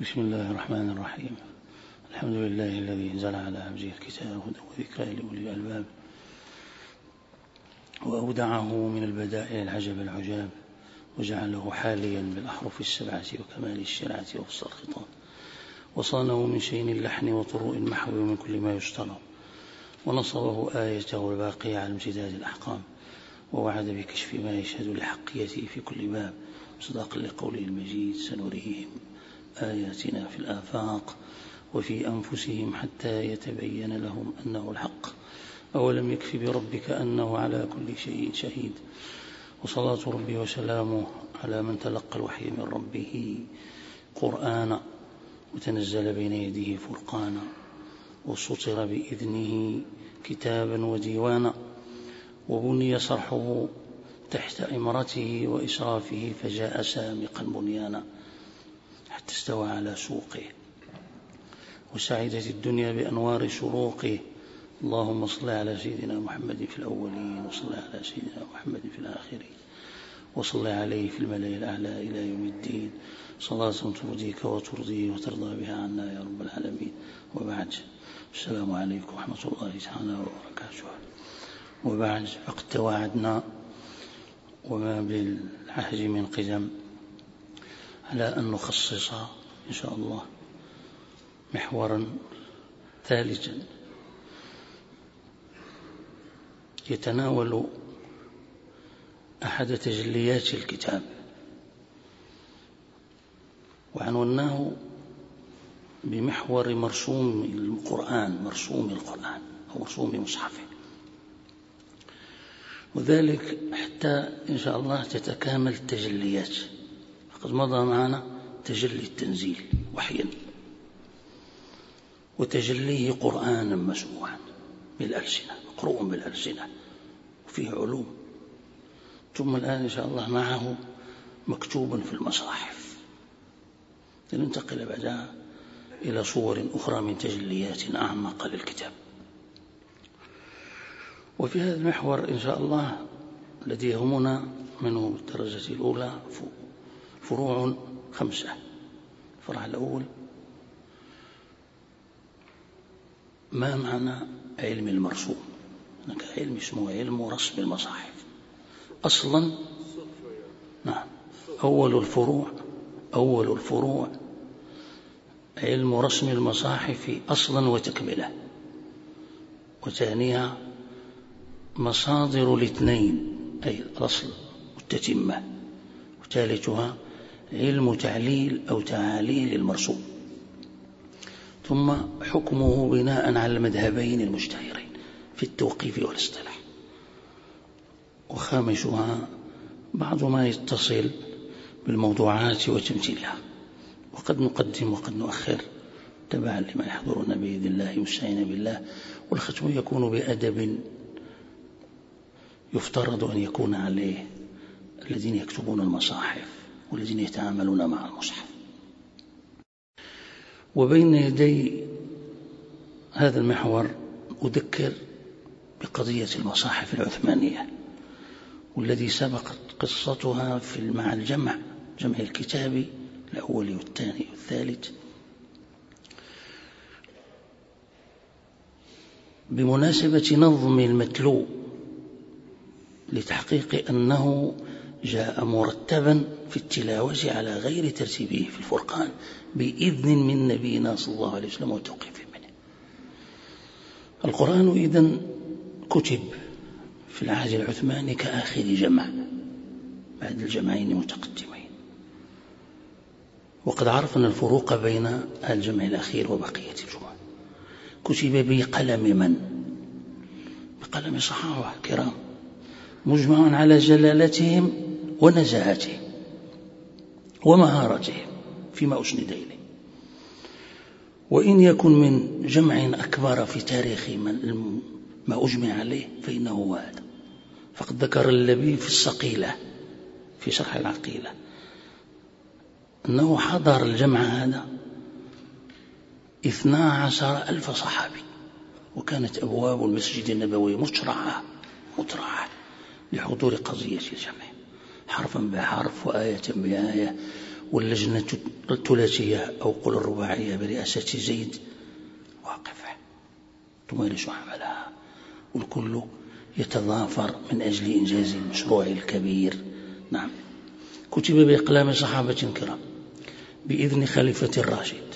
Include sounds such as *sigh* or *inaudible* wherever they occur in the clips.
بسم الله الرحمن الرحيم. الحمد لله الذي أنزل على عبده الكتاب هدى وذكرى لأولي الألباب. وأودعه من البدائع العجب العجاب. وجعله حاليا بالأحرف السبعة وكمال الشرعة وفصل الخطاب. وصانه من شين اللحن وطروء المحو ومن كل ما يشترى. ونصبه آيته الباقية على امتداد الأحقام ووعد بكشف ما يشهد لحقيته في كل باب. مصداقا لقوله المجيد. سنريهم. آياتنا في الآفاق وفي أنفسهم حتى يتبين لهم أنه الحق. أولم يكف بربك أنه على كل شيء شهيد. وصلاة ربي وسلامه على من تلقى الوحي من ربه. قرآنا وتنزل بين يديه فرقانا وسطر بإذنه كتابا وديوانا وبني صرحه تحت إمرته وإسرافه فجاء سامقا بنيانا. استوى على سوقه. وسعدت الدنيا بأنوار شروقه. اللهم صل على سيدنا محمد في الأولين وصل على سيدنا محمد في الآخرين. وصل عليه في الملأ الأعلى إلى يوم الدين. صلاة ترضيك وترضيه وترضى بها عنا يا رب العالمين. وبعد السلام عليكم ورحمة الله تعالى وبركاته. وبعد فقد توعدنا وما بالعهد من قدم. على أن نخصص إن شاء الله محورا ثالثا. يتناول أحد تجليات الكتاب. وعنوناه بمحور مرسوم القرآن مرسوم القرآن أو مرسوم مصحفه. وذلك حتى إن شاء الله تتكامل التجليات. فقد مضى معنا تجلي التنزيل وحيا وتجليه قرآنا مسموعا بالألسنة مقروء بالألسنة وفيه علوم. ثم الآن إن شاء الله معه مكتوبا في المصاحف. لننتقل بعدها إلى صور أخرى من تجليات أعمق للكتاب. وفي هذا المحور إن شاء الله الذي يهمنا منه بالدرجة الأولى فروع خمسة. الفرع الأول ما معنى علم المرسوم؟ هناك علم اسمه علم رسم المصاحف. أصلا نعم أول الفروع أول الفروع علم رسم المصاحف أصلا وتكملة. وثانيها مصادر الاثنين أي الأصل والتتمة. وثالثها علم تعليل أو تعاليل المرسوم. ثم حكمه بناء على المذهبين المشتهرين في التوقيف والاصطلاح. وخامسها بعض ما يتصل بالموضوعات وتمثيلها. وقد نقدم وقد نؤخر تبعا لما يحضرنا بإذن الله مستعين بالله. والختم يكون بأدب يفترض أن يكون عليه الذين يكتبون المصاحف. والذين يتعاملون مع المصحف. وبين يدي هذا المحور أذكر بقضية المصاحف العثمانية والذي سبقت قصتها في مع الجمع جمع الكتاب الأول والثاني والثالث. بمناسبة نظم المتلو لتحقيق أنه جاء مرتبا في التلاوة على غير ترتيبه في الفرقان بإذن من نبينا صلى الله عليه وسلم وتوقيف منه. القرآن إذا كتب في العهد العثماني كآخر جمع بعد الجمعين المتقدمين. وقد عرفنا الفروق بين الجمع الأخير وبقية الجمع. كتب بقلم من؟ بقلم صحابة كرام مجمع على جلالتهم ونزاهتهم ومهارتهم فيما أسند إليه وإن يكن من جمع أكبر في تاريخ ما أجمع عليه فإنه هو هذا فقد ذكر اللبيب في الصقيلة في شرح العقيلة أنه حضر الجمع هذا اثنا عشر ألف صحابي وكانت أبواب المسجد النبوي مترعة مترعة لحضور قضية الجمع. حرفا بحرف وآية بآية واللجنة الثلاثية أو قل الرباعية برئاسة زيد. واقفة. تمارس عملها. والكل يتضافر من أجل إنجاز المشروع الكبير. نعم. كتب بإقلام صحابة كرام بإذن خليفة الراشد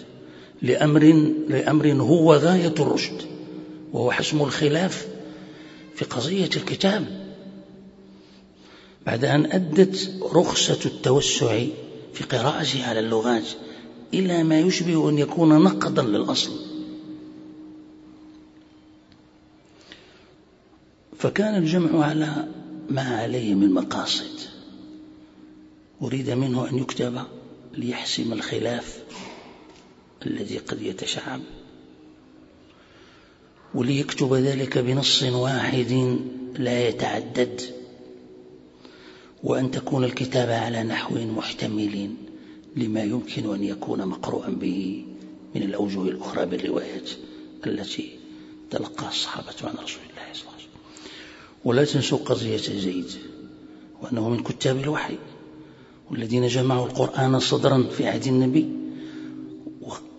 لأمر, لأمر هو غاية الرشد وهو حسم الخلاف في قضية الكتاب. بعد أن أدت رخصة التوسع في قراءته على اللغات إلى ما يشبه أن يكون نقضا للأصل. فكان الجمع على ما عليه من مقاصد. أريد منه أن يكتب ليحسم الخلاف الذي قد يتشعب. وليكتب ذلك بنص واحد لا يتعدد. وأن تكون الكتابة على نحو محتمل لما يمكن أن يكون مقروءا به من الأوجه الأخرى بالروايات التي تلقاها الصحابة عن رسول الله صلى الله عليه وسلم. ولا تنسوا قضية زيد وأنه من كتاب الوحي والذين جمعوا القرآن صدرا في عهد النبي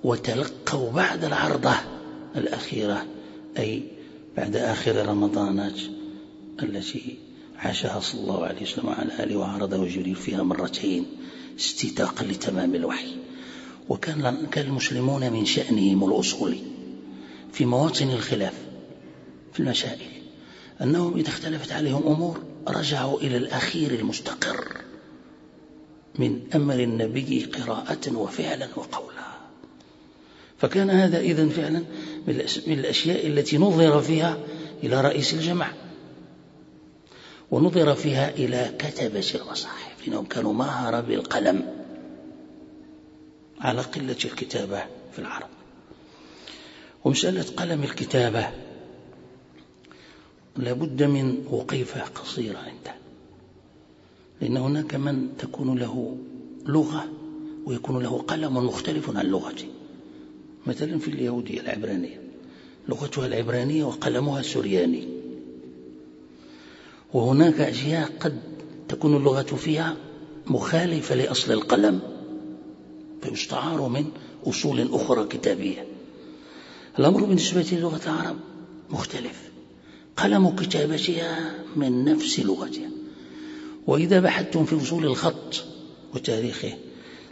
وتلقوا بعد العرضة الأخيرة أي بعد آخر رمضانات التي عاشها صلى الله عليه وسلم وعلى آله وعرضه جبريل فيها مرتين استيثاقا لتمام الوحي. وكان كان المسلمون من شأنهم الأصولي في مواطن الخلاف في المسائل أنهم إذا اختلفت عليهم أمور رجعوا إلى الأخير المستقر من أمر النبي قراءة وفعلا وقولا. فكان هذا إذن فعلا من الأشياء التي نظر فيها إلى رئيس الجمع ونظر فيها إلى كتبة المصاحف لأنهم كانوا ماهرة بالقلم على قلة الكتابة في العرب. ومسألة قلم الكتابة لابد من وقيفة قصيرة عنده لأن هناك من تكون له لغة ويكون له قلم مختلف عن لغته مثلا في اليهودية العبرانية لغتها العبرانية وقلمها السرياني. وهناك أشياء قد تكون اللغة فيها مخالفة لأصل القلم فيستعار من أصول أخرى كتابية. الأمر بالنسبة للغة العرب مختلف. قلم كتابتها من نفس لغتها. وإذا بحثتم في أصول الخط وتاريخه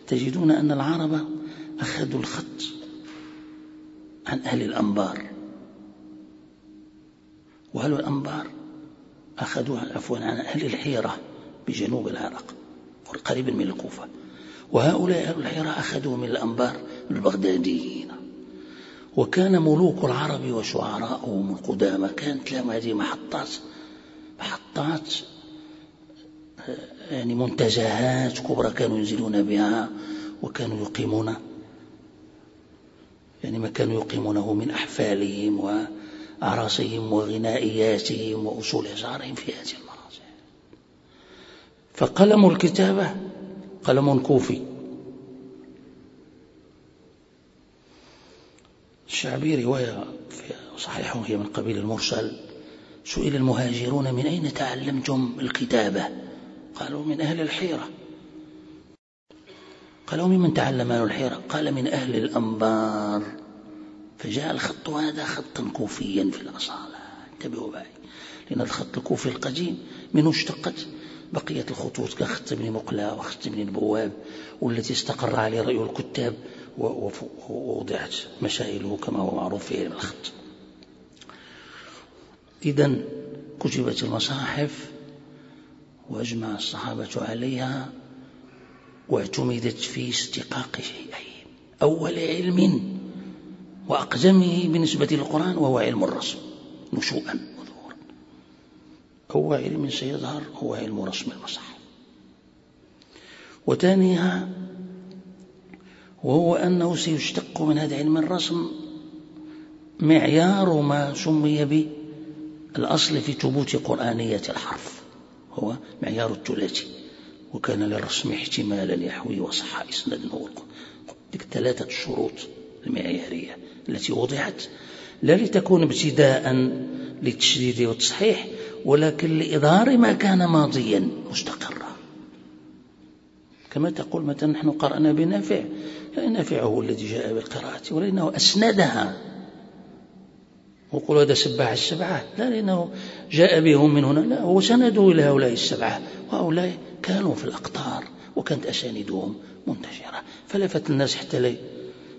تجدون أن العرب أخذوا الخط عن أهل الأنبار. وأهل الأنبار أخذوها عفوا عن أهل الحيرة بجنوب العراق قريب من الكوفة. وهؤلاء أهل الحيرة أخذوا من الأنبار البغداديين. وكان ملوك العرب وشعراءهم القدامى كانت لهم هذه محطات محطات يعني منتزهات كبرى كانوا ينزلون بها وكانوا يقيمون يعني ما كانوا يقيمونه من أحفالهم وأعراسهم وغنائياتهم وأصول أشعارهم في هذه المناطق فقلم الكتابة قلم كوفي. الشعبي رواية صحيحة هي من قبيل المرسل. سئل المهاجرون من أين تعلمتم الكتابة؟ قالوا من أهل الحيرة. قالوا ممن تعلم أهل الحيرة؟ قال من أهل الأنبار. فجاء الخط هذا خطا كوفيا في الأصالة. انتبهوا معي. لأن الخط الكوفي القديم منه اشتقت بقية الخطوط كخط ابن مقلى وخط ابن البواب والتي استقر عليه رأي الكتاب ووضعت مسائله كما هو معروف في علم الخط. إذا كتبت المصاحف وأجمع الصحابة عليها واعتمدت في استقاق شيئين. أول علم وأقدمه بالنسبة للقرآن وهو علم الرسم نشوءا وظهورا. أول علم سيظهر هو علم رسم المصحف وثانيها وهو أنه سيشتق من هذا علم الرسم معيار ما سمي بالأصل في ثبوت قرآنية الحرف. هو معيار الثلاثي وكان للرسم احتمالا يحوي وصح إسناد تلك ثلاثة الشروط المعيارية. التي وضعت لا لتكون ابتداء للتشديد والتصحيح ولكن لإظهار ما كان ماضيا مستقرا. كما تقول مثلا نحن قرأنا بنافع؟ لا نافع هو الذي جاء بالقراءة ولكنه أسندها. وقل هذا سباح السبعة. لا لأنه جاء بهم من هنا. لا هو سندوا إلى هؤلاء السبعة. وهؤلاء كانوا في الأقطار وكانت أساندهم منتشرة. فلفت الناس حتى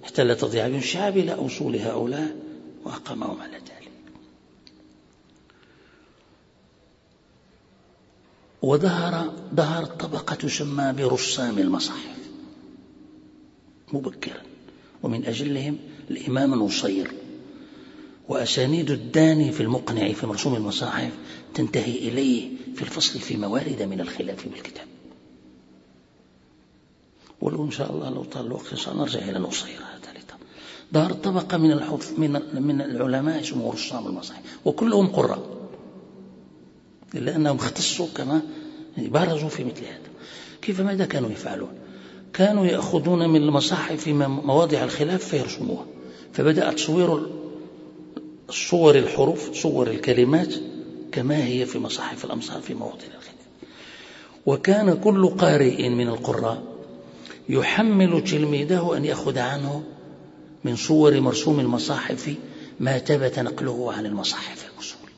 حتى لا تضيع بهم الشعب إلى أصول هؤلاء وأقامهم على ذلك. وظهر ظهرت طبقة تسمى برسام المصاحف. مبكرا. ومن أجلهم الإمام النصير. وأسانيد الداني في المقنع في مرسوم المصاحف تنتهي إليه في الفصل في موارد من الخلاف بالكتاب. ولو إن شاء الله لو طال الوقت سنرجع إلى نصير ظهرت طبقة من من من العلماء اسمه رسام المصاحف وكلهم قراء إلا أنهم اختصوا كما بارزوا في مثل هذا. كيف ماذا كانوا يفعلون؟ كانوا يأخذون من المصاحف مواضع الخلاف فيرسموها. فبدأ تصوير صور الحروف صور الكلمات كما هي في مصاحف الأمصار في مواضع الخلاف. وكان كل قارئ من القراء يحمل تلميذه أن يأخذ عنه من صور مرسوم المصاحف ما ثبت نقله عن المصاحف الأصول.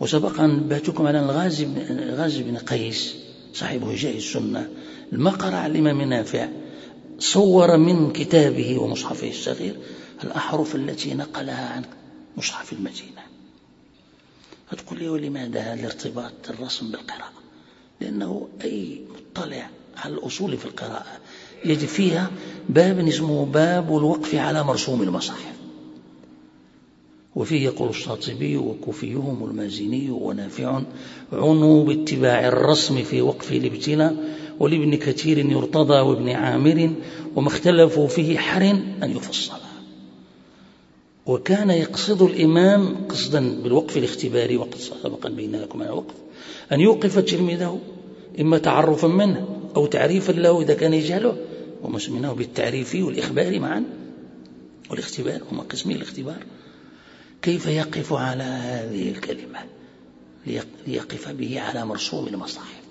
وسبق أن نبهتكم على الغازي بن, الغازي بن قيس صاحب هجاء السنة لما قرأ الإمام نافع صور من كتابه ومصحفه الصغير الأحرف التي نقلها عن مصحف المدينة. فتقول لي ولماذا الارتباط الرسم بالقراءة؟ لأنه أي مطلع الأصول في القراءة. يجد فيها باب اسمه باب الوقف على مرسوم المصاحف. وفيه يقول الشاطبي وكوفيهم المازني ونافع عنوا باتباع الرسم في وقف الابتلاء ولابن كثير يرتضى وابن عامر وما اختلفوا فيه حر أن يفصل. وكان يقصد الإمام قصدا بالوقف الاختباري وقد سبقا بين لكم على وقف أن يوقف تلميذه إما تعرفا منه أو تعريفا له إذا كان يجهله. وما سميناه بالتعريف والإخبار معا. والاختبار هما قسمين الاختبار. كيف يقف على هذه الكلمة؟ ليقف به على مرسوم المصاحف.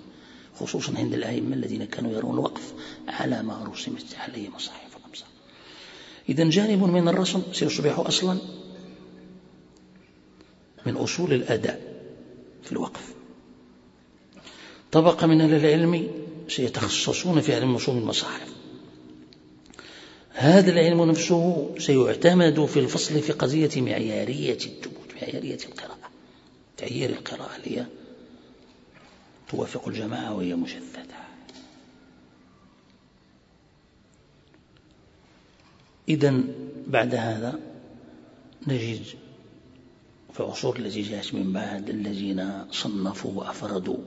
خصوصا عند الأئمة الذين كانوا يرون الوقف على ما رسمت عليه مصاحف الأمصار. إذا جانب من الرسم سيصبح أصلا من أصول الأداء في الوقف. طبقة من العلم سيتخصصون في علم رسوم المصاحف. هذا العلم نفسه سيعتمد في الفصل في قضية معيارية الثبوت معيارية القراءة. تعيير القراءة هي توافق الجماعة وهي مشددة إذا بعد هذا نجد في العصور التي جاءت من بعد الذين صنفوا وأفردوا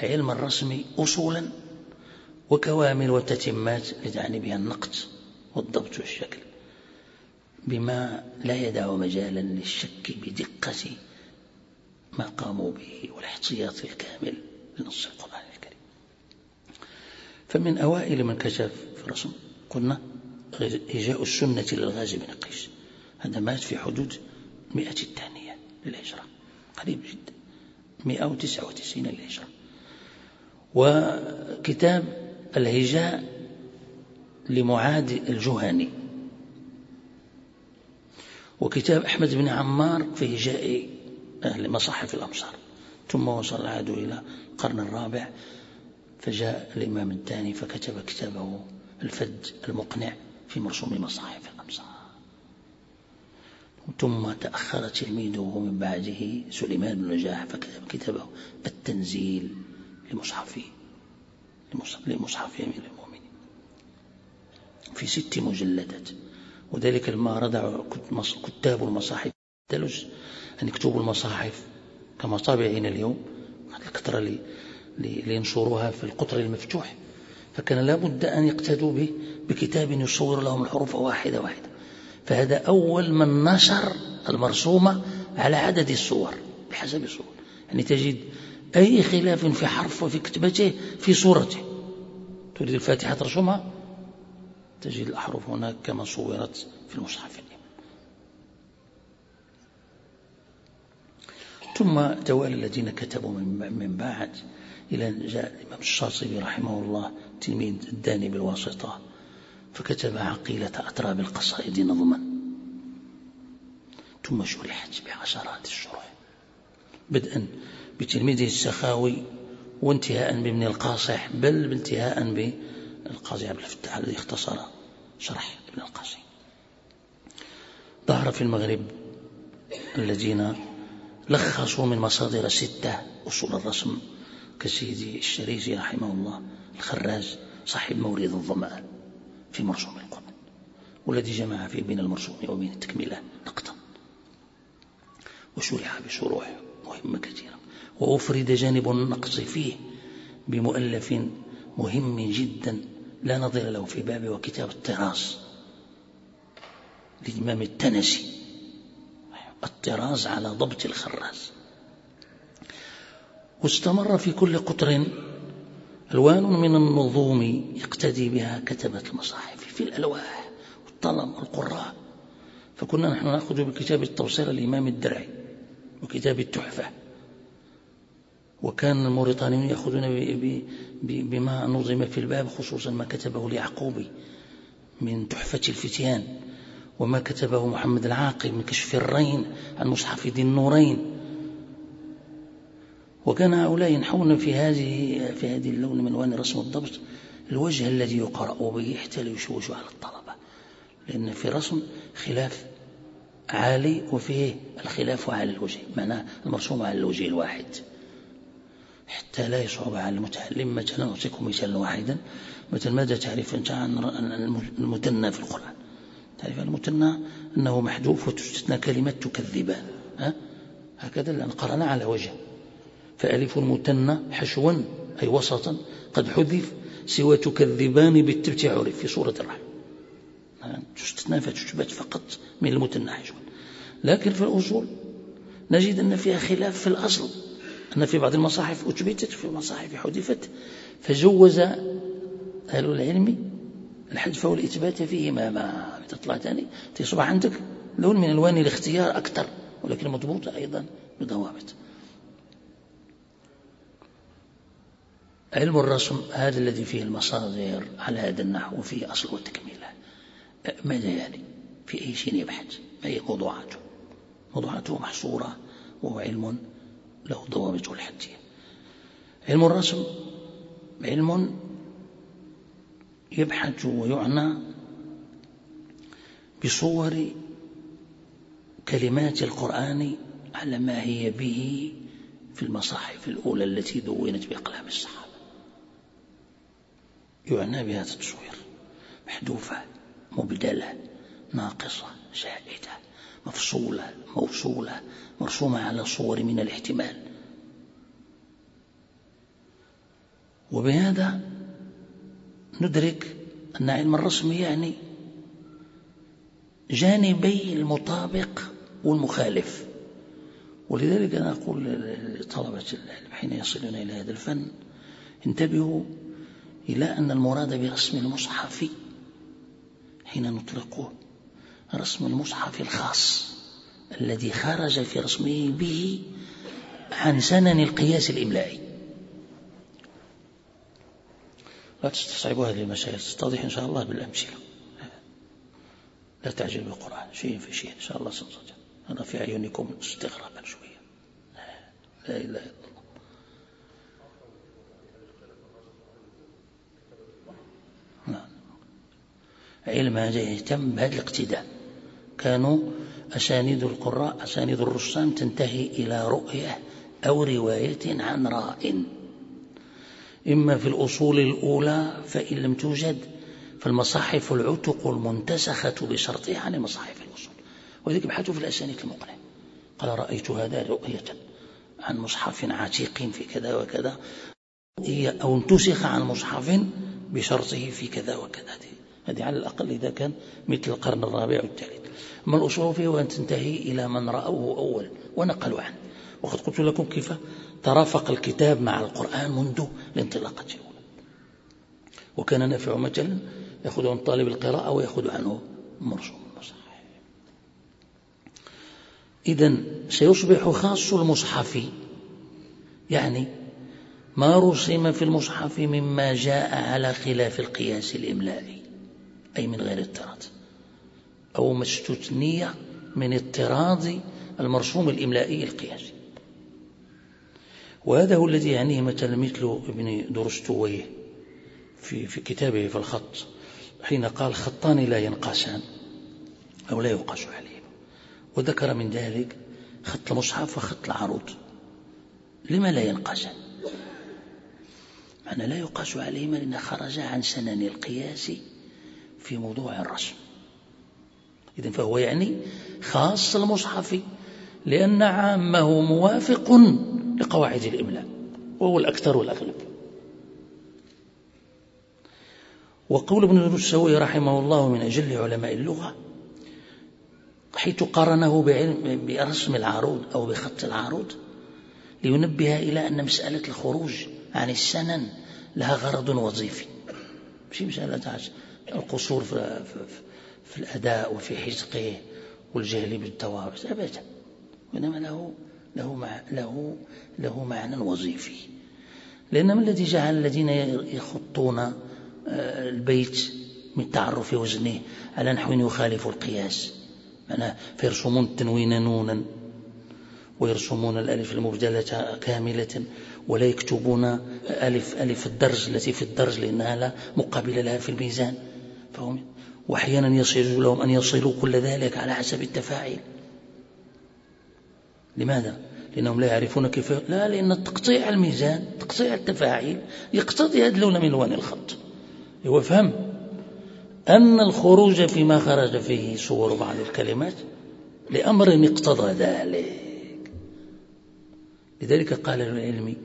علم الرسم أصولا وكوامل وتتمات لتعني بها النقد والضبط والشكل بما لا يدع مجالا للشك بدقة ما قاموا به والاحتياط الكامل لنص القرآن الكريم. فمن أوائل من كشف في الرسم قلنا إجاء السنة للغازي بن قيس. هذا مات في حدود مئة الثانية للهجرة. قريب جدا. مئة وتسعة وتسعين للهجرة. وكتاب الهجاء لمعاد الجهني. وكتاب أحمد بن عمار في جاء أهل مصاحف الأمصار ثم وصل العهد إلى القرن الرابع فجاء الإمام الثاني فكتب كتابه الفد المقنع في مرسوم مصاحف الأمصار ثم تأخر تلميذه من بعده سليمان بن نجاح فكتب كتابه التنزيل. لمصحف لمصحف يمين في ست مجلدات. وذلك لما ردع كتاب المصاحف دلج أن يكتبوا المصاحف كما طابعين اليوم. الكثرة لي لينشروها في القطر المفتوح. فكان لابد أن يقتدوا به بكتاب يصور لهم الحروف واحدة واحدة. فهذا أول من نشر المرسومة على عدد الصور بحسب الصور. يعني تجد أي خلاف في حرف وفي كتبته في صورته. تريد الفاتحة ترسمها؟ تجد الأحرف هناك كما صورت في المصحف ثم توالى الذين كتبوا من بعد إلى جاء الإمام الشاطبي رحمه الله تلميذ الداني بالواسطة فكتب عقيلة أتراب القصائد نظما. ثم شرحت بعشرات الشروح. بدءا بتلميذه السخاوي وانتهاء بابن القاصح بل بانتهاء بالقاضي عبد الفتاح الذي اختصر شرح ابن القاسم. ظهر في المغرب الذين لخصوا من مصادر ستة أصول الرسم كسيدي الشريزي رحمه الله الخراز صاحب مورد الظمآن في مرسوم القرآن والذي جمع فيه بين المرسوم وبين التكملة نقطا وشرح بشروح مهمة كثيرة. وأفرد جانب النقص فيه بمؤلف مهم جدا لا نظير له في بابه وكتاب الطراز للإمام التنسي. الطراز على ضبط الخراز واستمر في كل قطر ألوان من النظوم يقتدي بها كتبة المصاحف في الألواح والطلم والقراء. فكنا نحن نأخذ بكتاب التوصيل الإمام الدرعي وكتاب التحفة. وكان الموريتانيون يأخذون بما نظم في الباب خصوصا ما كتبه اليعقوبي من تحفة الفتيان وما كتبه محمد العاقل من كشف الرين عن مصحف ذي النورين. وكان هؤلاء ينحون في هذه في هذه اللون من ألوان رسم الضبط الوجه الذي يقرأ به حتى لا يشوش على الطلبة. لأن في رسم خلاف عالي وفيه الخلاف على الوجه معناه المرسوم على الوجه الواحد. حتى لا يصعب على المتعلم مثلا أعطيكم مثالا واحدا. مثل ماذا تعرف أنت عن المثنى في القرآن؟ تعرف المثنى أنه محذوف وتستثنى كلمة تكذبان ها؟ هكذا لأن قرأنا على وجه. فألف المثنى حشوا أي وسطا قد حذف سوى تكذبان بالتبت عرف في سورة الرحمن تستثنى فتثبت فقط من المثنى حشوا. لكن في الأصول نجد أن فيها خلاف في الأصل. أن في بعض المصاحف أثبتت في مصاحف حذفت فجوز أهل العلم الحذف والإثبات فيه ما ما تطلع ثاني تصبح عندك؟ لون من ألوان الاختيار أكثر ولكن مضبوطة أيضا بضوابط. علم الرسم هذا الذي فيه المصادر على هذا النحو وفيه أصل وتكملة ماذا يعني؟ في أي شيء يبحث؟ ما هي موضوعاته؟ موضوعاته محصورة وهو علم له ضوابط الحدية علم الرسم علم يبحث ويعنى بصور كلمات القرآن على ما هي به في المصاحف الأولى التي دونت بأقلام الصحابة. يعنى بهذا التصوير. محذوفة مبدلة ناقصة زائدة مفصولة موصولة مرسومة على صور من الاحتمال. وبهذا ندرك أن علم الرسم يعني جانبي المطابق والمخالف. ولذلك أنا أقول لطلبة العلم حين يصلون إلى هذا الفن انتبهوا إلى أن المراد برسم المصحف حين نطلقه. رسم المصحف الخاص الذي خرج في رسمه به عن سنن القياس الإملائي. لا تستصعبوا هذه المسائل تتضح إن شاء الله بالأمثلة. لا تعجل بالقرآن شيء في شيء إن شاء الله سنصدق أنا في أعينكم استغرابا شوية. لا إله إلا الله. نعم. علم هذا يهتم بهذا الاقتداء. كانوا أسانيد القراء أسانيد الرسام تنتهي إلى رؤية أو رواية عن راء. إما في الأصول الأولى فإن لم توجد فالمصاحف العتق المنتسخة بشرطها عن مصاحف الأصول. ولذلك ابحثوا في الأسانيد المقنع قال رأيت هذا رؤية عن مصحف عتيق في كذا وكذا أو انتسخ عن مصحف بشرطه في كذا وكذا. هذه على الأقل إذا كان مثل القرن الرابع والثالث. أما الأصول فيه أن تنتهي إلى من رأوه أول. ونقلوا عنه. وقد قلت لكم كيف ترافق الكتاب مع القرآن منذ الانطلاقة الأولى وكان نافع مثلا يأخذ عن طالب القراءة ويأخذ عنه مرسوم المصحف إذا سيصبح خاص المصحف. يعني ما رسم في المصحف مما جاء على خلاف القياس الإملائي. أي من غير اضطراد أو ما استثني من اضطراد المرسوم الإملائي القياسي. وهذا هو الذي يعنيه مثلا مثل ابن درستويه في, في كتابه في الخط حين قال خطان لا ينقاسان أو لا يقاس عليهما وذكر من ذلك خط المصحف وخط العروض. لما لا ينقاسان معنى لا يقاس عليهما لأن خرج عن سنن القياس في موضوع الرسم. إذن فهو يعني خاص المصحف لأن عامه موافق لقواعد الإملاء وهو الأكثر والأغلب. وقول ابن السوي رحمه الله من أجل علماء اللغة حيث قارنه بعلم برسم العروض أو بخط العروض لينبه إلى أن مسألة الخروج عن السنن لها غرض وظيفي. مش مسألة القصور في, في, في الأداء وفي حزقه والجهل بالتوابع أبدا. وإنما له له مع له له معنى وظيفي. لأن ما الذي جعل الذين يخطون آه، البيت من تعرف وزنه على نحو يخالف القياس؟ معناه فيرسمون التنوين نونا ويرسمون الألف المبدلة كاملة ولا يكتبون ألف ألف الدرج التي في الدرج لأنها لا مقابل لها في الميزان. فهم؟ وأحيانا يصير لهم أن يصلوا كل ذلك على حسب التفاعيل لماذا؟ لأنهم لا يعرفون كيف لا لأن تقطيع الميزان تقطيع التفاعيل يقتضي اللون من ألوان الخط. هو فهم أن الخروج فيما خرج فيه صور بعض الكلمات لأمر اقتضى ذلك. لذلك قال العلم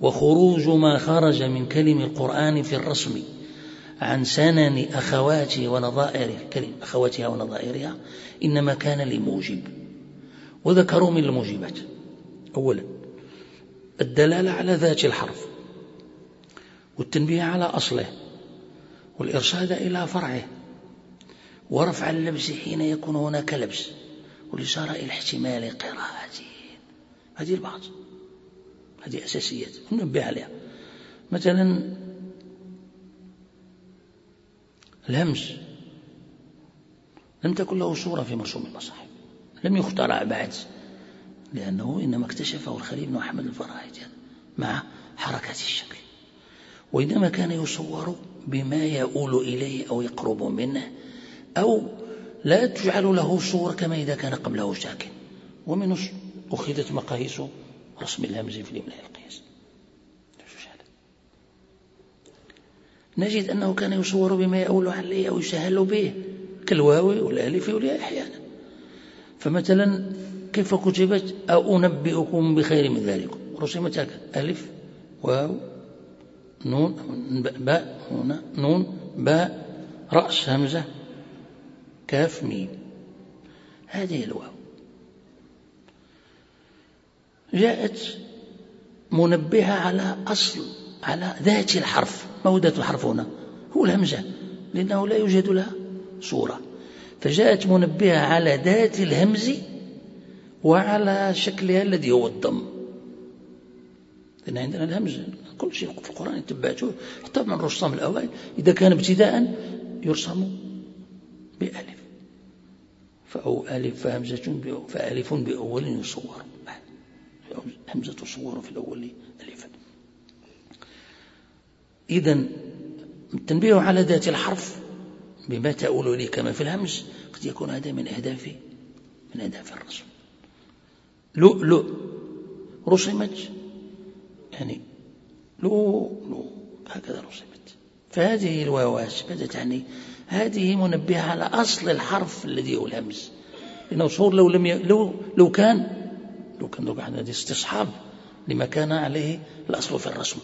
وخروج ما خرج من كلم القرآن في الرسم عن سنن أخواته ونظائره كلمة أخواتها ونظائرها إنما كان لموجب وذكروا من الموجبات. أولا الدلالة على ذات الحرف والتنبيه على أصله والإرشاد إلى فرعه ورفع اللبس حين يكون هناك لبس والإشارة إلى احتمال قراءته هذه البعض هذه أساسيات. ننبه عليها. مثلا الهمز لم تكن له صورة في مرسوم المصاحف. لم يخترع بعد لأنه إنما اكتشفه الخليل بن أحمد الفراهيدي مع حركة الشكل. وإنما كان يصور بما يؤول إليه أو يقرب منه أو لا تجعل له صورة كما إذا كان قبله ساكن. ومن أخذت مقاييس رسم الهمز في الإملاء القياس. نجد أنه كان يصور بما يؤول عليه أو يسهل به كالواو والألف والياء أحيانا. فمثلا كيف كتبت؟ أو أنبئكم بخير من ذلك؟ رسمت هكذا ألف واو نون باء هنا نون باء رأس همزة كاف ميم. هذه الواو. جاءت منبهة على أصل على ذات الحرف. ذات الحرف هنا؟ هو الهمزة لأنه لا يوجد لها صورة. فجاءت منبهة على ذات الهمز وعلى شكلها الذي هو الضم. لأن عندنا الهمز كل شيء في القرآن تبعته حتى من الرسام الأوائل إذا كان ابتداء يرسم بألف. فأو ألف فهمزة فألف بأول يصور. همزة تصور في الأول. ألفا إذا التنبيه على ذات الحرف بما تؤول إليه كما في الهمز قد يكون هذا من أهداف من أهداف الرسم. لؤلؤ رسمت يعني لؤلؤ هكذا رسمت. فهذه الواوات ماذا تعني؟ هذه منبهة على أصل الحرف الذي هو الهمز. لأنه صور لو لم ي... لو لو كان لو كان لو هذه استصحاب لما كان عليه الأصل في الرسم.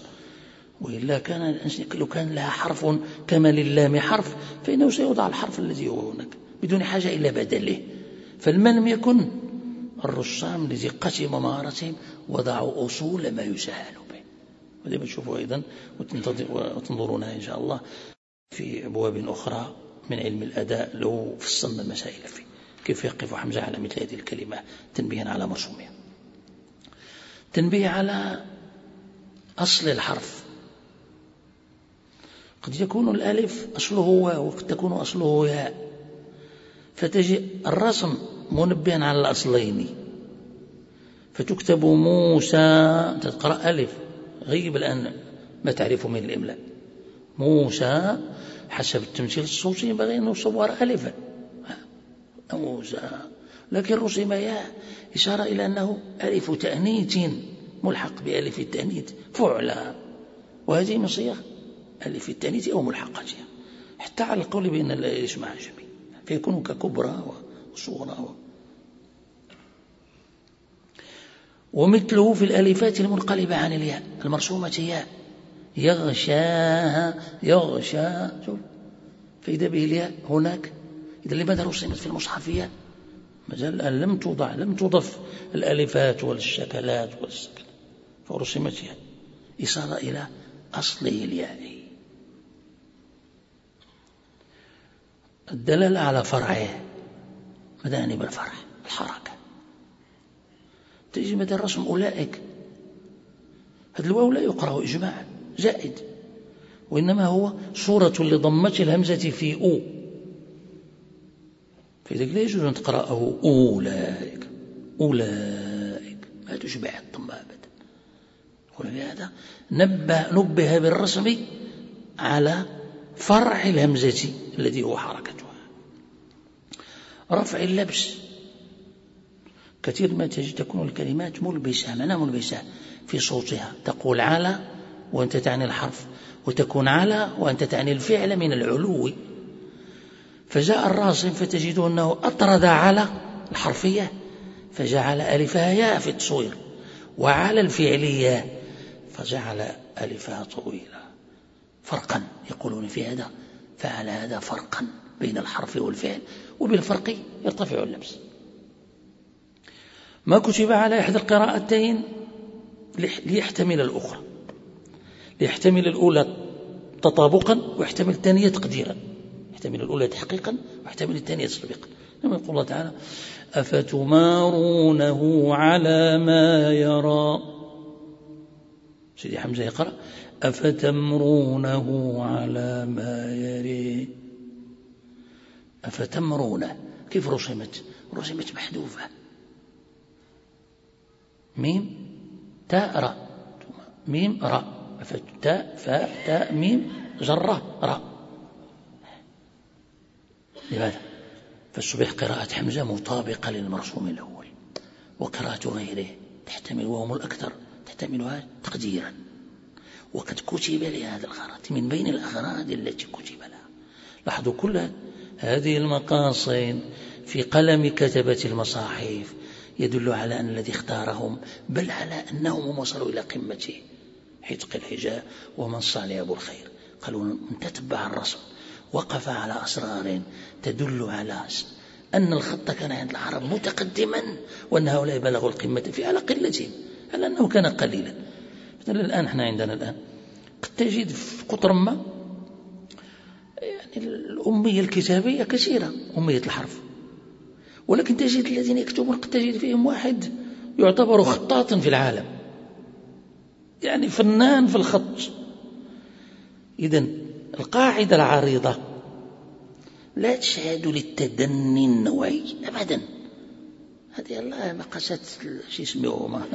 وإلا كان لو كان لها حرف كما للام حرف فإنه سيوضع الحرف الذي هو هناك بدون حاجة إلى بدله. فلما لم يكن الرسام لدقة مهارتهم وضعوا أصول ما يسهل به. وهذا بتشوفوا أيضا وتنظرونها إن شاء الله في أبواب أخرى من علم الأداء. لو فصلنا المسائل فيه. كيف يقف حمزة على مثل هذه الكلمة؟ تنبيها على مرسومها. تنبيه على أصل الحرف. قد يكون الألف أصله واو وقد تكون أصله ياء. فتجي الرسم منبها على الأصلين. فتكتب موسى تقرأ ألف. غيب الآن ما تعرف من الإملاء. موسى حسب التمثيل الصوتي ينبغي أن نصور ألفا. موسى. لكن رسم ياء إشارة إلى أنه ألف تأنيث ملحق بألف التأنيث فعلى وهذه من صيغ ألف التأنيث أو ملحقاتها حتى على القول بأن الاسم عجمي فيكون ككبرى وصورة ومثله في الألفات المنقلبة عن الياء المرسومة ياء يغشاها يغشى. شوف فإذا به الياء هناك. إذا لماذا رسمت في المصحف ياء مازال الآن لم توضع لم تضف الألفات والشكلات والسكن فرسمت ياء إشارة إلى أصله الياء. الدلالة على فرعه. مدانب الفرع الحركة. تجي مدى الرسم أولئك. هذا الواو لا يقرأ إجماعا زائد. وإنما هو صورة لضمة الهمزة في أو. فإذا لا يجوز أن تقرأه أولئك. أولئك. ما تشبع الضمة أبدا. ولهذا نبه, نبه بالرسم على فرع الهمزة الذي هو حركتها. رفع اللبس. كثير ما تجد تكون الكلمات ملبسة معنى ملبسة في صوتها. تقول على وأنت تعني الحرف وتكون على وأنت تعني الفعل من العلو. فجاء الراسم فتجد أنه أطرد على الحرفية فجعل ألفها ياء في التصوير وعلى الفعلية فجعل ألفها طويلة. فرقا يقولون في هذا فعل هذا فرقا بين الحرف والفعل وبالفرق يرتفع اللبس. ما كتب على إحدى القراءتين ليحتمل الأخرى. ليحتمل الأولى تطابقا ويحتمل الثانية تقديرا. يحتمل الأولى تحقيقا ويحتمل الثانية تطبيقا كما يقول الله تعالى أفتمارونه على ما يرى؟ سيدي حمزة يقرأ أفتمرونه على ما يري أفتمرونه. كيف رسمت؟ رسمت محذوفة. ميم؟ تاء را. ميم را. فتاء فاء تاء ميم جرة را. لماذا؟ فالصبح قراءة حمزة مطابقة للمرسوم الأول وقراءة غيره تحتمل وهم الأكثر تحتملها تقديرا. وقد كتب لهذا الغرض من بين الأغراض التي كتب لها. لاحظوا كل هذه المقاصد في قلم كتبة المصاحف يدل على أن الذي اختارهم بل على أنهم وصلوا إلى قمة حتق الحجاء ومن صالح أبو الخير. قالوا من تتبع الرسم وقف على أسرار تدل على أن الخط كان عند العرب متقدما وأن هؤلاء بلغوا القمة في على قلتهم على أنه كان قليلا. الآن إحنا عندنا الآن. قد تجد في قطر ما يعني الأمية الكتابية كثيرة أمية الحرف ولكن تجد الذين يكتبون قد تجد فيهم واحد يعتبر خطاطا في العالم. يعني فنان في الخط. إذا القاعدة العريضة لا تشهد للتدني النوعي أبدا. هذه الله مقاسات شو اسمه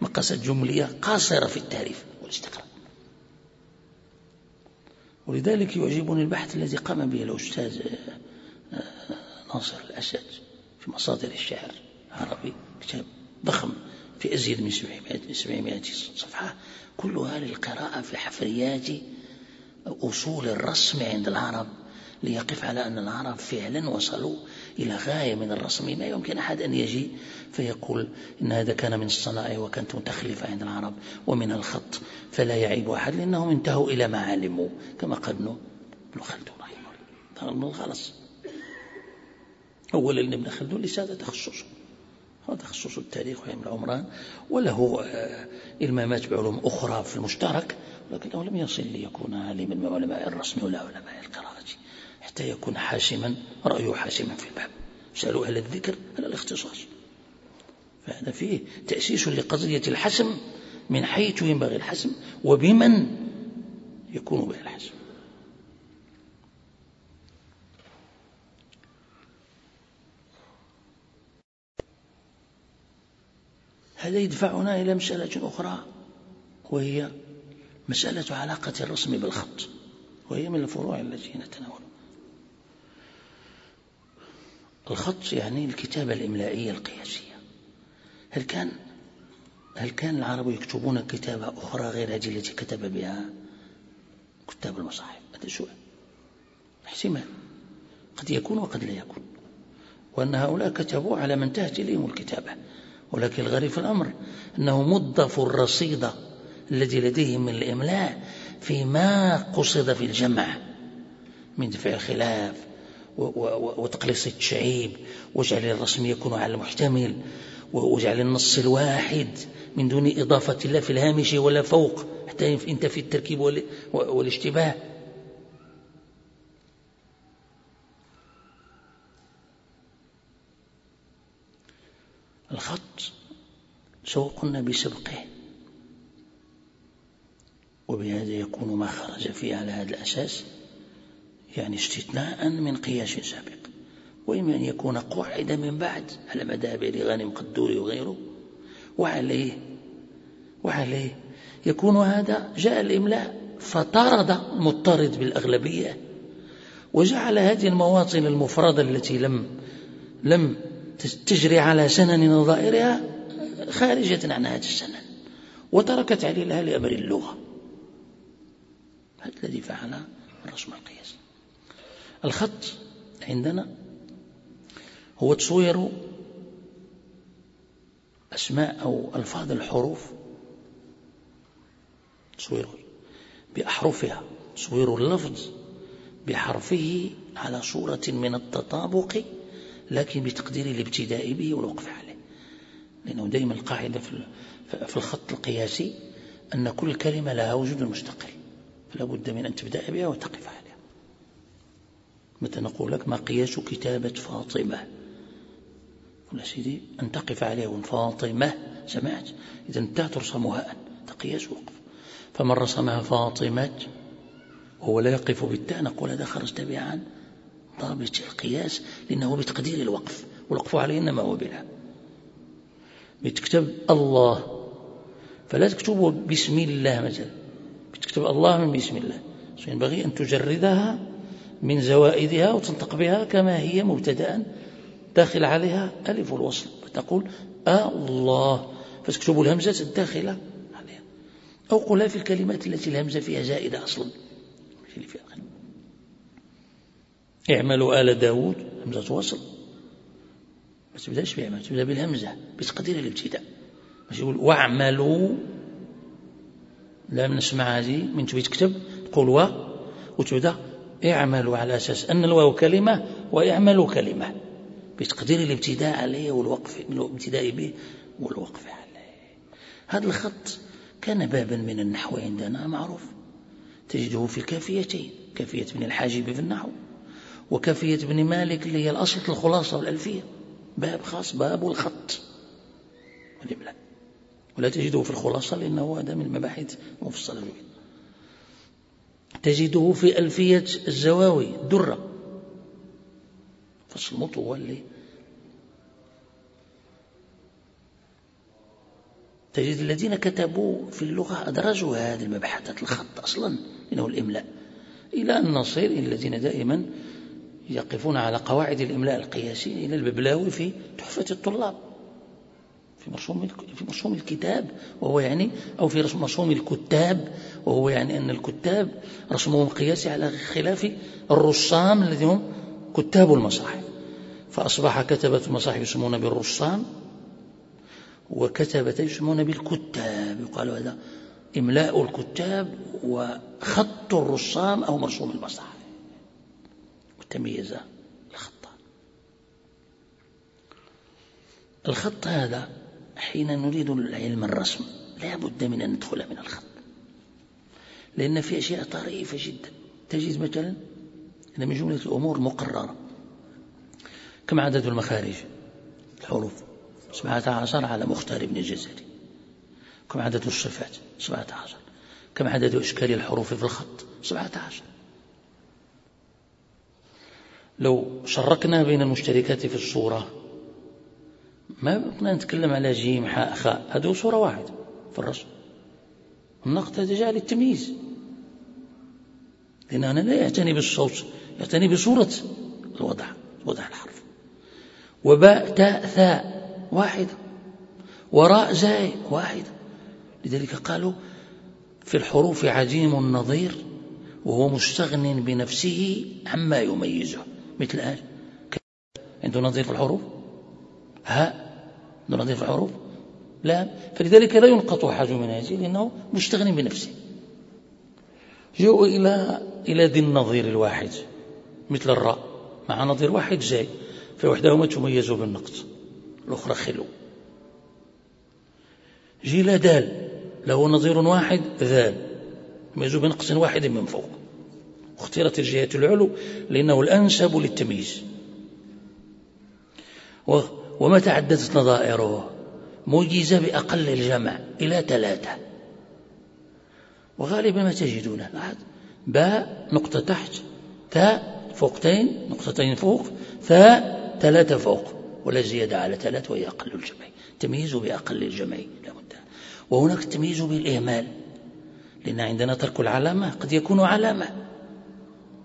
مقاسات جملية قاصرة في التعريف والاستقراء ولذلك يعجبني البحث الذي قام به الأستاذ آه، ناصر الأسد في مصادر الشعر العربي كتاب ضخم في أزيد من 700 700 صفحة كلها للقراءة في حفريات أصول الرسم عند العرب ليقف على أن العرب فعلا وصلوا إلى غاية من الرسم. ما يمكن أحد أن يجي فيقول إن هذا كان من الصنائع وكانت متخلفة عند العرب ومن الخط فلا يعيب أحد لأنهم انتهوا إلى ما علموا كما قال ابن خلدون رحمه الله. خلص أولا ابن خلدون ليس هذا تخصصه هذا تخصص التاريخ وعلم العمران وله آه، إلمامات بعلوم أخرى في المشترك ولكنه لم يصل ليكون عالما من علماء الرسم ولا علماء القراءة. يكون حاسما رأيه حاسما في الباب. سألوا أهل الذكر على الاختصاص. فهذا فيه تأسيس لقضية الحسم من حيث ينبغي الحسم وبمن يكون به الحسم هذا يدفعنا إلى مسألة أخرى؟ وهي مسألة علاقة الرسم بالخط وهي من الفروع التي نتناولها. الخط يعني الكتابة الإملائية القياسية. هل كان هل كان العرب يكتبون كتابة أخرى غير هذه التي كتب بها كتاب المصاحف؟ هذا سؤال احتمال قد يكون وقد لا يكون. وأن هؤلاء كتبوا على من انتهت إليهم الكتابة. ولكن الغريب في الأمر أنه مضف الرصيد الذي لديهم من الإملاء فيما قصد في الجمع من دفع الخلاف وتقليص التشعيب واجعل الرسم يكون على المحتمل واجعل النص الواحد من دون إضافة لا في الهامش ولا فوق حتى انت في التركيب والاشتباه. الخط سواء قلنا بسبقه وبهذا يكون ما خرج فيه على هذا الأساس. يعني استثناء من قياس سابق. وإما أن يكون قعد من بعد على مذهب غانم قدوري وغيره؟ وعليه وعليه. يكون هذا جاء الإملاء فطرد المضطرد بالأغلبية وجعل هذه المواطن المفردة التي لم لم تجري على سنن نظائرها خارجة عن هذا السنن وتركت عليها لأمر اللغة. هذا الذي فعل الرسم القياسي الخط عندنا هو تصوير أسماء أو ألفاظ الحروف تصوير بأحرفها تصوير اللفظ بحرفه على صورة من التطابق لكن بتقدير الابتداء به والوقف عليه. لأنه دائما القاعدة في الخط القياسي أن كل كلمة لها وجود مستقل فلا بد من أن تبدأ بها وتقف عليها. متى نقول لك ما قياس كتابة فاطمة؟ قل سيدي أن تقف عليها فاطمة سمعت؟ إذا انت ترسم هاء تقياس وقف. فمن رسمها فاطمة وهو لا يقف بالتاء نقول هذا خرجت بها عن ضابط القياس لأنه بتقدير الوقف والوقف عليه إنما هو بلا. بتكتب الله. فلا تكتبه بسم الله مثلا. بتكتب الله من بسم الله. ينبغي أن تجردها من زوائدها وتنطق بها كما هي مبتدأ داخل عليها ألف الوصل فتقول الله. فتكتب الهمزة الداخلة عليها. أو قلها في الكلمات التي الهمزة فيها زائدة أصلا. اعملوا آل داود. همزة وصل. ما تبدأش بإعمال تبدأ بالهمزة بتقدير الابتداء مش يقول واعملوا. لا نسمع هذه. من تبي تكتب؟ تقول و وتبدأ اعملوا على أساس أن الواو كلمة واعملوا كلمة. بتقدير الابتداء عليه والوقف الابتداء به والوقف عليه. هذا الخط كان بابا من النحو عندنا معروف. تجده في الكافيتين كافية ابن الحاجب في النحو وكافية ابن مالك اللي هي الأصل الخلاصة والألفية. باب خاص باب الخط. ولا تجده في الخلاصة لأنه هذا من المباحث المفصلة جدا. تجده في ألفية الزواوي درة. فصل مطول تجد الذين كتبوا في اللغة أدرجوا هذه المبحثات الخط أصلا إنه الإملاء. إلى أن نصل إلى الذين دائما يقفون على قواعد الإملاء القياسي إلى الببلاوي في تحفة الطلاب. في مرسوم في مرسوم الكتاب وهو يعني أو في مرسوم الكتاب وهو يعني أن الكتاب رسمهم قياسي على خلاف الرسام الذين هم كتاب المصاحف. فأصبح كتبة المصاحف يسمون بالرسام وكتبة يسمون بالكتاب. يقال هذا إملاء الكتاب وخط الرسام أو مرسوم المصاحف. وتميز الخط الخط هذا حين نريد العلم الرسم لا بد من أن ندخل من الخط. لأن في أشياء طريفة جدا. تجد مثلا من جملة الأمور المقررة كم عدد المخارج؟ الحروف. سبعة عشر على مختار بن الجزري. كم عدد الصفات؟ سبعة عشر. كم عدد أشكال الحروف في الخط؟ سبعة عشر. لو شركنا بين المشتركات في الصورة ما كنا نتكلم على جيم حاء خاء هذه صورة واحدة في الرسم. النقط هذا جاء للتمييز. لأن أنا لا يعتني بالصوت يعتني بصورة الوضع وضع الحرف. وباء تاء ثاء واحدة. وراء زاي واحدة. لذلك قالوا في الحروف عجيم نظير وهو مستغن بنفسه عما يميزه. مثل آل. عنده نظير في الحروف. هاء. نظير في الحروف لا فلذلك لا ينقط حاجة من هذه لأنه مستغن بنفسه. جاءوا إلى إلى ذي النظير الواحد مثل الراء. مع نظير واحد جاي فوحدهما تميز بالنقط. الأخرى خلو. جيل دال له نظير واحد ذال. يميز بنقص واحد من فوق. اختيرت الجهة العلو لأنه الأنسب للتمييز. وما تعددت نظائره مجيزة بأقل الجمع إلى ثلاثة. وغالبا ما تجدونه باء نقطة تحت تاء فوقتين نقطتين فوق ثاء ثلاثة فوق ولا زيادة على ثلاث وهي أقل الجمع. تمييز بأقل الجمع لابد وهناك تمييز بالإهمال لأن عندنا ترك العلامة قد يكون علامة.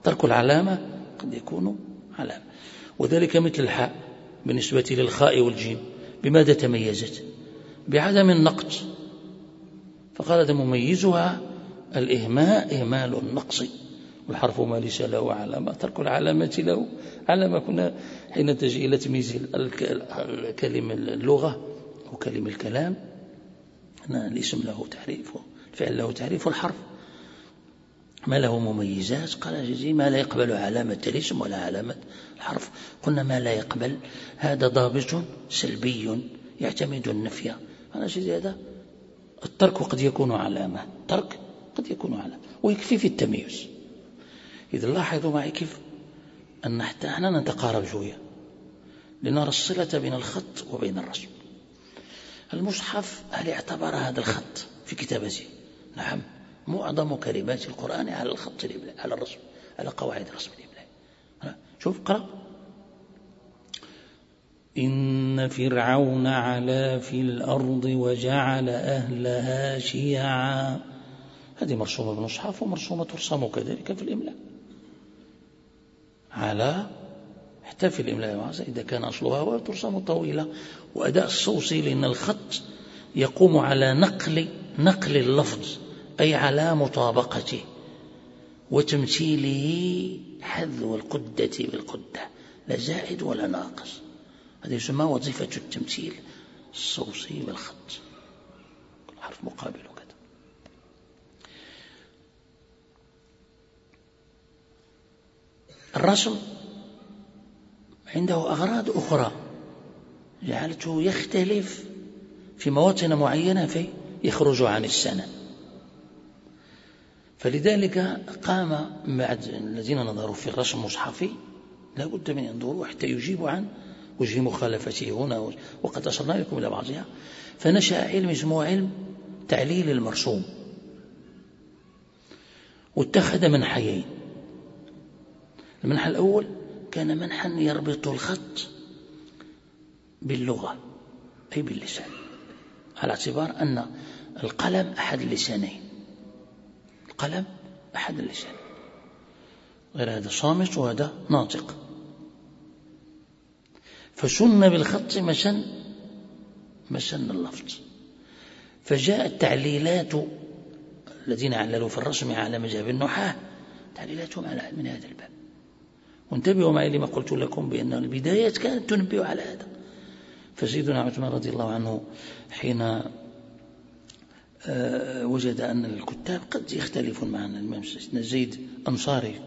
ترك العلامة قد يكون علامة. وذلك مثل الحاء. بالنسبة للخاء والجيم بماذا تميزت؟ بعدم النقط فقال مميزها الإهماء إهمال النقص. والحرف ما ليس له علامة ترك العلامة له. علامة كنا حين تجي إلى تمييز الكلمة اللغة وكلمة الكلام الاسم له تعريف الفعل له تعريف والحرف ما له مميزات؟ قال جزي ما لا يقبل علامة الاسم ولا علامة الحرف. قلنا ما لا يقبل هذا ضابط سلبي يعتمد النفي. أنا جزي هذا الترك قد يكون علامة ترك قد يكون علامة ويكفي في التمييز. إذا لاحظوا معي كيف أن حتى أحنا نتقارب شوية لنرى الصلة بين الخط وبين الرسم. المصحف هل اعتبر هذا الخط في كتابته؟ نعم. معظم كلمات القرآن على الخط الإبلاء على الرسم على قواعد رسم الإبلاء شوف قرأ إن فرعون علا في الأرض وجعل أهلها شيعا. هذه مرسومة بالمصحف ومرسومة ترسم كذلك في الإملاء. على حتى في الإملاء إذا كان أصلها وترسم طويلة وأداء الصوصي لأن الخط يقوم على نقل نقل اللفظ. أي على مطابقته وتمثيله حذو القدة بالقدة لا زائد ولا ناقص. هذا يسمى وظيفة التمثيل الصوصي بالخط. حرف مقابل وكذا. الرسم عنده أغراض أخرى. جعلته يختلف في مواطن معينة في يخرج عن السنة. فلذلك قام بعد الذين نظروا في الرسم المصحفي لا بد من ينظروا حتى يجيبوا عن وجه مخالفته هنا وقد أشرنا لكم إلى بعضها. فنشأ علم اسمه علم تعليل المرسوم. واتخذ منحيين. المنحى الأول كان منحا يربط الخط باللغة أي باللسان على اعتبار أن القلم أحد اللسانين القلم أحد اللسانين غير هذا صامت وهذا ناطق. فسن بالخط مشن مشن اللفظ. فجاءت تعليلات الذين عللوا في الرسم على مذهب النحاة تعليلاتهم على من هذا الباب. وانتبهوا معي لما قلت لكم بأن البدايات كانت تنبئ على هذا. فسيدنا عثمان رضي الله عنه حين وجد أن الكتاب قد يختلفون مع الإمام سيدنا زيد أنصاري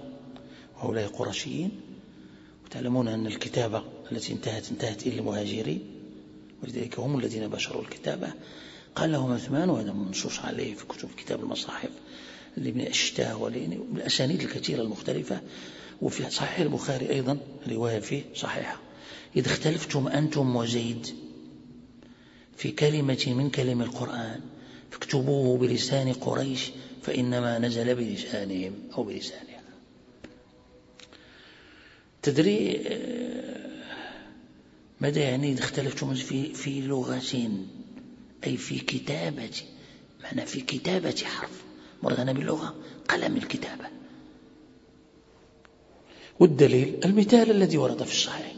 وهؤلاء قرشيين وتعلمون أن الكتابة التي انتهت انتهت إلى المهاجرين ولذلك هم الذين بشروا الكتابة. قال لهم عثمان وهذا منصوص عليه في كتب كتاب المصاحف لابن أشتاه والأسانيد الكثيرة المختلفة وفي صحيح البخاري أيضا رواية فيه صحيحة. إذا اختلفتم أنتم وزيد في كلمة من كلم القرآن فاكتبوه بلسان قريش فإنما نزل بلسانهم أو بلسانها. تدري آه، ماذا يعني إذا اختلفتم في, في لغة أي في كتابة معنى في كتابة حرف. مرغنا باللغة قلم الكتابة. والدليل المثال الذي ورد في الصحيح.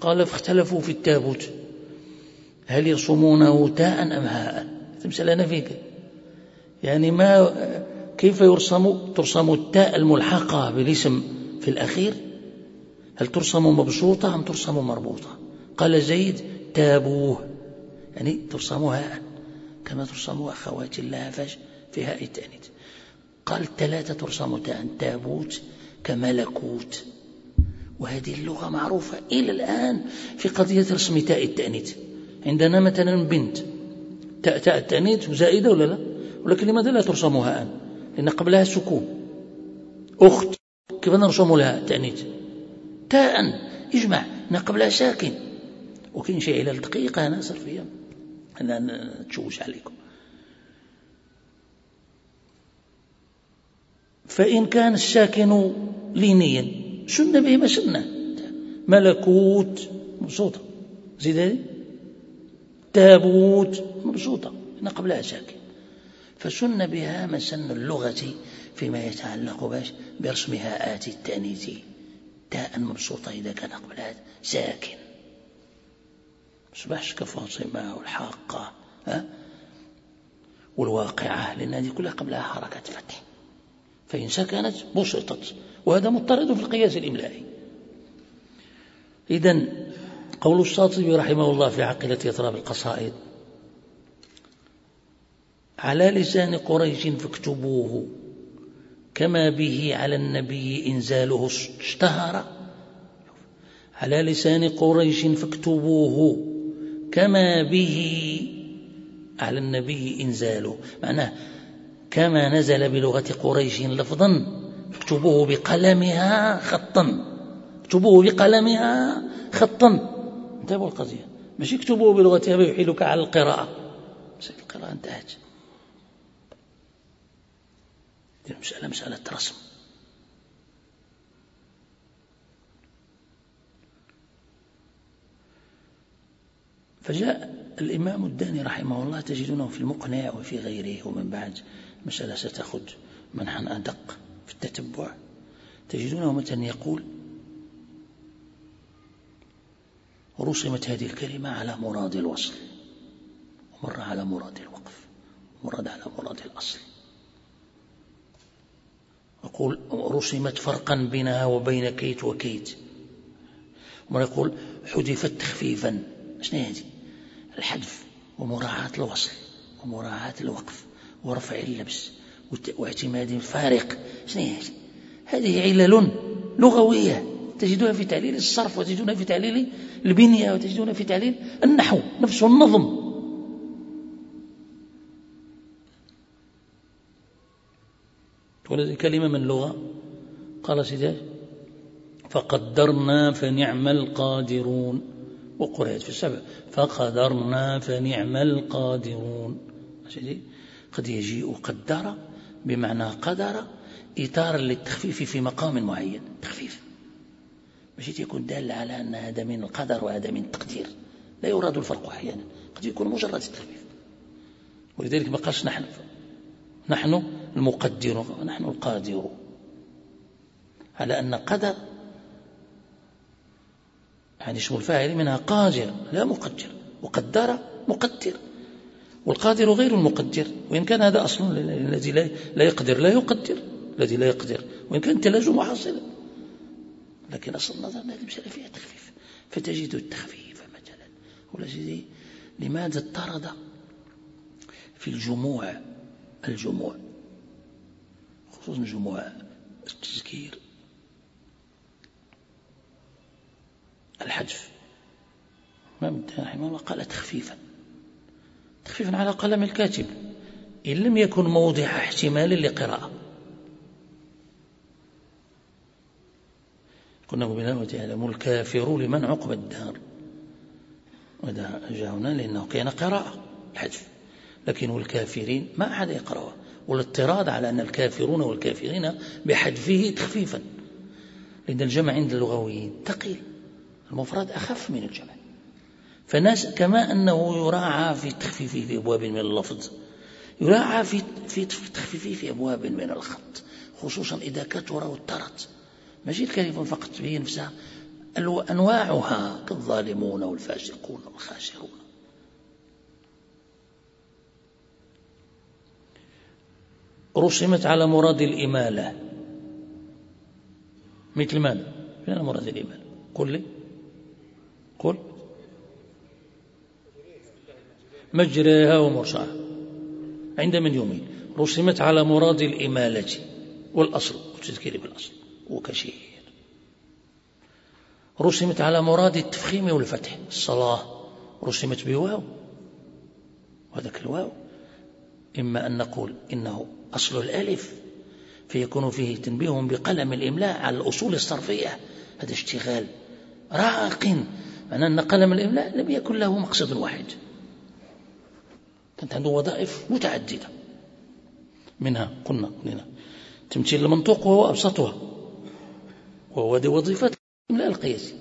قال فاختلفوا في التابوت هل يصومونه تاء أم هاء؟ مسألة فيك يعني ما كيف يرسم ترسم التاء الملحقة بالاسم في الأخير؟ هل ترسم مبسوطة أم ترسم مربوطة؟ قال زيد تابوه. يعني ترسم هاء كما ترسم أخوات اللافش في هاء التأنيث قال ثلاثة ترسم تاء تابوت كملكوت. وهذه اللغة معروفة إلى الآن في قضية رسم تاء التأنيث عندنا مثلا بنت. تاء التأنيث زائدة ولا لا؟ ولكن لماذا لا ترسم هاء لأن قبلها سكون. أخت كيف نرسم لها التأنيث؟ تاء. يجمع أن قبلها ساكن. وكاين شي علل دقيقة أنا صرفية أنا نتشوش عليكم. فإن كان الساكن لينيا سنة به ما سنة؟ ملكوت. مبسوطة زيد هذه؟ تابوت. مبسوطة هنا قبلها ساكن. فسن بها مسن اللغة فيما يتعلق باش برسم هاءات التأنيث. تاء مبسوطة إذا كان قبلها ساكن. مصبحش كفاطمة والحاقة ها؟ والواقعة لأن هذه كلها قبلها حركة فتح. فإن سكنت بسطت. وهذا مضطرد في القياس الإملائي. إذا قول الشاطبي رحمه الله في عقيدة إطراب القصائد على لسان قريش فاكتبوه. كما به على النبي إنزاله اشتهر. على لسان قريش فاكتبوه. كما به على النبي إنزاله. معناه كما نزل بلغة قريش لفظا اكتبوه بقلمها خطا. اكتبوه بقلمها خطا. انتبهوا القضية. مش اكتبوه بلغتها ويحيلك على القراءة. القراءة انتهت دي المسألة مسألة رسم. فجاء الإمام الداني رحمه الله تجدونه في المقنع وفي غيره ومن بعد مسألة ستأخذ منحا أدق في التتبع. تجدونه مثلا يقول رسمت هذه الكلمة على مراد الوصل. ومر على مراد الوقف. ومراد على مراد الأصل. يقول رسمت فرقا بينها وبين كيت وكيت. ويقول حذفت تخفيفا. شنو هذه؟ الحذف ومراعاة الوصل ومراعاة الوقف ورفع اللبس واعتماد فارق شنو هذه؟ هذه علل لغوية. تجدونها في تعليل الصرف وتجدونها في تعليل البنية وتجدونها في تعليل النحو نفسه النظم. ولذلك كلمة من اللغة قال سيدي فقدرنا فنعم القادرون. وقرأت في السبع فقدرنا فنعم القادرون. سيدي قد يجيء قدر بمعنى قدر إطارا للتخفيف في مقام معين. تخفيف. ماشي يكون دال على أن هذا من القدر وهذا من التقدير. لا يراد الفرق أحيانا قد يكون مجرد التخفيف. ولذلك ما قالش نحن. نحن المقدر ونحن القادر على أن قدر يعني اسم الفاعل منها قادر لا مقدر وقدر مقدر. والقادر غير المقدر وإن كان هذا أصل الذي لا يقدر لا يقدر الذي لا يقدر. وإن كان التلازم حاصلا لكن أصل النظر هذه المسألة فيها تخفيف. فتجد التخفيف مثلا. ولا لماذا اضطرد في الجموع؟ الجموع. خصوصا جموع التذكير. الحذف. الإمام رحمه الله قال تخفيفا. تخفيفا على قلم الكاتب. إن لم يكن موضع احتمال لقراءة قلنا بلاوة يعلم الكافر لمن عقب الدار وهذا جاء هنا لأنه كان قراءة الحذف. لكن والكافرين ما أحد يقرأها. والاضطراد على أن الكافرون والكافرين بحذفه تخفيفا. لأن الجمع عند اللغويين ثقيل. المفرد أخف من الجمع. فناس كما أنه يراعى في تخفيفه في أبواب من اللفظ. يراعى في في تخفيفه في أبواب من الخط. خصوصا إذا كثر واضطرت ماشي الكلمة فقط تبين نفسها. أنواعها كالظالمون والفاسقون والخاسرون. رسمت على مراد الإمالة. مثل ماذا؟ فين مراد الإمالة؟ قل لي. قل. مجريها ومرساها. عند من يميل. رسمت على مراد الإمالة. والأصل تذكيري بالأصل. وكشير. رسمت على مراد التفخيم والفتح. الصلاة. رسمت بواو. وهذاك الواو. إما أن نقول إنه أصل الألف. فيكون فيه تنبيه بقلم الإملاء على الأصول الصرفية. هذا اشتغال راق. معناه أن قلم الإملاء لم يكن له مقصد واحد. كانت عنده وظائف متعددة. منها قلنا قلنا تمثيل المنطوق وهو أبسطها. وهو دي وظيفة الإملاء القياسي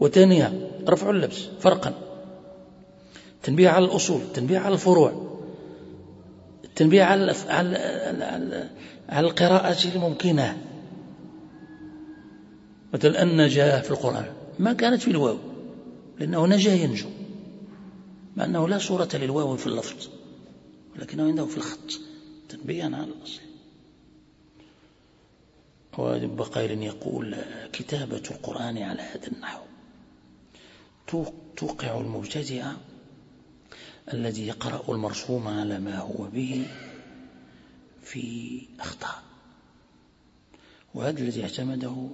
وثانيها رفع اللبس فرقا. تنبيه على الأصول تنبيه على الفروع. التنبيه على على على القراءة الممكنة. مثل أن جاء في القرآن. ما كانت في الواو لأنه نجا ينجو مع أنه لا صورة للواو في اللفظ ولكنه عنده في الخط تنبيها على الأصل. وابن قائل يقول كتابة القرآن على هذا النحو. توقع المبتدئ الذي يقرأ المرسوم على ما هو به في أخطاء. وهذا الذي اعتمده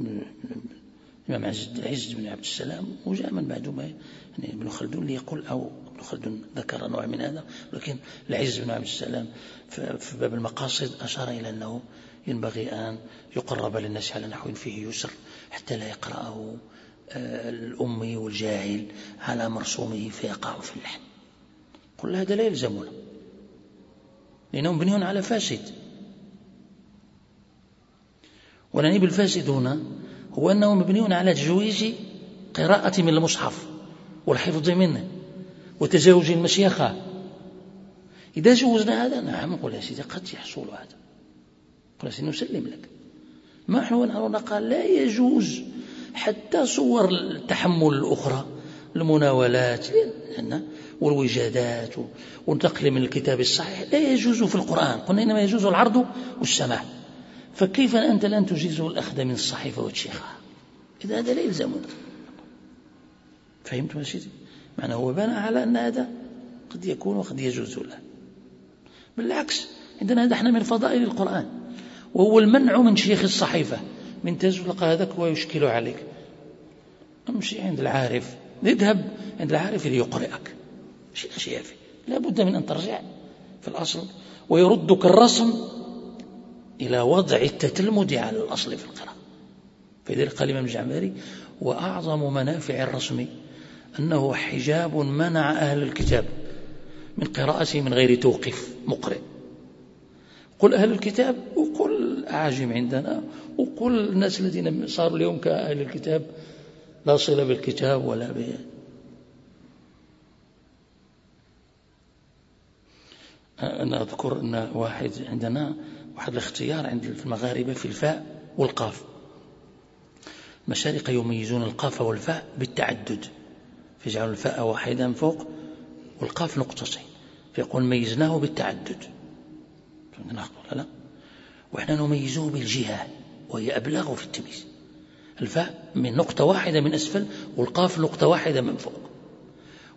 الإمام عز بن عبد السلام وجاء من بعده ما يعني ابن خلدون ليقول أو ابن خلدون ذكر نوع من هذا ولكن العز بن عبد السلام في باب المقاصد أشار إلى أنه ينبغي أن يقرب للناس على نحو فيه يسر حتى لا يقرأه الأمي والجاهل على مرسومه فيقع في اللحن. قل هذا لا يلزمنا. لأنه مبني على فاسد. ونعني بالفاسد هنا هو أنه مبني على تجويز قراءة من المصحف والحفظ منه وتزاوج المشيخة. إذا جوزنا هذا نعم نقول يا سيدي قد يحصل هذا. قل سنسلم لك. ما نحن قال لا يجوز حتى صور التحمل الأخرى المناولات والوجادات والنقل من الكتاب الصحيح لا يجوز في القرآن. قلنا إنما يجوز العرض والسماع. فكيف أنت لن تجيز الأخذ من الصحيفة والشيخة؟ إذا هذا لا يلزمنا فهمت يا سيدي؟ معنى هو بنى على أن هذا قد يكون وقد يجوز له. بالعكس عندنا هذا إحنا من فضائل القرآن وهو المنع من شيخ الصحيفة. من تزلق هذاك ويشكل عليك. امشي عند العارف. اذهب عند العارف ليقرئك. شيء أشياء فيه. لا بد من أن ترجع في الأصل. ويردك الرسم إلى وضع التتلمذ على الأصل في القراءة. فلذلك قال الإمام الجعمري وأعظم منافع الرسم أنه حجاب منع أهل الكتاب من قراءته من غير توقف مقرئ. قل أهل الكتاب وقل الأعاجم عندنا. وقل الناس الذين صاروا اليوم كأهل الكتاب لا صلة بالكتاب ولا ب. أنا أذكر أن واحد عندنا واحد الاختيار عند المغاربة في الفاء والقاف. مشارقة يميزون القاف والفاء بالتعدد. فيجعلون الفاء واحدا فوق والقاف نقطتين. فيقول ميزناه بالتعدد. لا؟ وإحنا نميزه بالجهة وهي أبلغ في التمييز. الفاء من نقطة واحدة من أسفل والقاف نقطة واحدة من فوق.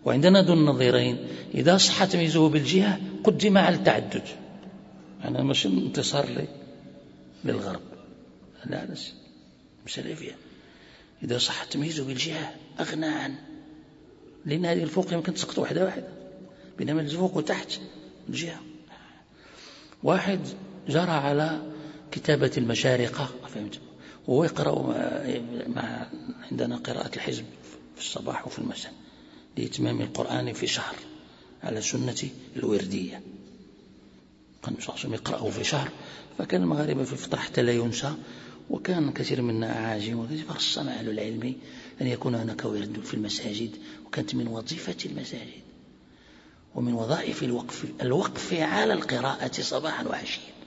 وعندنا ذو النظيرين إذا صح تمييزه بالجهة قدم على التعدد. أنا مش انتصار للغرب. لا مسألة فيها إذا صح تمييزه بالجهة أغنى عن لأن هذه الفوق يمكن تسقط واحدة واحدة بينما الفوق وتحت الجهة. واحد جرى على كتابة المشارقة فهمت؟ وهو يقرأ مع عندنا قراءة الحزب في الصباح وفي المساء لإتمام القرآن في شهر على سنة الوردية. كان صلى الله عليه وسلم يقرأه في شهر فكان المغاربة في الفطر حتى لا ينسى وكان كثير منا أعاجم فرصنا أهل العلم أن يكون هناك ورد في المساجد وكانت من وظيفة المساجد ومن وظائف الوقف الوقف على القراءة صباحا وعشيا.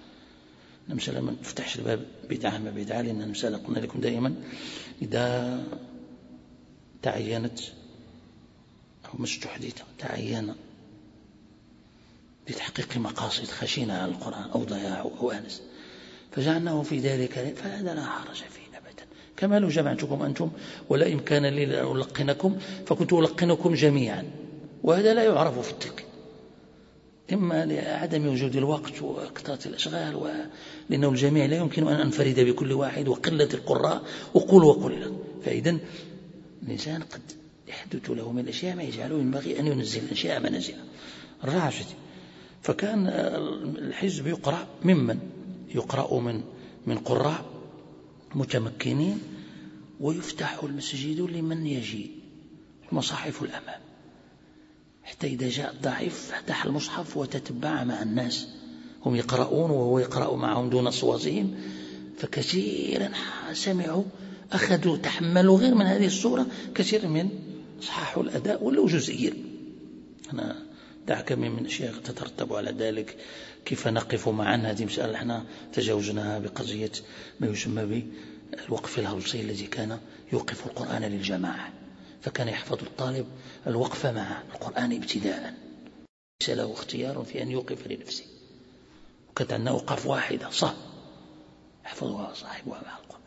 نمثل ما نفتحش الباب بدعة ما بدعة لأن نمثل قلنا لكم دائما إذا تعينت أو ما استحدث تعين لتحقيق المقاصد خشينا على القرآن أو ضياع أو آنس. فجعلناه في ذلك فهذا لا حرج فيه أبدا. كما لو جمعتكم أنتم ولا إمكان لي أن ألقنكم فكنت ألقنكم جميعا. وهذا لا يعرف في التلقين إما لعدم وجود الوقت وكثرة الأشغال و... لأنه الجميع لا يمكن أن أنفرد بكل واحد وقلة القراء. وقول وقل فإذا الإنسان قد يحدث له من الأشياء ما يجعله ينبغي أن ينزل الأشياء منازلها الراشد فكان الحزب يقرأ ممن؟ يقرأ من من قراء متمكنين ويفتح المسجد لمن يجي المصاحف الأمام. حتى إذا جاء الضعيف فتح المصحف وتتبع مع الناس. هم يقرؤون وهو يقرأ معهم دون صواتهم فكثيرا سمعوا أخذوا تحملوا غير من هذه الصورة. كثير من صححوا الأداء ولو جزئيا. أنا دعك من الأشياء تترتب على ذلك. كيف نقف معا؟ هذه مسألة إحنا تجاوزناها بقضية ما يسمى بالوقف الهوسي الذي كان يوقف القرآن للجماعة. فكان يحفظ الطالب الوقف مع القرآن ابتداء. ليس له اختيار في أن يوقف لنفسه. وكانت عندنا أوقاف واحدة صح يحفظها صاحبها مع القرآن.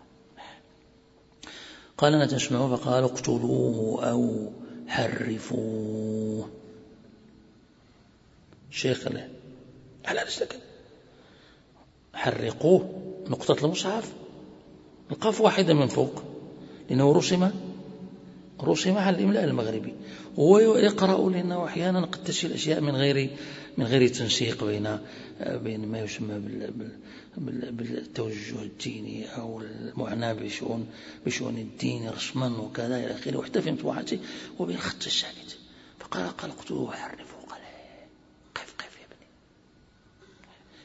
قال لا تسمعوا فقال اقتلوه أو حرفوه. شيخ له على رسلك حرقوه؟ نقطة المصحف. القاف واحدة من فوق. لأنه رسم رسم على الإملاء المغربي. وهو يقرأ لأنه أحيانا قد تشي الأشياء من غير من غير تنسيق بين بين ما يسمى بالتوجه الديني أو المعنى بشؤون بشؤون الدين رسما وكذا إلى آخره. وحتى في مطبوعاته وبين الخط الساكت فقال قال اقتلوه وحرفوا قال قف قف يا بني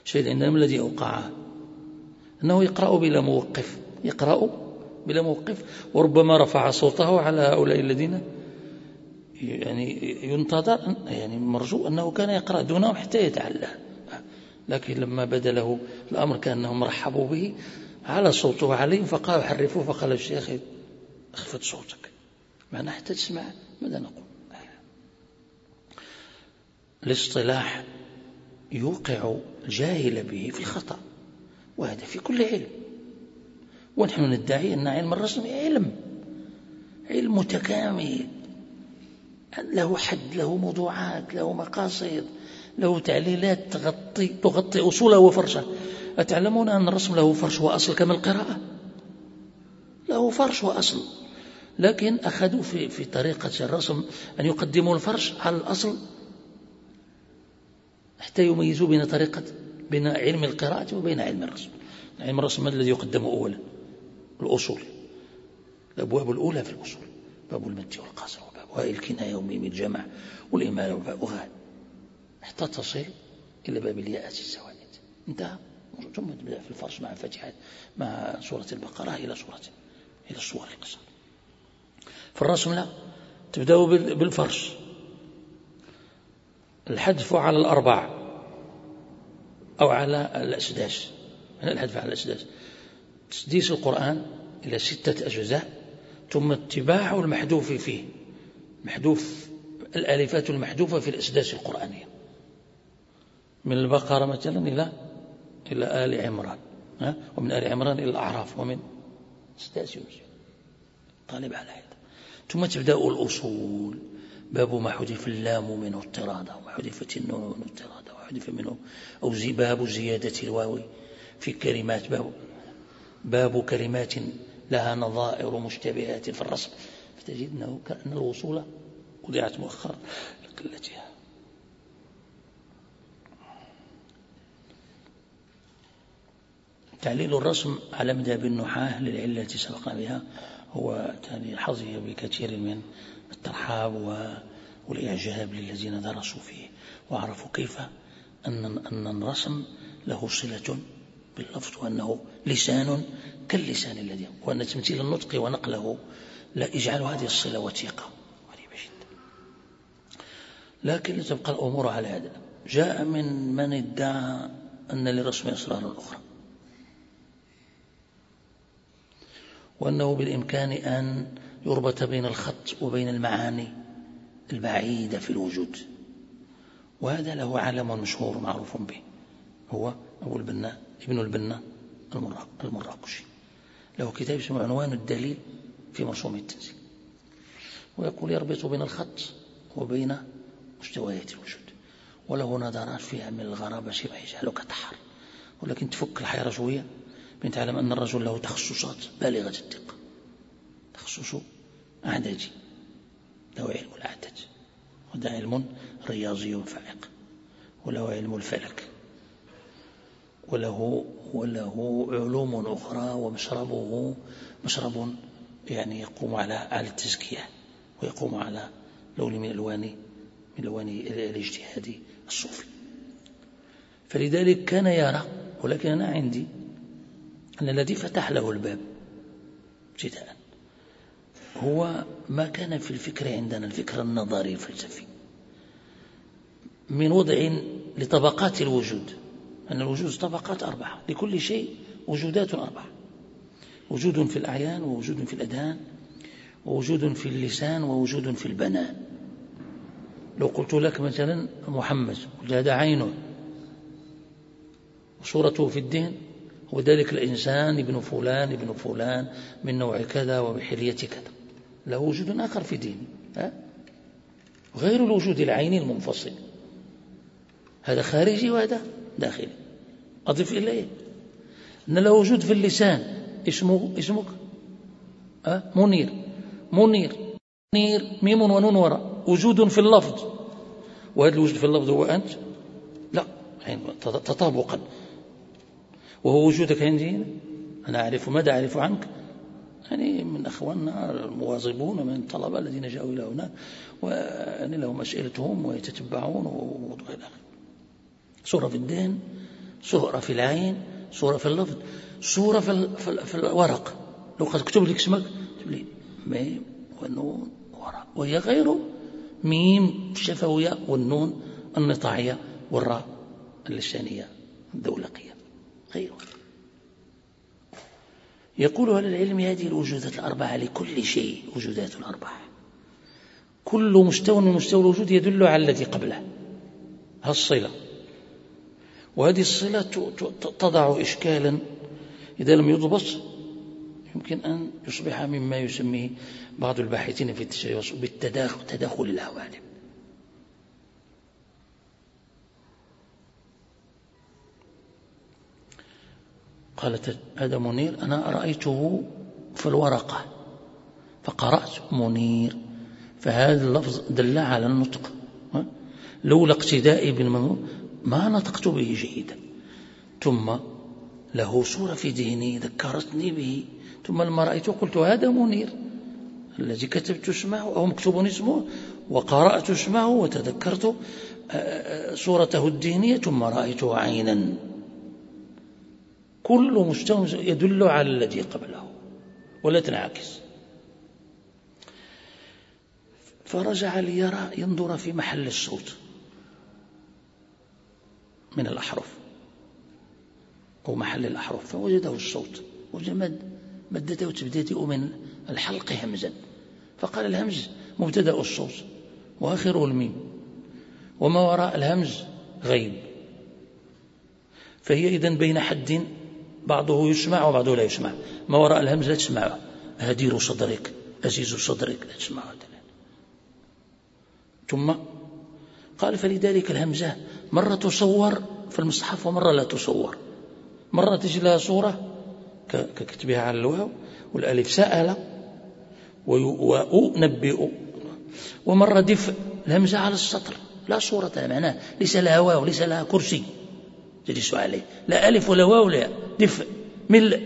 شيء الذي أوقعه. أنه يقرأ بلا موقف. يقرأ بلا موقف وربما رفع صوته على هؤلاء الذين يعني ينتظر يعني مرجو أنه كان يقرأ دونهم حتى يتعلم. لكن لما بدا له الأمر كأنهم رحبوا به على صوته عليهم فقال حرفوه فقال الشيخ اخفض صوتك. معنا حتى تسمع ماذا نقول. الاصطلاح يوقع الجاهل به في الخطأ وهذا في كل علم. ونحن ندعي أن علم الرسم علم علم متكامل. له حد له موضوعات له مقاصد له تعليلات تغطي تغطي أصوله وفرشه. أتعلمون أن الرسم له فرش وأصل كما القراءة؟ له فرش وأصل. لكن أخذوا في, في طريقة الرسم أن يقدموا الفرش على الأصل حتى يميزوا بين طريقة بين علم القراءة وبين علم الرسم. علم الرسم الذي يقدم أولا؟ الأصول. الأبواب الأولى في الأصول. باب المد والقصر وباب الكناية وميم الجمع والإمالة وبابها. حتى تصل إلى باب الياءات الزوائد. انتهى. ثم تبدأ في الفرش مع الفاتحة مع سورة البقرة إلى سورة إلى الصور القصر. في الرسم لا. تبدأ بالفرش الحذف على الأربع أو على الأسداس. الحذف على الأسداس؟ تسديس القرآن إلى ستة أجزاء ثم اتباع المحذوف فيه محذوف الآلفات المحذوفة في الأسداس القرآنية. من البقرة مثلا إلى إلى آل عمران ها؟ ومن آل عمران إلى الأعراف ومن أسداس يوسف طالب على هذا. ثم تبدأ الأصول. باب ما حذف اللام منه اضطرادا وما حذفت النون اضطرادا وحذف منه أو باب زيادة الواو في كلمات باب باب كلمات لها نظائر مشتبهات في الرسم. فتجد أنه كأن الوصول وضعت مؤخرا لقلتها تعليل الرسم على مذهب النحاة للعلة التي سبقنا بها هو حظي بكثير من الترحاب والإعجاب للذين درسوا فيه. وعرفوا كيف أن أن الرسم له صلة باللفظ وأنه لسان كاللسان الذي وأن تمثيل النطق ونقله لا يجعل هذه الصلة وثيقة. غريبة جدا. لكن تبقى الأمور على هذا. جاء من من ادعى أن للرسم أسرار أخرى وأنه بالإمكان أن يربط بين الخط وبين المعاني البعيدة في الوجود. وهذا له علم مشهور معروف به. هو أبو البنا ابن البنا المراقشي له كتاب اسمه عنوان الدليل في مرسوم التنزيل. ويقول يربط بين الخط وبين مستويات الوجود. وله نظرات فيها من الغرابة ما يجعلك تحر. ولكن تفك الحيرة شوية. بين تعلم أن الرجل له تخصصات بالغة الدقة. تخصص أعدادي له علم الأعداد وده علم رياضي فائق. وله علم الفلك. وله وله علوم أخرى ومشربه مشرب يعني يقوم على على التزكية ويقوم على لون من ألوان من ألوان الاجتهاد الصوفي. فلذلك كان يرى ولكن أنا عندي أن الذي فتح له الباب ابتداء هو ما كان في الفكر عندنا الفكر النظري الفلسفي من وضع لطبقات الوجود. أن الوجود طبقات أربعة لكل شيء وجودات أربعة. وجود في الأعيان ووجود في الأذهان ووجود في اللسان ووجود في البنان لو قلت لك مثلا محمد هذا عينه وصورته في الدين وذلك الإنسان ابن فلان ابن فلان من نوع كذا وبحلية كذا. له وجود آخر في دينه غير الوجود العيني المنفصل. هذا خارجي وهذا داخلي. أضف إليه. أن له وجود في اللسان. اسمه اسمك؟ أه؟ منير. منير. منير. ميم ونون وراء. وجود في اللفظ. وهذا الوجود في اللفظ هو أنت؟ لا. تطابقا. وهو وجودك عندي أنا أعرف ماذا أعرف عنك؟ يعني من أخواننا المواظبون من الطلبة الذين جاءوا إلى هنا. وأن لهم أسئلتهم ويتتبعون وإلى آخره صورة في الدين. صورة في العين صورة في اللفظ صورة في, في الورق. لو قد كتب لك اسمك ميم والنون ورق وهي غير ميم الشفوية والنون النطاعية والراء اللسانية الدولقية. غيره يقول أهل العلم هذه الوجودات الأربعة لكل شيء وجودات أربعة كل مستوى من مستوى الوجود يدل على الذي قبله. هالصلة وهذه الصلة تضع إشكالا. إذا لم يضبط يمكن أن يصبح مما يسميه بعض الباحثين في التشريع بالتداخل العوالم قالت هذا منير أنا رأيته في الورقة فقرأت منير. فهذا اللفظ دل على النطق لولا اقتدائي بالمنظور ما نطقت به جيدا ثم له صورة في ذهني ذكرتني به. ثم لما رأيته قلت هذا منير الذي كتبت اسمه أو مكتوب اسمه وقرأت اسمه وتذكرت آه، آه، صورته الدينية ثم رأيته عينا. كل مستوى يدل على الذي قبله ولا تنعكس. فرجع ليرى ينظر في محل الصوت. من الأحرف أو محل الأحرف فوجده الصوت وجمد مدته تبدأ من الحلق همزا فقال الهمز مبتدأ الصوت وآخره الميم وما وراء الهمز غيب فهي إذن بين حد بعضه يسمع وبعضه لا يسمع ما وراء الهمز لا تسمعه هدير صدرك أزيز صدرك لا تسمعه ثم قال فلذلك الهمزة مرة تصور في المصحف ومرة لا تصور. مرة تجي لها صورة ككتبها على الواو والألف سأل وأنبئ. ومرة دفء الهمزة على السطر. لا صورة معناه ليس لها واو ليس لها كرسي. تجلس عليه. لا ألف ولا واو لا. دفء ملء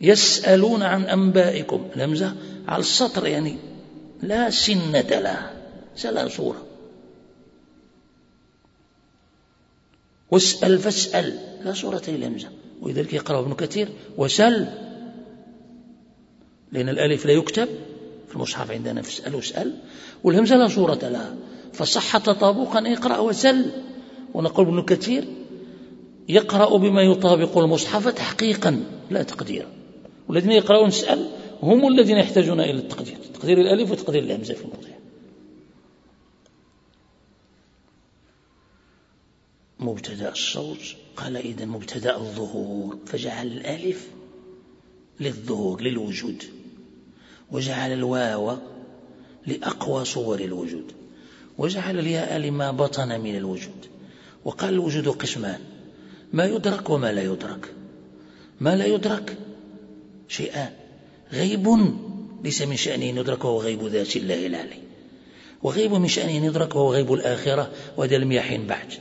يسألون عن أنبائكم. الهمزة على السطر يعني. لا سنة لها. سلا صورة. واسأل فاسأل. لا صورة الهمزة ولذلك يقرأ ابن كثير وسل. لأن الألف لا يكتب في المصحف عندنا فاسأل واسأل. والهمزة لا صورة لها. فصح تطابقا اقرأ وسل. ونقول ابن كثير يقرأ بما يطابق المصحف تحقيقا لا تقديرا. والذين يقرأون اسأل. هم الذين يحتاجون إلى التقدير. تقدير الألف وتقدير الهمزة في الموضع مبتدأ الصوت قال إذا مبتدأ الظهور فجعل الألف للظهور للوجود وجعل الواو لأقوى صور الوجود وجعل الياء لما بطن من الوجود. وقال الوجود قسمان ما يدرك وما لا يدرك. ما لا يدرك شيئان. غيب ليس من شأنه أن يدرك وهو غيب ذات الله العلي. وغيب من شأنه أن يدرك وهو غيب الآخرة وهذا لم يحين بعد.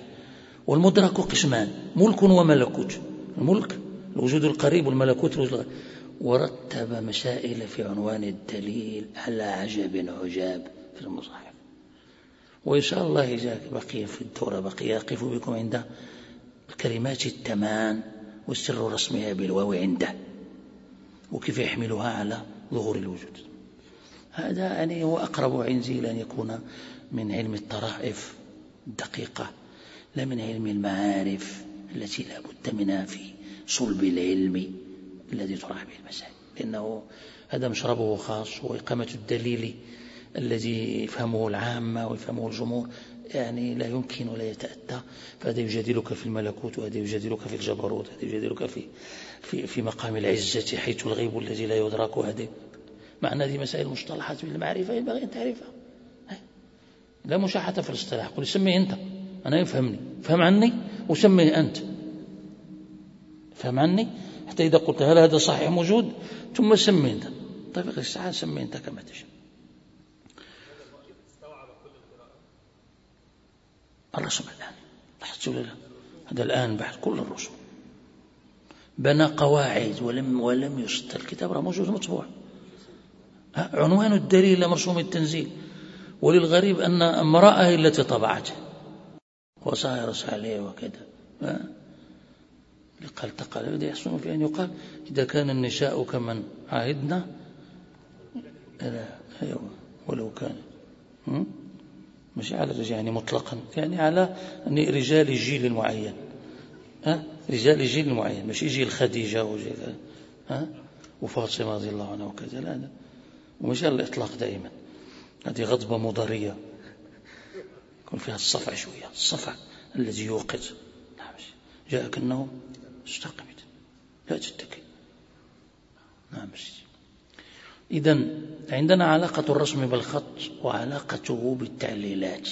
والمدرك قسمان ملك وملكوت. الملك الوجود القريب والملكوت الوجود ورتب مسائل في عنوان الدليل على عجب عجاب في المصحف وإن شاء الله إذا بقي في الدورة بقي يقف بكم عند الكلمات التمان والسر رسمها بالواو عنده. وكيف يحملها على ظهور الوجود. هذا يعني هو أقرب عندي لأن يكون من علم الطرائف الدقيقة. لا من علم المعارف التي لا بد منها في صلب العلم الذي طرح به المسائل. لأنه هذا مشربه خاص وإقامة الدليل الذي يفهمه العامة ويفهمه الجمهور. يعني لا يمكن ولا يتأتى. فهذا يجادلك في الملكوت وهذا يجادلك في الجبروت هذا يجادلك في في في مقام العزة حيث الغيب الذي لا يدرك هذه. معنى هذه مسائل مصطلحات بالمعرفة ينبغي أن تعرفها. لا مشاحة في الاصطلاح. قل سميه أنت. أنا يفهمني. فهم عني وسميه أنت. فهم عني؟ حتى إذا قلت هل هذا صحيح موجود ثم سميه أنت طيب الساعة سميه أنت كما تشاء. الرسم الآن لاحظت ولا لا هذا الآن بعد كل الرسوم بنى قواعد ولم ولم يسطر الكتاب راه موجود مطبوع. عنوان الدليل مرسوم التنزيل. وللغريب أن امرأة هي التي طبعته وصاير عليه وكذا. قال تقال بدأ يحسن في أن يقال إذا كان النساء كمن عاهدنا أيوة ولو كان. مش على الرجال يعني مطلقا يعني على رجال جيل معين. ها؟ رجال جيل معين مش جيل خديجة وجيل ها؟ وفاطمة رضي الله عنها وكذا لا لا. ومش على الإطلاق دائما. هذه غضبة مضارية يكون فيها الصفع شوية الصفع الذي يوقظ. نعم. جاءك النوم استقم لا تتكي نعم. إذا عندنا علاقة الرسم بالخط وعلاقته بالتعليلات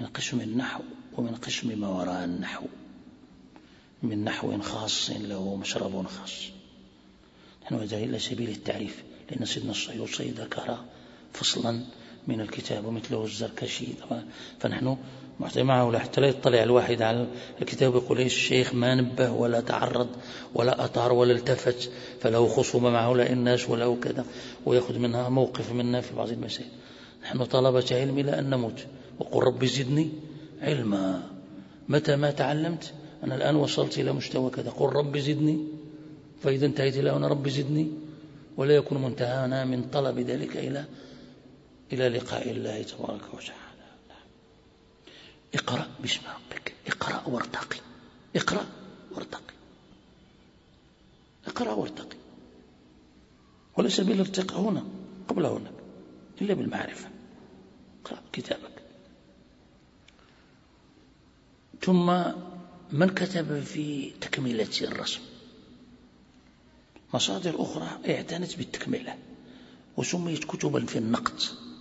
من قسم النحو ومن قسم ما وراء النحو. من نحو خاص له مشرب خاص. نحن هذا إلى سبيل التعريف لأن سيدنا السيوطي ذكر فصلا من الكتاب ومثله الزركشي طبعا. فنحن معه حتى لا يطلع الواحد على الكتاب يقول إيش الشيخ ما نبه ولا تعرض ولا أطار ولا التفت فله خصومة مع هؤلاء الناس وله كذا ويأخذ منها موقف منا في بعض المسائل. نحن طلبة علم إلى أن نموت. وقل رب زدني علما. متى ما تعلمت أنا الآن وصلت إلى مستوى كذا. قل رب زدني. فإذا انتهيت إلى هنا رب زدني. ولا يكون منتهانا من طلب ذلك إلى إلى لقاء الله تبارك وتعالى. اقرأ باسم ربك. اقرأ وارتقي. اقرأ وارتقي. اقرأ وارتقي. وليس بالارتقاء هنا قبل هناك إلا بالمعرفة. اقرأ كتابك. ثم من كتب في تكملة الرسم؟ مصادر أخرى اعتنت بالتكملة وسميت كتبا في النقد.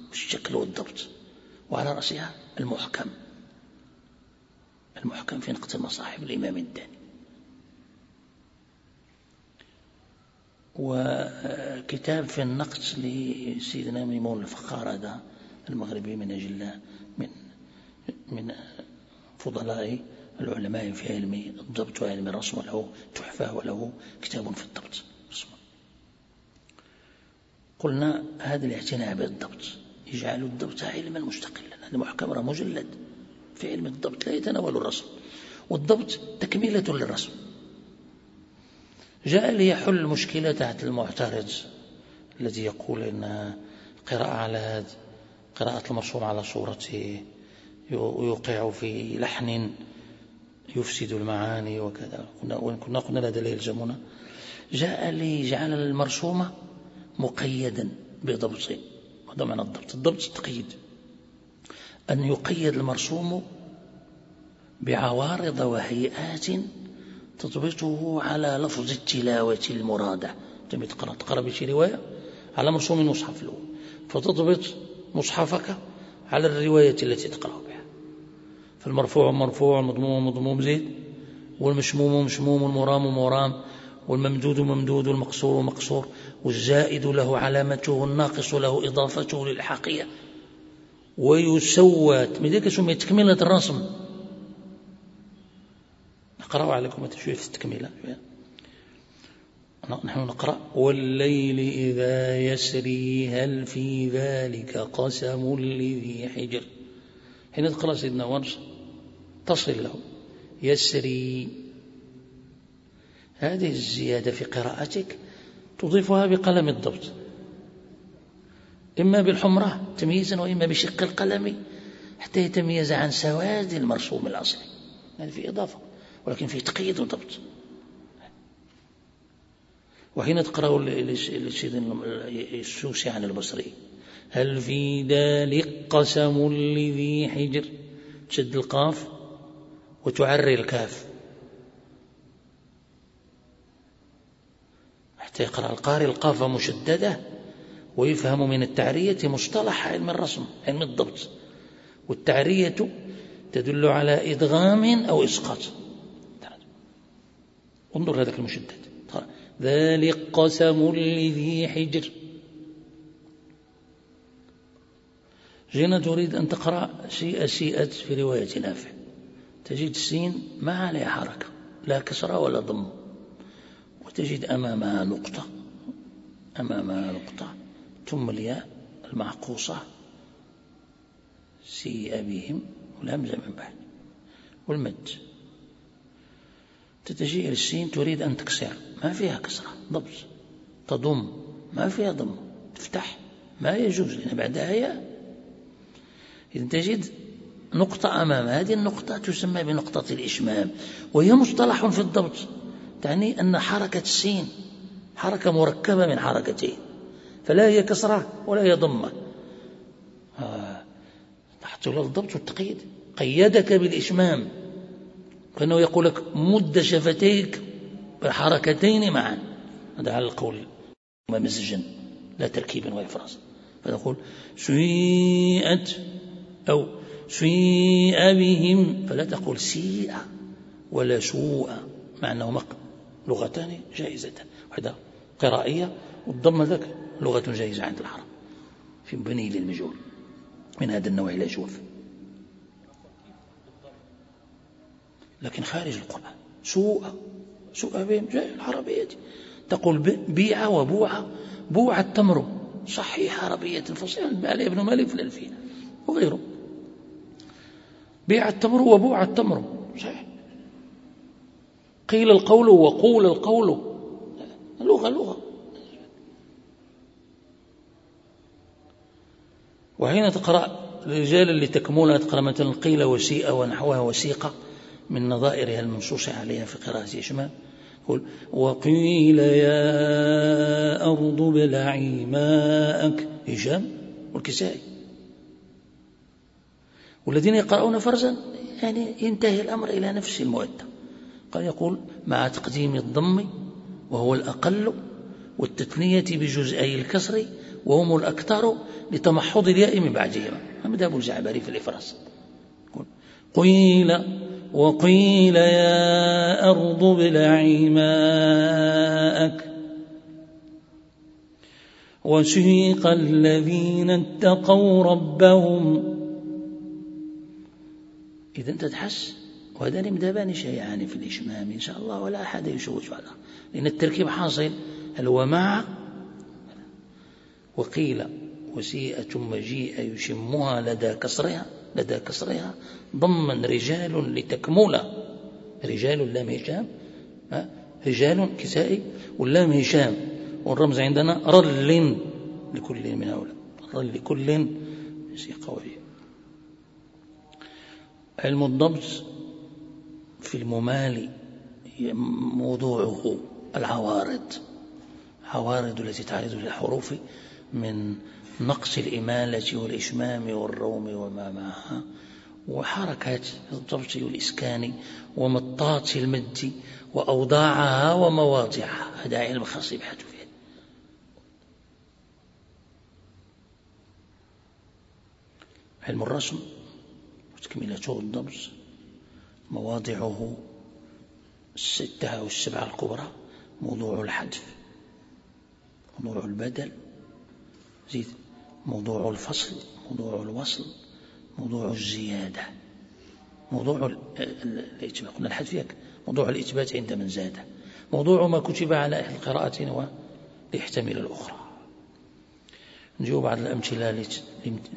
والشكل والضبط؟ وعلى رأسها المحكم. المحكم في نقد المصاحف الإمام الداني وكتاب في النقد لسيدنا ميمون الفخار هذا المغربي من أجل من من فضلاء العلماء في علم الضبط وعلم الرسم وله تحفة وله كتاب في الضبط. قلنا هذا الاعتناء بالضبط. يجعل الضبط علما مستقلا. هذا محكم مجلد في علم الضبط لا يتناول الرسم. والضبط تكملة للرسم. جاء ليحل مشكلة تحت المعترض الذي يقول إن قراءة على هذا قراءة المرسوم على صورته يوقع في لحن يفسد المعاني وكذا. كنا كنا قلنا لا يلزمنا. جاء ليجعل المرسومة مقيدا بضبط. هذا معنى الضبط الضبط التقييد أن يقيد المرسوم بعوارض وهيئات تضبطه على لفظ التلاوة المرادة تم تقرأ تقرأ بشي رواية على مرسوم المصحف الأول فتضبط مصحفك على الرواية التي تقرأ بها فالمرفوع مرفوع والمضموم مضموم زيد والمشموم مشموم والمرام مرام والممدود ممدود والمقصور مقصور والزائد له علامته والناقص له إضافته للحقية. ويسوى من ذلك سمي تكملة الرسم. نقرأ عليكم شوية في التكملة. نحن نقرأ والليل إذا يسري هل في ذلك قسم لذي حجر؟ حين تقرأ سيدنا ورش تصل له يسري. هذه الزيادة في قراءتك تضيفها بقلم الضبط. إما بالحمرة تمييزا وإما بشق القلم حتى يتميز عن سواد المرسوم الأصلي. هذه في إضافة ولكن في تقييد وضبط وحين تقرأ السوسي عن البصري هل في ذلك قسم لذي حجر؟ تشد القاف وتعري الكاف. حتى يقرأ القارئ القاف مشددة ويفهم من التعرية مصطلح علم الرسم علم الضبط. والتعرية تدل على إدغام أو إسقاط. انظر هذاك المشدد. ذلك قسم لذي حجر. جينا تريد أن تقرأ شيء سيئت في رواية نافع. تجد السين ما عليها حركة لا كسرة ولا ضم. وتجد أمامها نقطة أمامها نقطة. ثم الياء المعقوصة سيء بهم والهمزة من بعد. والمد. تتجي إلى السين تريد أن تكسر. ما فيها كسرة ضبط. تضم. ما فيها ضم. تفتح. ما يجوز لأن بعدها ياء إذا تجد نقطة أمام. هذه النقطة تسمى بنقطة الإشمام وهي مصطلح في الضبط. تعني أن حركة السين حركة مركبة من حركتين فلا هي كسرة ولا هي ضمة. آه. تحت الضبط والتقييد. قيدك بالإشمام. فإنه يقول لك مد شفتيك بحركتين معا. هذا على القول مزجا لا تركيبا وإفراز فنقول سيئت أو سيء بهم فلا تقول سيء ولا سوء مع أنهما لغتان جائزتان. واحدة قرائية والضم ذاك لغة جائزة عند العرب في بني للمجهول. من هذا النوع لا يجوز لكن خارج القرآن. سوء. سوء بهم جاء العربية. تقول بيع وبوع بوع التمر. صحيح عربية فصيحة. علي ابن مالك في الألفين وغيره. بيع التمر وبوع التمر. صحيح. قيل القول وقول القول. لغة لغة. وحين تقرأ الرجال اللي تكملها تقرأ مثلا قيل وسيئة ونحوها وسيقة من نظائرها المنصوص عليها في قراءة إشمام يقول وقيل يا أرض ابلعي ماءك. هشام والكسائي. والذين يقرؤون فرزا يعني ينتهي الأمر إلى نفس المؤدى قال يقول مع تقديم الضم وهو الأقل والتثنية بجزئي الكسر وهم الأكثر لتمحض الياء من بعدهما. مذهب الجعبري في الإفراس. قيل وقيل يا أرض ابلعي ماءك وسيق الذين اتقوا ربهم. إذا أنت تحس وهذا مذهبان شيعان في الإشمام إن شاء الله ولا أحد يشوش على لأن التركيب حاصل مع وقيل وسيئة مجيء يشمها لدى كسرها لدى كسرها. ضمن رجال لتكمل رجال اللام هشام. رجال كسائي واللام هشام. والرمز عندنا رل لكل من هؤلاء. رل لكل قوية علم الضبط في الممال موضوعه العوارض عوارض التي تعرض للحروف من نقص الإمالة والإشمام والروم وما معها وحركات الضبط والإسكان ومطات المد وأوضاعها ومواضعها. هذا علم خاص يبحث فيه. علم الرسم وتكملته الضبط. مواضعه الستة أو السبعة الكبرى موضوع الحذف موضوع البدل زيد موضوع الفصل موضوع الوصل موضوع الزيادة موضوع الإثبات قلنا الحذف موضوع الإثبات عند من زاد. موضوع ما كتب على إحدى القراءة ليحتمل الأخرى. نجيب بعض الأمثلة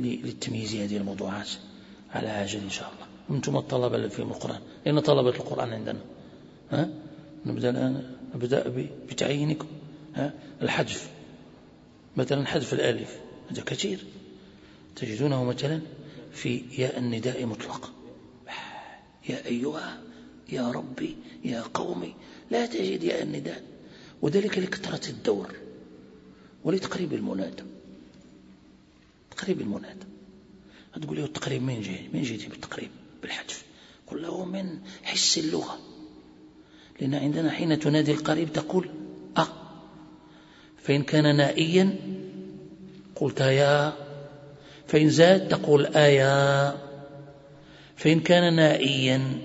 للتمييز هذه الموضوعات على عجل إن شاء الله. أنتم الطلبة اللي فيهم القرآن. لأن طلبة القرآن عندنا؟ ها؟ نبدأ الآن نبدأ بتعيينكم. ها؟ الحذف. مثلا حذف الآلف. هذا كثير. تجدونه مثلا في ياء النداء مطلق. يا أيها يا ربي يا قومي لا تجد ياء النداء. وذلك لكثرة الدور. ولتقريب المنادى تقريب المنادى تقول له التقريب من جاي من جاي بالتقريب. بالحذف قل له من حس اللغة. لأن عندنا حين تنادي القريب تقول أ. فإن كان نائيا قلت يا. فإن زاد تقول آيا فإن كان نائيا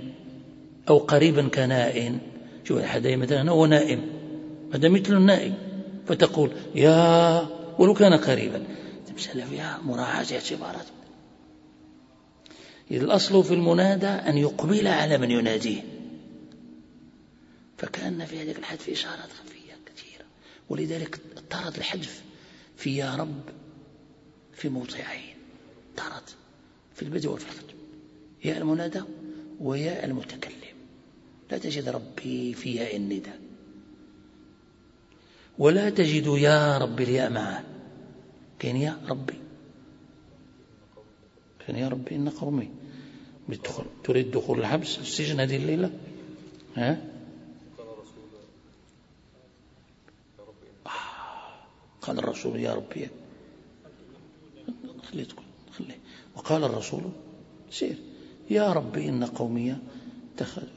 أو قريبا كنائن. شوف أحد مثلا هو نائم. هذا مثل النائم فتقول يا ولو كان قريبا. مسألة فيها مراعاة اعتبارات الأصل في المنادى أن يقبل على من يناديه. فكأن في هذه الحذف إشارات خفية كثيرة ولذلك اضطرد الحذف في يا رب في موضعين. اضطرد في البدء وفي الختم. يا المنادى ويا المتكلم. لا تجد ربي في ياء النداء ولا تجد يا رب الياء معه كان يا ربي. كان يا ربي إن قومي بتدخل تريد دخول الحبس؟ السجن هذه الليلة. ها؟ قال الرسول يا ربي. خليه تقول خليه. وقال الرسول سير. يا ربي إن قومي اتخذوا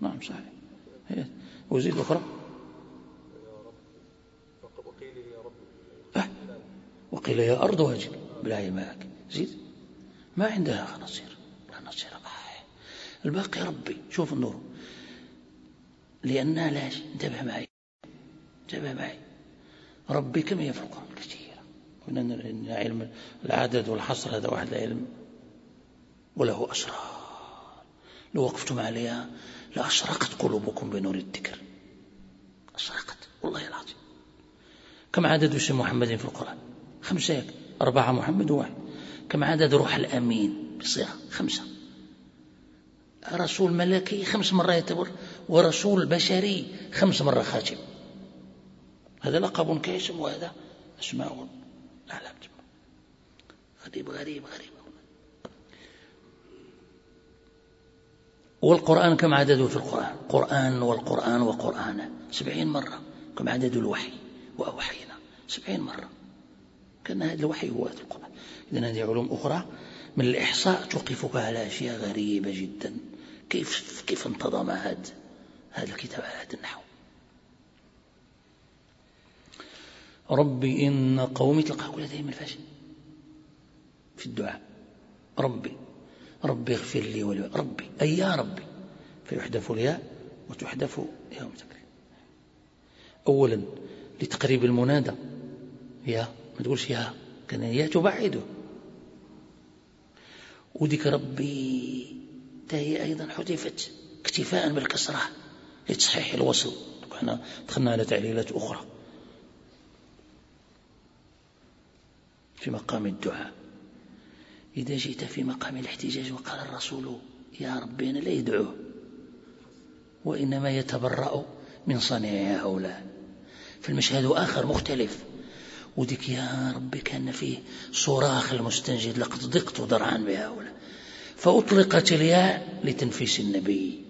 نعم صحيح. وزيد أخرى وقيل يا أرض واجب. بلا معك زيد. ما عندها نصير. لا نصير الباقي ربي. شوف النور. لأنها لاش انتبه معي. انتبه معي. ربي كم هي في القرآن كثير وإن علم العدد والحصر هذا واحد العلم وله أسرار. لو وقفتم عليها لأشرقت قلوبكم بنور الذكر. أشرقت. والله العظيم. كم عدد اسم محمد في القرآن؟ خمسة. أربعة محمد وواحد كم عدد روح الأمين؟ بصيغة خمسة. رسول ملكي خمس مرات يعتبر ورسول بشري خمس مرات خاتم. هذا لقب كاسم وهذا أسماء. أعلام غريب غريب غريب. والقرآن كم عدده في القرآن؟ قرآن والقرآن وقرآن. سبعين مرة. كم عدد الوحي؟ وأوحينا. سبعين مرة. كان هذا الوحي هو القرآن. إذن هذه علوم أخرى من الإحصاء توقفك على أشياء غريبة جدا. كيف كيف انتظم هذا هذا الكتاب على هذا النحو؟ ربي إن قومي تلقى كل دائما الفاشل في الدعاء. ربي. ربي اغفر لي ولي ربي. أي يا ربي. فيحذف الياء وتحذف ياء متكلم أولا لتقريب المنادى. يا. ما تقولش يا. كان يا تبعده. وديك ربي. حتى هي أيضا حذفت اكتفاء بالكسرة لتصحيح الوصل. إحنا دخلنا على تعليلات أخرى. في مقام الدعاء. إذا جئت في مقام الاحتجاج وقال الرسول يا ربي أنا لا يدعوه وإنما يتبرأ من صنيع هؤلاء. فالمشهد آخر مختلف. وديك يا ربي كان فيه صراخ المستنجد لقد ضقت ضرعا بهؤلاء. فأطلقت الياء لتنفيس النبي.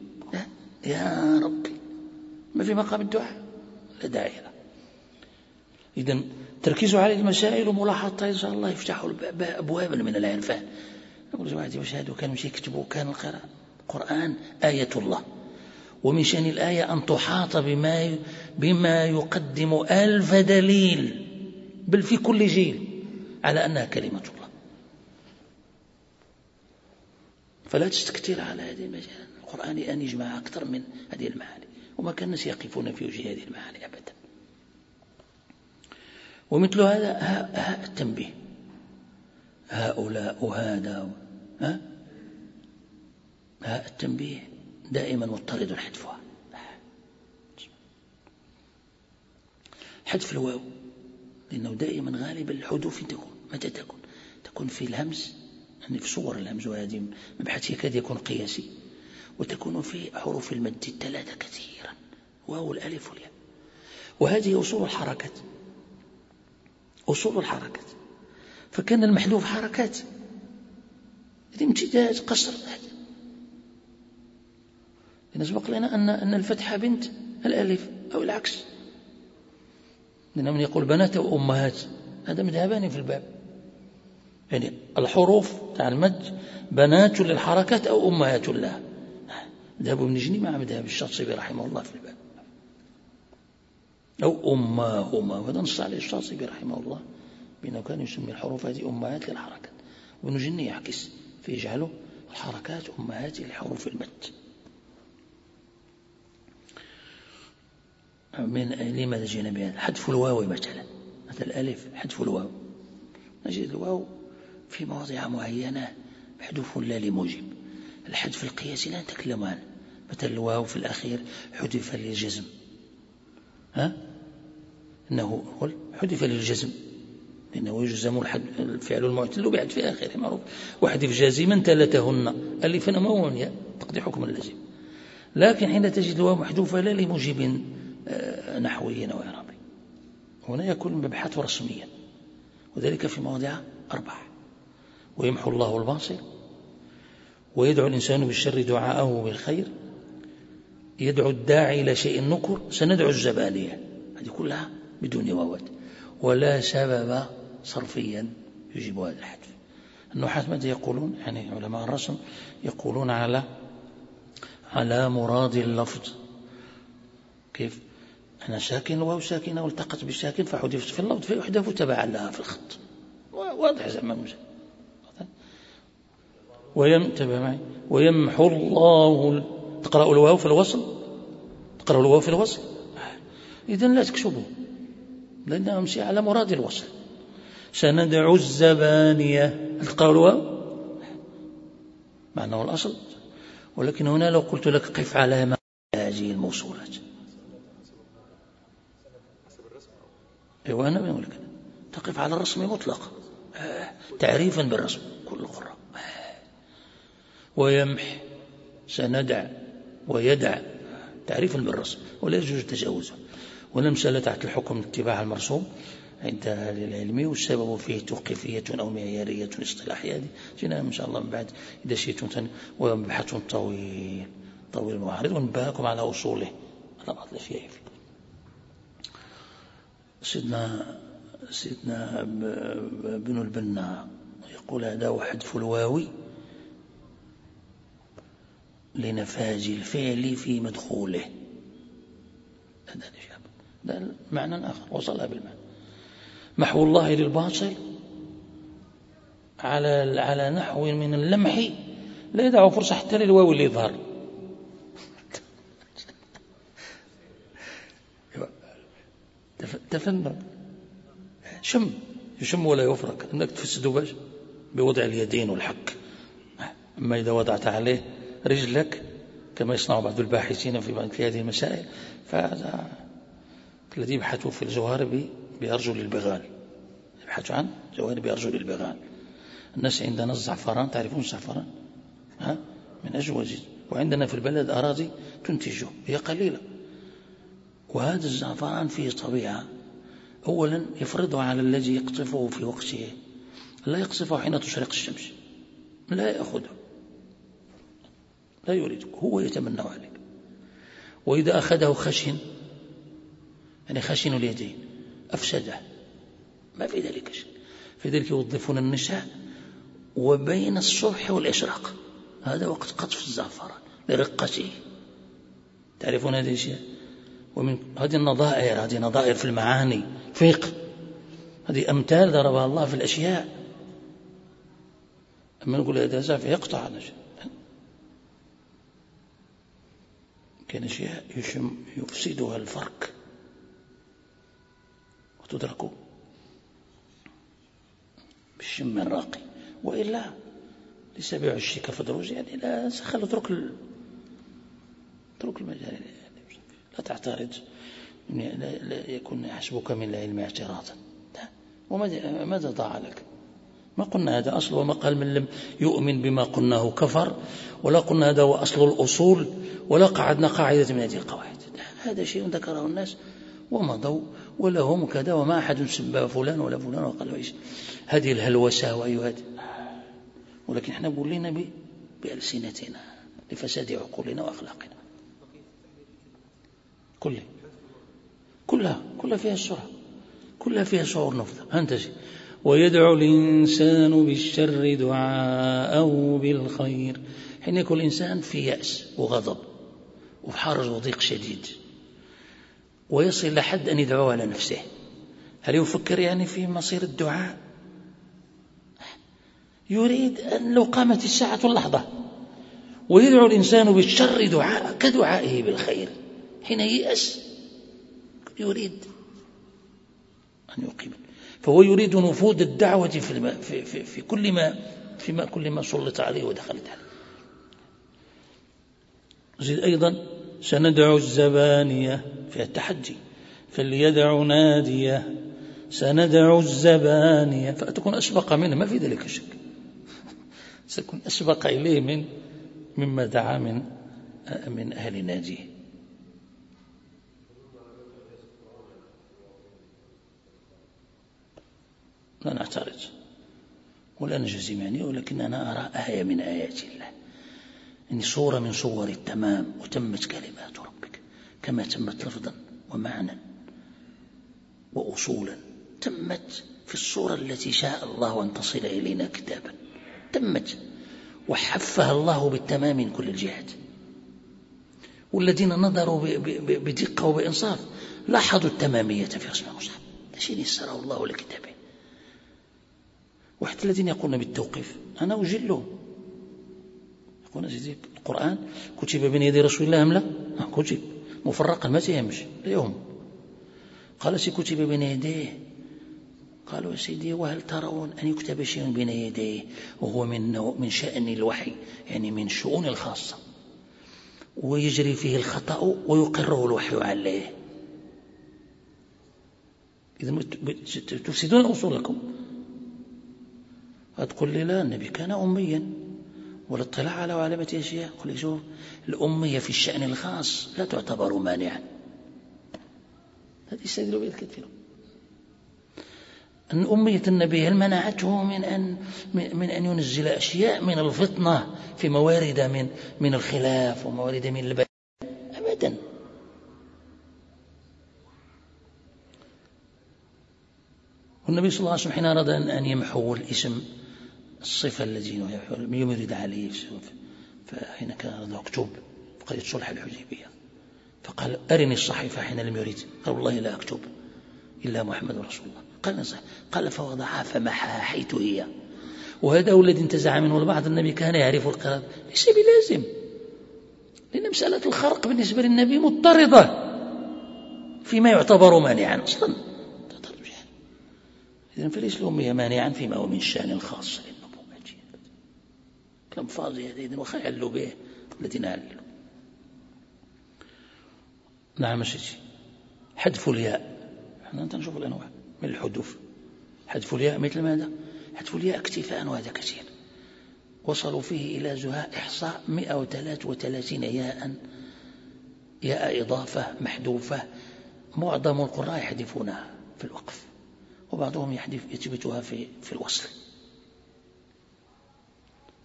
يا ربي ما في مقام الدعاء؟ لا داعي له. إذا تركيزوا على المسائل وملاحظة إن شاء الله يفتحوا أبوابا من العرفان يقول واحد يشهدوا كانوا يكتبوا كان القرآن آية الله. ومن شأن الآية أن تحاط بما بما يقدم ألف دليل. بل في كل جيل على أنها كلمة الله. فلا تستكتر على هذه المجال. القرآن أن يجمع أكثر من هذه المعاني وما كان الناس يقفون في وجه هذه المعاني أبدا. ومثل هذا ها التنبيه. هؤلاء وهذا ها؟ ها التنبيه دائما مضطرد حذفها حذف الواو. لأنه دائما غالبا الحذوف تكون متى تكون؟ تكون في الهمز يعني في صور الهمز وهذه مبحث يكاد يكون قياسي. وتكون في حروف المد الثلاثة كثيرا. واو الألف والياء. وهذه أصول الحركات. أصول الحركات. فكان المحذوف حركات. هذه امتداد قصر. سبق لنا أن أن الفتحة بنت الألف أو العكس. لأن من يقول بنات أو أمهات. هذا مذهبان في الباب. يعني الحروف تاع المد بنات للحركات أو أمهات لها. مذهب ابن جني مع مذهب الشاطبي رحمه الله في الباب. أو أماهما وهذا نص عليه الشاطبي رحمه الله. بأنه كان يسمي الحروف هذه أمهات للحركات وابن جني يعكس. فيجعله الحركات أمهات لحروف المد. من لماذا جينا بهذا؟ حذف الواو مثلا. مثل الألف حذف الواو. نجد الواو في مواضع معينة محذوف لا لموجب. الحذف القياسي لا نتكلم عنه. مثل الواو في الأخير حذف للجزم. ها؟ إنه حذف للجزم. لأنه يجزم الفعل المعتل بعد في آخره معروف. وحذف جازما تلتهن. ألفا موعا تقضي حكم اللازم. لكن حين تجد الواو محذوفة لا لموجب. آه، نحوي أو إعرابي هنا يكون المبحث رسميا وذلك في مواضع أربعة. ويمحو الله الباصر ويدعو الإنسان بالشر دعاءه بالخير يدعو الداعي إلى شيء نكر سندعو الزبانية هذه كلها بدون واوات ولا سبب صرفيا يجيب هذا الحدث. النحاة ماذا يقولون؟ يعني علماء الرسم يقولون على على مراد اللفظ. كيف؟ أنا ساكن الواو ساكنة والتقت بالساكن فحذفت في اللفظ فيحذف تبعا لها في الخط. واضح زعما وينتبه معي. ويمحو الله تقرأ الواو في الوصل؟ تقرأ الواو في الوصل. إذا لا تكتبوا لأنها أمشي على مراد الوصل. سندعو الزبانية. تقرأ الواو؟ معناه الأصل. ولكن هنا لو قلت لك قف على ما هذه الموصولات أنا بقول لك تقف على الرسم مطلقا تعريفا بالرسم كل قرة ويمح سندع ويدع. تعريفا بالرسم ولا يجوز تجاوزه. ولا مسألة تحت الحكم اتباع المرسوم. عند أهل العلم والسبب فيه توقيفية أو معيارية اصطلاحية. هذه جينا إن شاء الله من بعد إذا شئتم ومبحث طويل طويل وعريض ونبهكم على أصوله. على الأشياء فيه سيدنا سيدنا ابن البنا يقول هذا حذف الواوي لنفاج الفعل في مدخوله. هذا هذا معنى آخر وصلها بالمعنى. محو الله للباطل على على نحو من اللمح لا يدع فرصة حتى للواو اللي يظهر. تفنن شم يشم ولا يفرق إنك تفسد باش بوضع اليدين والحك أما إذا وضعت عليه رجلك كما يصنع بعض الباحثين في بعض هذه المسائل فهذا الذي يبحث في الجوهر بأرجل البغال يبحث عن جوهر بأرجل البغال الناس عندنا الزعفران تعرفون الزعفران؟ ها؟ من أجوز. وعندنا في البلد أراضي تنتجه هي قليلة. وهذا الزعفران فيه طبيعة. أولا يفرضه على الذي يقطفه في وقته لا يقصفه حين تشرق الشمس لا يأخذه لا يريده هو يتمنى عليك وإذا أخذه خشن يعني خشن اليدين أفسده ما في ذلك شيء. في ذلك يوظفون النساء وبين الصبح والإشراق. هذا وقت قطف الزعفران لرقته. تعرفون هذه الشيء ومن هذه النظائر هذه نظائر في المعاني فقه. هذه أمثال ضربها الله في الأشياء. أما نقول هذا زعف يقطع كان أشياء يفسدها الفرق. وتدرك بالشم الراقي. وإلا ليس بيع الشيك فدروج يعني لا سخل اترك. اترك المجال. لا تعترض. لا, يكون يحسبك من العلم اعتراضا. وماذا ضاع لك؟ ما قلنا هذا أصل وما قال من لم يؤمن بما قلناه كفر ولا قلنا هذا هو أصل الأصول ولا قعدنا قاعدة من هذه القواعد. هذا شيء ذكره الناس ومضوا ولهم كذا وما أحد سبى فلان ولا فلان وقال إيش هذه الهلوسة وأيها ولكن إحنا بولينا بألسنتنا لفساد عقولنا وأخلاقنا. كلها. كلها كلها فيها السرعة كلها فيها شعور نفضة أنتج ويدعو الإنسان بالشر دعاءه بالخير. حين يكون الإنسان في يأس وغضب وحرج وضيق شديد. ويصل لحد أن يدعو على نفسه. هل يفكر يعني في مصير الدعاء؟ يريد أن لو قامت الساعة اللحظة. ويدعو الإنسان بالشر دعاء كدعائه بالخير. حين ييأس يريد أن يقيم. فهو يريد نفوذ الدعوة في. في, في, في كل ما فيما كل ما سلط عليه ودخلت عليه زيد أيضا سندع الزبانية في التحدي فليدع نادية سندع الزبانية فتكون أسبق منه ما في ذلك شك. *laughs* سيكون أسبق إليه من مما دعا من من أهل ناديه. لا نعترض. ولا نجزم يعني ولكن أنا أرى آية من آيات الله. يعني صورة من صور التمام وتمت كلمات ربك. كما تمت لفظا ومعنى وأصولا. تمت في الصورة التي شاء الله أن تصل إلينا كتابا. تمت. وحفها الله بالتمام من كل الجهات. والذين نظروا بدقة وبإنصاف لاحظوا التمامية في أسماء المصحف شيء يسره الله لكتابه. وحتى الذين يقولون بالتوقيف. أنا أجله يقول سيدي القرآن كتب بين يدي رسول الله أم لا؟ كتب. مفرقا ما تيهمش. يهم قال سي كتب بين يديه. قالوا يا سيدي وهل ترون أن يكتب شيء بين يديه؟ وهو من, من شأن الوحي يعني من شؤون الخاصة. ويجري فيه الخطأ ويقره الوحي عليه. إذا تفسدون أصولكم. تقول لي لا النبي كان أميا. والاطلاع على علامة أشياء قل لي شوف الأمية في الشأن الخاص لا تعتبر مانعا. هذه يستدل بها الكثير أن أمية النبي هل منعته من أن من أن ينزل أشياء من الفطنة في موارد من من الخلاف وموارد من البيان؟ أبدا. والنبي صلى الله عليه وسلم حين أراد أن يمحو الاسم الصفة التي يمرد عليه فحين كان أكتب فقد صلح الحديبية فقال أرني الصحيفة حين لم يريد. قال والله لا أكتب إلا محمد رسول الله. قال نصح قال فوضعها فمحاها حيث هي. وهذا هو الذي انتزع منه البعض. النبي كان يعرف القراءة ليس بلازم. لأن مسألة الخرق بالنسبة للنبي مضطردة فيما يعتبر مانعا أصلا. إذن فليس الأمية مانعا فيما هو من شأن الخاص. للنبوة كلام فاضي إذن وخا يعلوا به. الذي نعلل نعم شيء حذف الياء. إحنا نشوف الأنواع من الحدوث. حذف الياء مثل ماذا؟ حذف الياء اكتفاء وهذا كثير. وصلوا فيه إلى زهاء إحصاء 133 ياء. ياء إضافة محذوفة. معظم القراء يحذفونها في الوقف. وبعضهم يحذف يثبتها في في الوصل.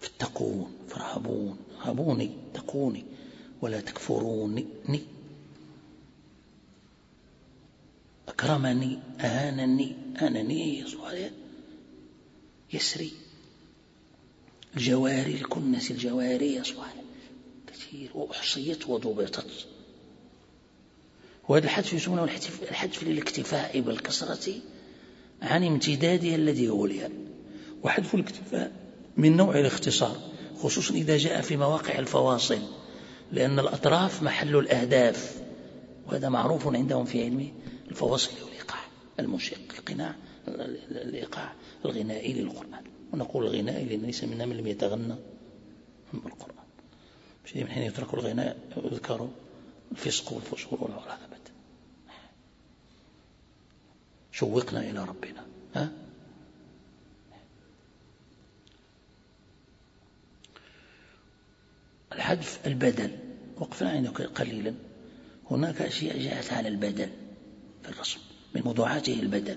في التقون فرهبون هبوني تقوني ولا تكفروني. أكرمني أهانني أنني يسري. الجواري الكنس الجواري يصبح كثير. وأحصيت وضبطت. وهذا الحذف يسمونه الحذف للاكتفاء بالكسرة عن امتدادها الذي هو الياء وحذف الاكتفاء من نوع الاختصار خصوصا إذا جاء في مواقع الفواصل لأن الأطراف محل الأهداف وهذا معروف عندهم في علم الفواصل والإيقاع المنشق القناع الإيقاع الغنائي للقرآن. ونقول الغنائي لأن ليس منا من لم يتغنى بالقرآن مش من حين يترك الغناء يذكر الفسق والفسور والعرابة. شوقنا إلى ربنا. ها؟ الحذف البدل. وقفنا عندك قليلا هناك أشياء جاءت على البدل في الرسم من موضوعاته البدل.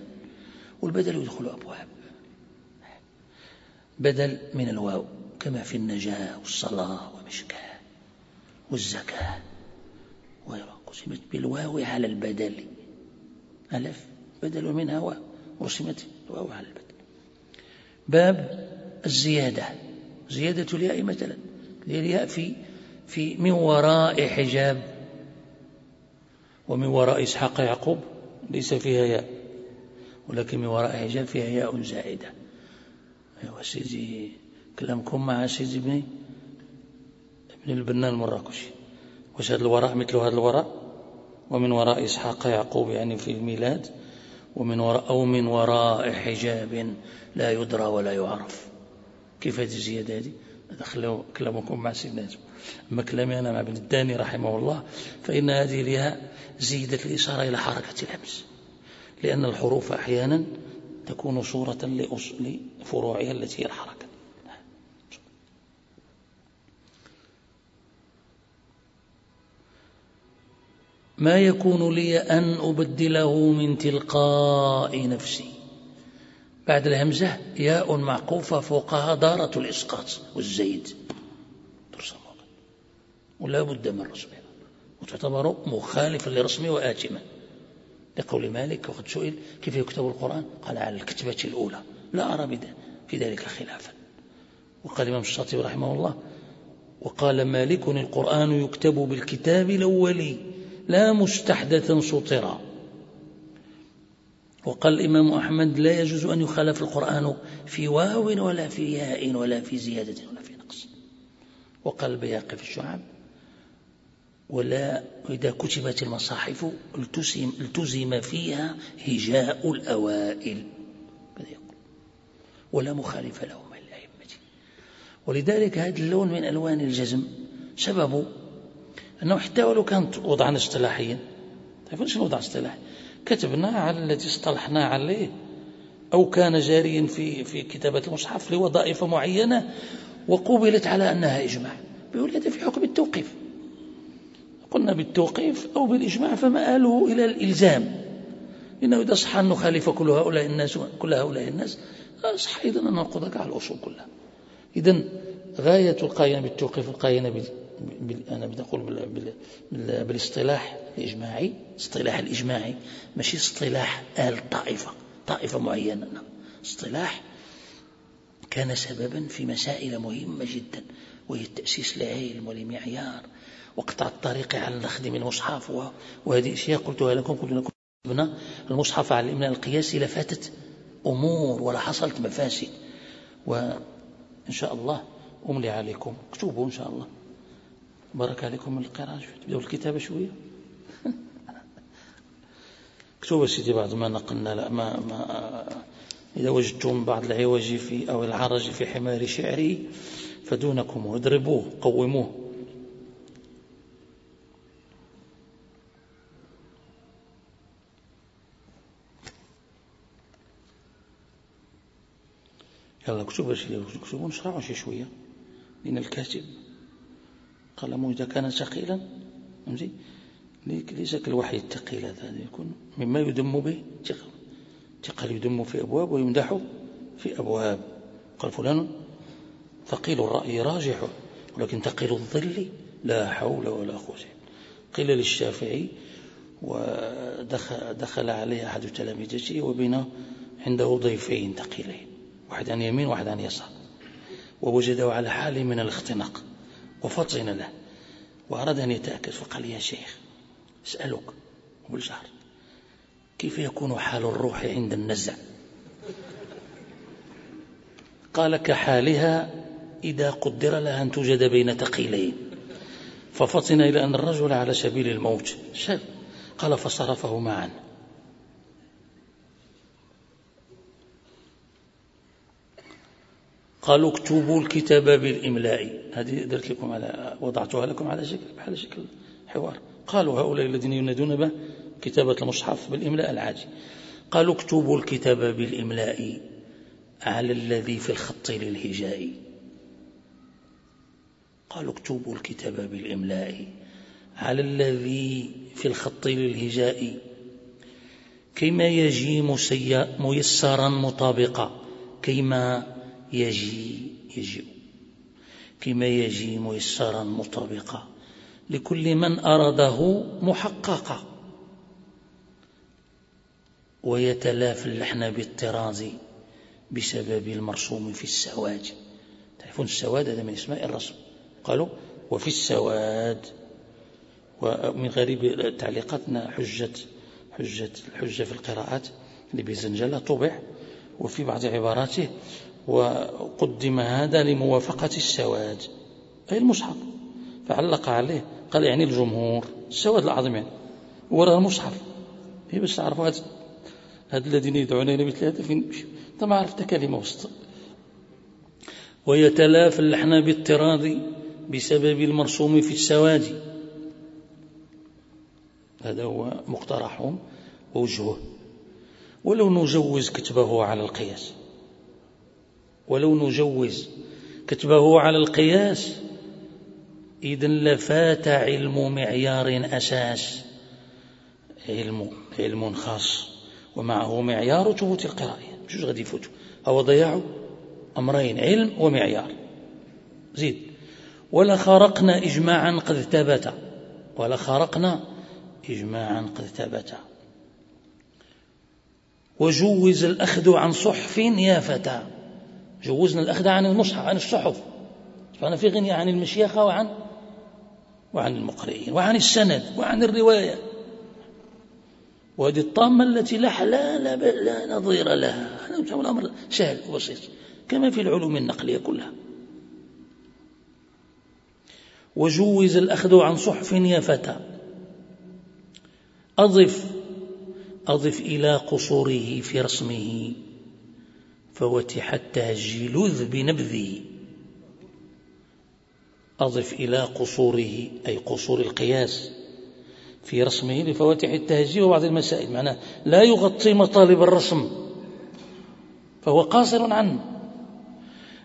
والبدل يدخل أبواب. بدل من الواو كما في النجاة والصلاة ومشكاة والزكاة. وقسمت بالواو على البدل. ألف بدل منها واو. ورسمت الواو على البدل. باب الزيادة. زيادة الياء مثلا. الياء في في من وراء حجاب ومن وراء إسحاق يعقوب ليس فيها ياء ولكن من وراء حجاب فيها ياء زائدة. أيوة سيدي كلامكم مع سيدي ابن ابن البنا المراكشي. واش هذا الوراء؟ مثل هذا الوراء؟ ومن وراء إسحاق يعقوب يعني في الميلاد ومن وراء أو من وراء حجاب لا يدرى ولا يعرف. كيف هذه الزيادة هذه هذا كلامكم مع سيدنا أما كلامي أنا مع ابن الداني رحمه الله فإن هذه الياء زيدت الإشارة إلى حركة الهمس لأن الحروف أحيانا تكون صورة لفروعها التي هي الحركة. ما يكون لي أن أبدله من تلقاء نفسي؟ بعد الهمزة ياء معقوفة فوقها دارة الإسقاط والزيد. ولا بد من رسمها. وتعتبر مخالفا لرسمه وآتما. لقول مالك وقد سئل كيف يكتب القرآن؟ قال على الكتبة الأولى. لا أرى في ذلك خلافا. وقال الإمام الشاطبي رحمه الله وقال مالك القرآن يكتب بالكتاب الأولي لا مستحدثا سطرا. وقال الإمام أحمد لا يجوز أن يخالف القرآن في واو ولا في ياء ولا في زيادة ولا في نقص. وقال البياقي في الشعب ولا إذا كتبت المصاحف التزم, التزم فيها هجاء الأوائل. ولا مخالف لهم الأئمة. ولذلك هذا اللون من ألوان الجزم سببه أنه حتى ولو كانت وضعا اصطلاحيا. تعرفون شنو وضع اصطلاحي؟ كتبنا على الذي اصطلحنا عليه. أو كان جاريا في في كتابة المصحف لوظائف معينة وقبلت على أنها إجماع. بيقول هذا في حكم التوقيف. قلنا بالتوقيف أو بالإجماع فمآله إلى الإلزام. إنه إذا صح أن نخالف كل هؤلاء الناس كل هؤلاء الناس صح أيضا أن ننقض على الأصول كلها. إذا غاية القاينة بالتوقيف القاينة بال... بال... أنا بدي أقول بال... بال... بالإصطلاح الإجماعي اصطلاح الإجماعي ماشي اصطلاح أهل طائفة طائفة معينة اصطلاح كان سببا في مسائل مهمة جدا وهي التأسيس لعلم ولمعيار وقطع الطريق على نخدم المصحف وهذه أشياء قلتها لكم قلت لكم ابنا المصحف على الإملاء القياسي لفاتت أمور ولا حصلت مفاسد. وإن شاء الله أملي عليكم اكتبوا إن شاء الله. بارك عليكم من القراءة تبدأوا الكتابة شوية. اكتب سيدي بعض ما نقلنا لا ما, ما إذا وجدتم بعض العوج في أو العرج في حمار شعري فدونكم اضربوه قوموه. يلا اكتب اكتب ونشرعوا شي شوية. لأن الكاتب. قلمه إذا كان ثقيلا ليس كالوحي الثقيل هذا يكون مما يدم به ثقل ثقل يدم في أبواب ويمدح في أبواب. قال فلان ثقيل الرأي راجح ولكن ثقيل الظل لا حول ولا قوة قيل للشافعي ودخل دخل عليه أحد تلامذته وبين عنده ضيفين ثقيلين واحد عن يمين واحد عن يسار. ووجده على حال من الاختناق وفطن له وأراد أن يتأكد فقال يا شيخ أسألك وبالجهر كيف يكون حال الروح عند النزع؟ قال كحالها إذا قدر لها أن توجد بين تقيلين ففطن إلى أن الرجل على سبيل الموت شل قال فصرفه معا. قالوا اكتبوا الكتاب بالإملاء. هذه درت لكم على وضعتها لكم على شكل بحال شكل حوار. قالوا هؤلاء الذين ينادون به كتابة المصحف بالإملاء العاجي قالوا اكتبوا الكتاب بالإملاء على الذي في الخط للهجاء. قالوا اكتبوا الكتاب بالإملاء على الذي في الخط للهجاء. كيما يجي ميسرا مطابقا. كيما يجي يجيء. كما يجي ميسرا مطابقا. لكل من أراده محققا. ويتلافى اللحن بالطراز بسبب المرسوم في السواد. تعرفون السواد هذا من اسماء الرسم. قالوا وفي السواد. ومن غريب تعليقاتنا حجة حجة الحجة في القراءات لبزنجلة طبع وفي بعض عباراته وقدم هذا لموافقة السواد. أي المصحف فعلق عليه. قال يعني الجمهور السواد العظيم يعني وراء المصحف. هي بس تعرفوا هذا هذا الذين يدعون إلى مثل هذا فين؟ أنت ما عرفت كلمة وسط. ويتلافى اللحن باضطراد بسبب المرسوم في السواد. هذا هو مقترحهم ووجهه. ولو نجوز كتبه على القياس. ولو نجوز كتبه على القياس إذا لفات علم معيار أساس علم علم خاص ومعه معيار ثبوت القراءة. مش غادي يفوتوا؟ أو ضياع أمرين علم ومعيار. زيد. ولا خرقنا إجماعا قد ثبت. ولا خرقنا إجماعا قد ثبت. وجوز الأخذ عن صحف يا فتى. جوزنا الأخذ عن المصحف عن الصحف. فأنا في غنية عن المشيخة وعن وعن المقرئين وعن السند وعن الرواية. وهذه الطامة التي لا لا, لا نظير لها. هذا الأمر سهل وبسيط. كما في العلوم النقلية كلها. وجوز الأخذ عن صحف يا فتى. أضف أضف إلى قصوره في رسمه. فوتح التهجلذ بنبذه. أضف إلى قصوره أي قصور القياس في رسمه لفواتح التهجي وبعض المسائل معناه لا يغطي مطالب الرسم فهو قاصر عنه.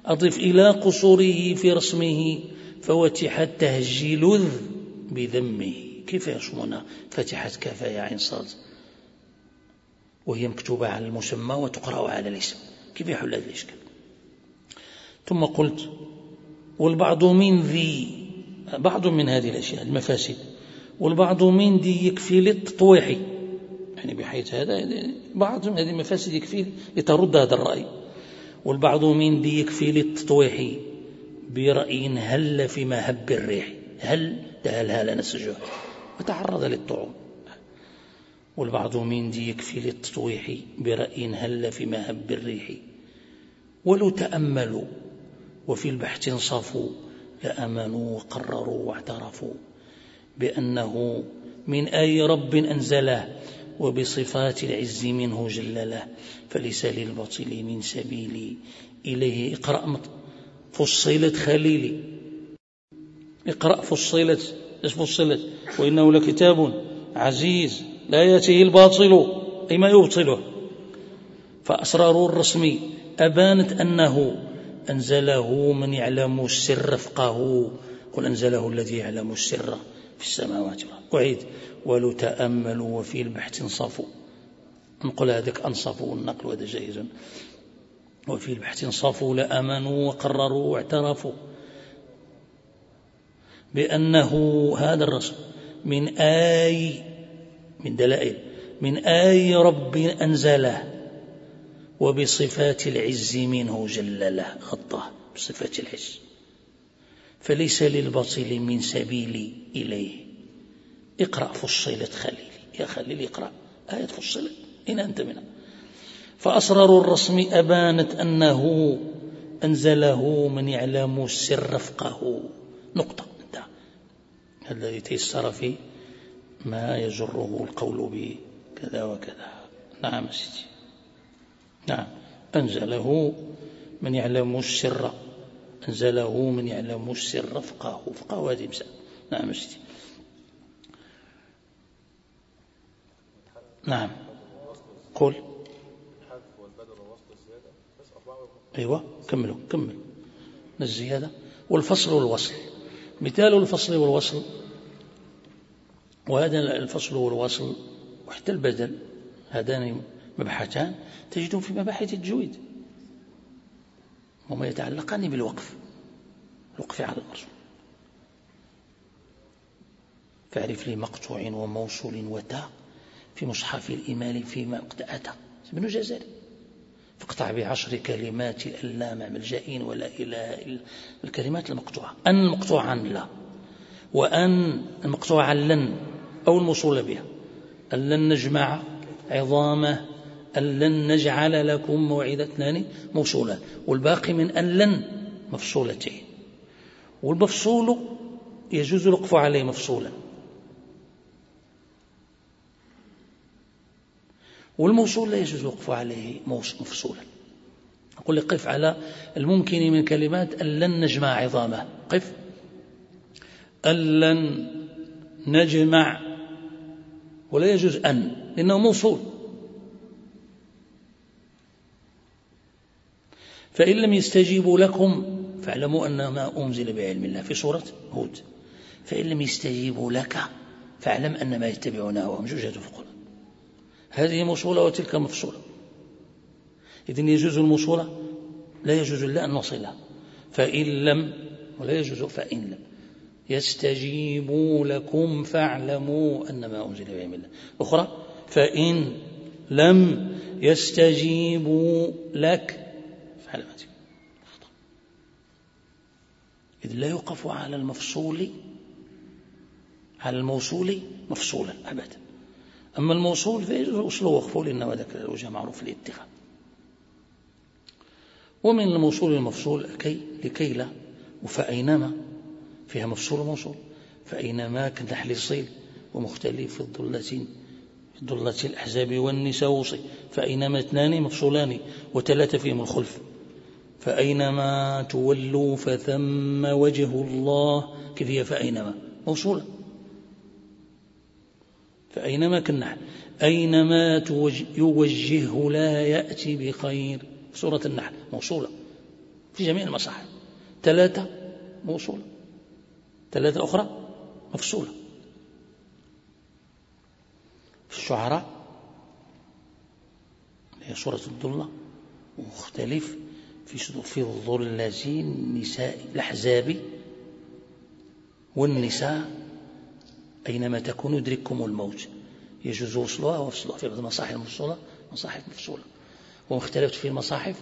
أضف إلى قصوره في رسمه فوتح التهجلذ بذمه. كيف يرسمون؟ فتحة كاف يا عين صاد. وهي مكتوبة على المسمى وتقرأ على الاسم. كيف يحل هذا الإشكال؟ ثم قلت والبعض من ذي بعض من هذه الأشياء المفاسد. والبعض من ذي يكفي للتطويح. يعني بحيث هذا بعض من هذه المفاسد يكفي لترد هذا الرأي. والبعض من ذي يكفي للتطويح. برأي هل في هب الريح؟ هل هل هل نسجه وتعرض للطعون. والبعض من ذي يكفي للتطويح. برأي هل في هب الريح؟ ولو تأملوا وفي البحث انصفوا لأمنوا وقرروا واعترفوا بأنه من أي رب أنزله وبصفات العز منه جلله فليس للبطل من سبيلي إليه اقرأ فصلت خليلي اقرأ فصلت فصلت وإنه لكتاب عزيز لا يأتيه الباطل أي ما يبطله. فأسرار الرسم أبانت أنه أنزله من يعلم السر فقه قل أنزله الذي يعلم السر في السماوات أعيد. ولو تأملوا وفي البحث انصفوا. نقول هذاك أنصفوا النقل وهذا جائز وفي البحث انصفوا لأمنوا وقرروا واعترفوا بأنه هذا الرسم من آي من دلائل من آي رب أنزله. وبصفات العز منه جلله غطاه بصفات العز. فليس للبطيل من سبيل إليه. اقرأ فصلت خليلي يا خليل اقرأ. آية فصلت إن أنت منها. فأسرار الرسم أبانت أنه أنزله من يعلم السر فقه نقطة. انتهى. الذي تيسر فيه ما يجره القول بكذا وكذا. نعم سيدي. نعم. أنزله من يعلم السر. أنزله من يعلم السر. فقه فقه هذه مسألة. نعم سيدي. نعم. قل. أيوة. كملوا. كملوا. الزيادة. والفصل والوصل. مثال الفصل والوصل. وهذا الفصل والوصل. وحتى البدل. هذان مبحثان تجدهم في مباحث التجويد وما يتعلقان بالوقف الوقف على الرسول فاعرف لي مقطوع وموصول وتاء في مصحف الإمال فيما قد أتى. ابن جزري فاقطع بعشر كلمات اللام ملجئين ولا إله إلا الكلمات المقطوعة. أن المقطوعة لا. وأن المقطوعة لن أو الموصول بها. أن لن نجمع عظامه أن لن نجعل لكم موعدة اثنان موصولة والباقي من أن لن مفصولتين والمفصول يجوز الوقف عليه مفصولا. والموصول لا يجوز الوقف عليه مفصولا. أقول لك قف على الممكن من كلمات أن لن نجمع عظامه. قف. أن لن نجمع ولا يجوز أن لأنه موصول. فإن لم يستجيبوا لكم فاعلموا أن ما أنزل بعلم الله في سورة هود. فإن لم يستجيبوا لك فاعلم أن ما يتبعون هواهم جوجة في القرآن. هذه موصولة وتلك مفصولة. إذن يجوز الموصولة؟ لا يجوز إلا أن نصلها فإن لم ولا يجوز فإن لم. يستجيبوا لكم فاعلموا أن ما أنزل بعلم الله. أخرى فإن لم يستجيبوا لك علامته إذ لا يوقف على المفصول على الموصول مفصولا أبدا. أما الموصول وصله وقفه لأنه ذاك الوجه معروف الاتخاذ ومن الموصول المفصول كي لكي لا وفأينما فيها مفصول وموصول. فأينما كنحل الصيل ومختلف في في ضلة الأحزاب والنساء فأينما اثنان مفصولان وثلاثة فيهم الخلف. فأينما تولوا فثم وجه الله. كيف هي فأينما؟ موصولة. فأينما كالنحل. أينما يوجهه لا يأتي بخير. سورة النحل. موصولة. في جميع المصاحف. ثلاثة. موصولة. ثلاثة أخرى. مفصولة. في الشعراء. هي سورة الضلة مختلف. في في الظلة النساء الأحزاب والنساء أينما تكون يدرككم الموت. يجوز وصلها وفصلها في بعض المصاحف المفصولة مصاحف مفصولة. ومختلفة في المصاحف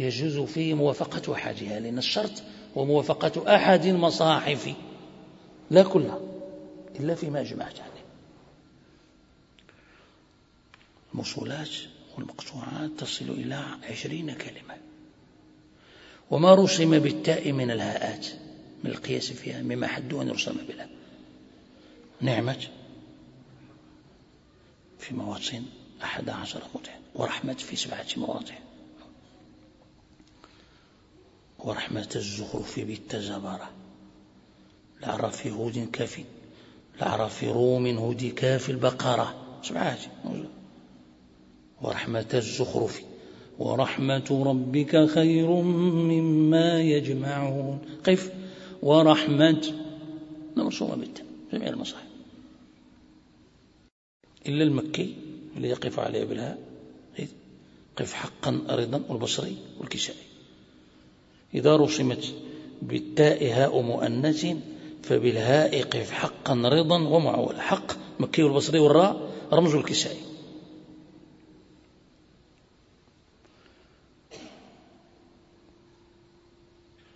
يجوز فيه موافقة أحدها لأن الشرط هو موافقة أحد المصاحف. لا كلها إلا فيما أجمعت عليه. الموصولات والمقطوعات تصل إلى عشرين كلمة. وما رسم بالتاء من الهاءات من القياس فيها مما حد أن يرسم بها نعمة في مواطن أحد عشر موضع ورحمة في سبعة مواضع ورحمت الزخرف بالتا زبره الأعراف هود كافي الأعراف روم هود كافي البقرة. سبعة ورحمت الزخرف ورحمة ربك خير مما يجمعون. قف. ورحمت. مرسومة بالتاء. جميع المصاحف. إلا المكي اللي يقف عليه بالهاء. قف حقا أرضا والبصري والكسائي إذا رسمت بالتاء هاء مؤنث فبالهاء قف حقا رضا ومعول. حق مكي والبصري والراء رمز الكسائي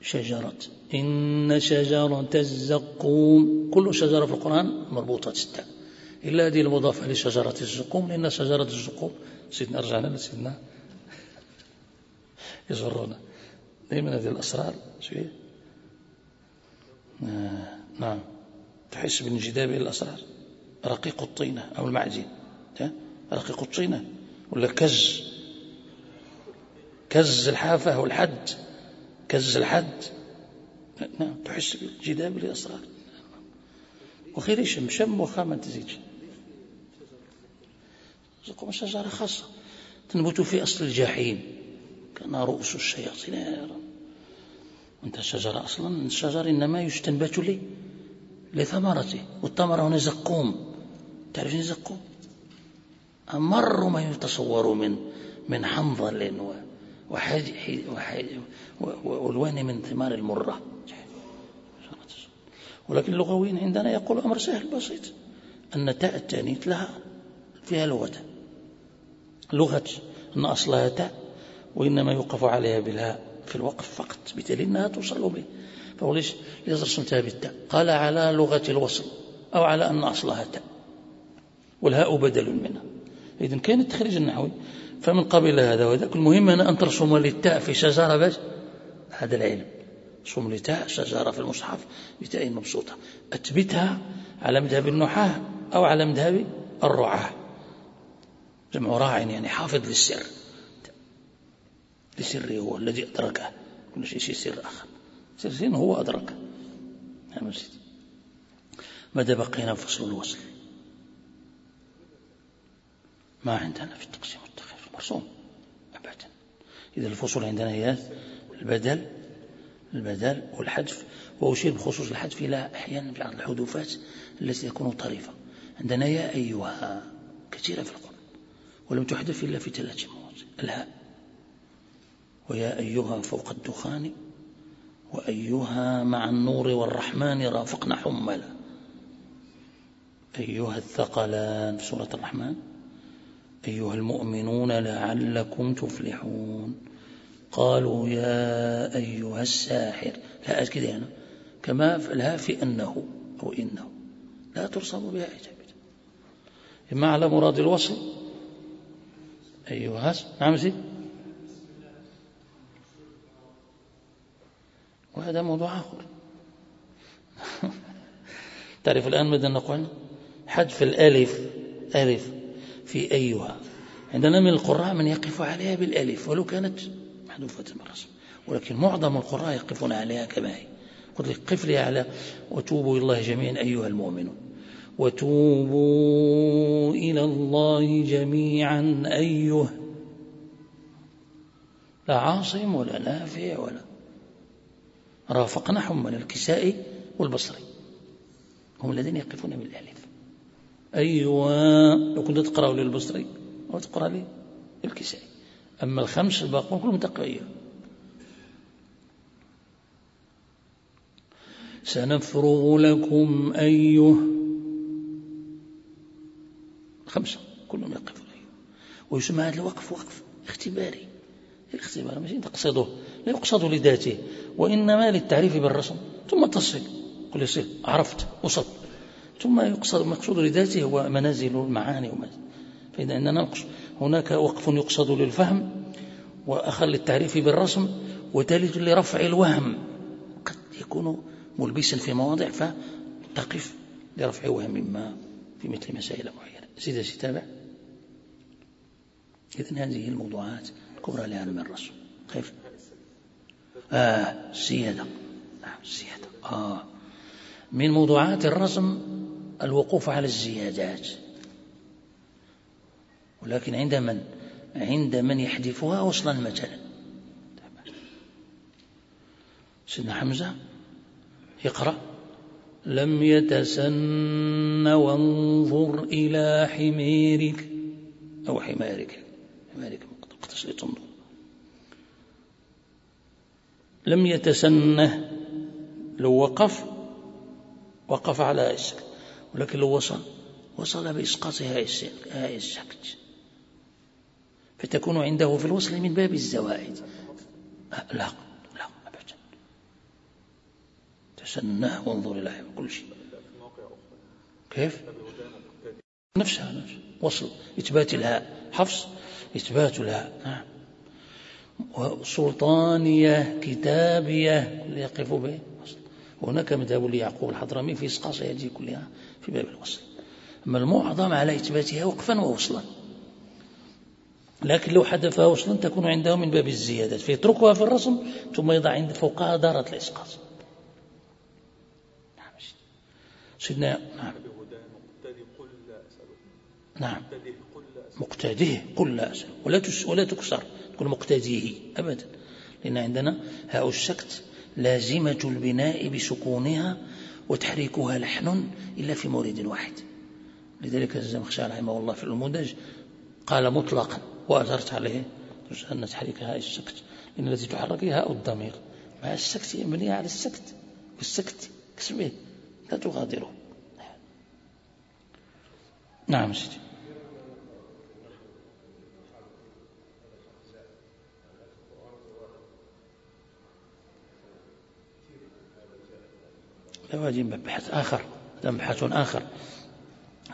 شجرة. إن شجرة الزقوم كل شجرة في القرآن مربوطة التاء إلا هذه المضافة لشجرة الزقوم لأن شجرة الزقوم سيدنا رجعنا لسيدنا *laughs* يزرونا دائما هذه الأسرار شوية. آه نعم. تحس بالانجذاب إلى الأسرار. رقيق الطينة أو المعجين رقيق الطينة. ولا كز. كز الحافة والحد. كز الحد. نعم تحس بالجذاب للأسرار وخير شم شم وخا ما تزيدش زقوم شجرة خاصة. تنبت في أصل الجحيم. كان رؤوس الشياطين. أنت الشجرة أصلا. الشجر إنما يستنبت لي لثمرته. والثمرة هنا زقوم. تعرفين زقوم؟ أمر ما يتصور من من حنظل والوان من ثمار المرة. ولكن اللغويين عندنا يقول أمر سهل بسيط أن تاء التانيث لها فيها لغة. لغة أن أصلها تاء وإنما يوقف عليها بالهاء في الوقف فقط بالتالي أنها توصل به. فهو ليش؟ رسمتها بالتاء؟ قال على لغة الوصل أو على أن أصلها تاء. والهاء بدل منها. إذن كان التخريج النحوي. فمن قبل هذا وذاك المهم أن ترسم للتاء في شجرة بس هذا العلم. رسم لتاء شجرة في المصحف بتاء مبسوطة. أثبتها على مذهب النحاة أو على مذهب الرعاة. جمع راع يعني حافظ للسر. لسره هو الذي أدركه. كل شيء سر آخر. سر هو أدركه. ماذا بقينا فصل الوصل؟ ما عندنا في التقسيم. مرسوم أبدا. إذا الفصول عندنا هي البدل البدل والحذف وأشير بخصوص الحذف إلى أحيانا بعض الحذوفات التي تكون طريفة. عندنا يا أيها كثيرة في القرآن ولم تحذف إلا في ثلاث مواضع الهاء. ويا أيها فوق الدخان وأيها مع النور والرحمن رافقنا حملا. أيها الثقلان في سورة الرحمن. أيها المؤمنون لعلكم تفلحون. قالوا يا أيها الساحر لا أكد هنا كما فعلها في أنه أو إنه. لا ترصب بها إجابة إما على مراد الوصل. أيها نعم سيد وهذا موضوع آخر. *laughs* تعرف الآن ماذا نقول؟ حذف الألف ألف. في أيها عندنا من القراء من يقف عليها بالألف ولو كانت محذوفة من الرسم. ولكن معظم القراء يقفون عليها كما هي. قلت لك قف لي على وتوبوا إلى الله جميعا أيها المؤمنون. وتوبوا إلى الله جميعا أيها. لا عاصم ولا نافع ولا. رافقنا حمل الكسائي والبصري هم الذين يقفون بالألف. أيوة لو كنت تقرأ للبصري أو تقرأ لي الكسائي أما الخمس الباقون كلهم تقرأ سنفرغ لكم أيه خمسة كلهم يقفون أيه ويسمى هذا الوقف وقف اختباري. الاختبار ماشي تقصده لا يقصد لذاته وإنما للتعريف بالرسم. ثم تصل قل يصل عرفت وصل ثم يقصد مقصود لذاته هو منازل المعاني وما فإذا أننا هناك وقف يقصد للفهم وأخر للتعريف بالرسم وثالث لرفع الوهم. قد يكون ملبسا في مواضع فتقف لرفع وهم ما في مثل مسائل معينة. سيدة ستابع إذن هذه الموضوعات الكبرى لعلم الرسم. كيف؟ آه السيادة نعم السيادة آه. من موضوعات الرسم الوقوف على الزيادات. ولكن عند من؟ عند من يحذفها وصلا مثلا سيدنا حمزة يقرأ لم يتسن وانظر إلى حميرك. أو حمارك. حمارك مقتصر تنظر. لم يتسنه. لو وقف وقف على السكت ولكن لو وصل وصل بإسقاط هاء السكت. فتكون عنده في الوصل من باب الزوائد. لا لا أبدا. تسنه وانظر إلى كل شيء. كيف؟ نفسها نفسها. وصل. إثبات الهاء. حفص. إثبات الهاء. نعم سلطانية كتابية. يقف به. هناك مذهب ليعقوب الحضرمي في إسقاط هذه كلها في باب الوصل. أما المعظم على إثباتها وقفا ووصلا. لكن لو حذفها وصلا تكون عنده من باب الزيادة فيتركها في الرسم ثم يضع عند فوقها دارة الإسقاط. نعم سيدنا. نعم. نعم. مقتديه قل لا أسأل. ولا, ولا تكسر. تقول مقتديه أبدا. لأن عندنا هاء السكت لازمة البناء بسكونها وتحريكها لحن إلا في مورد واحد. لذلك الزمخشري رحمه الله في المدج قال مطلقا وأثرت عليه أن تحريك هاء السكت إن التي تحرك هاء الضمير. مع السكت يبنيها على السكت والسكت كسبه لا تغادره. نعم سيدي. هذا بحث آخر هذا بحث آخر.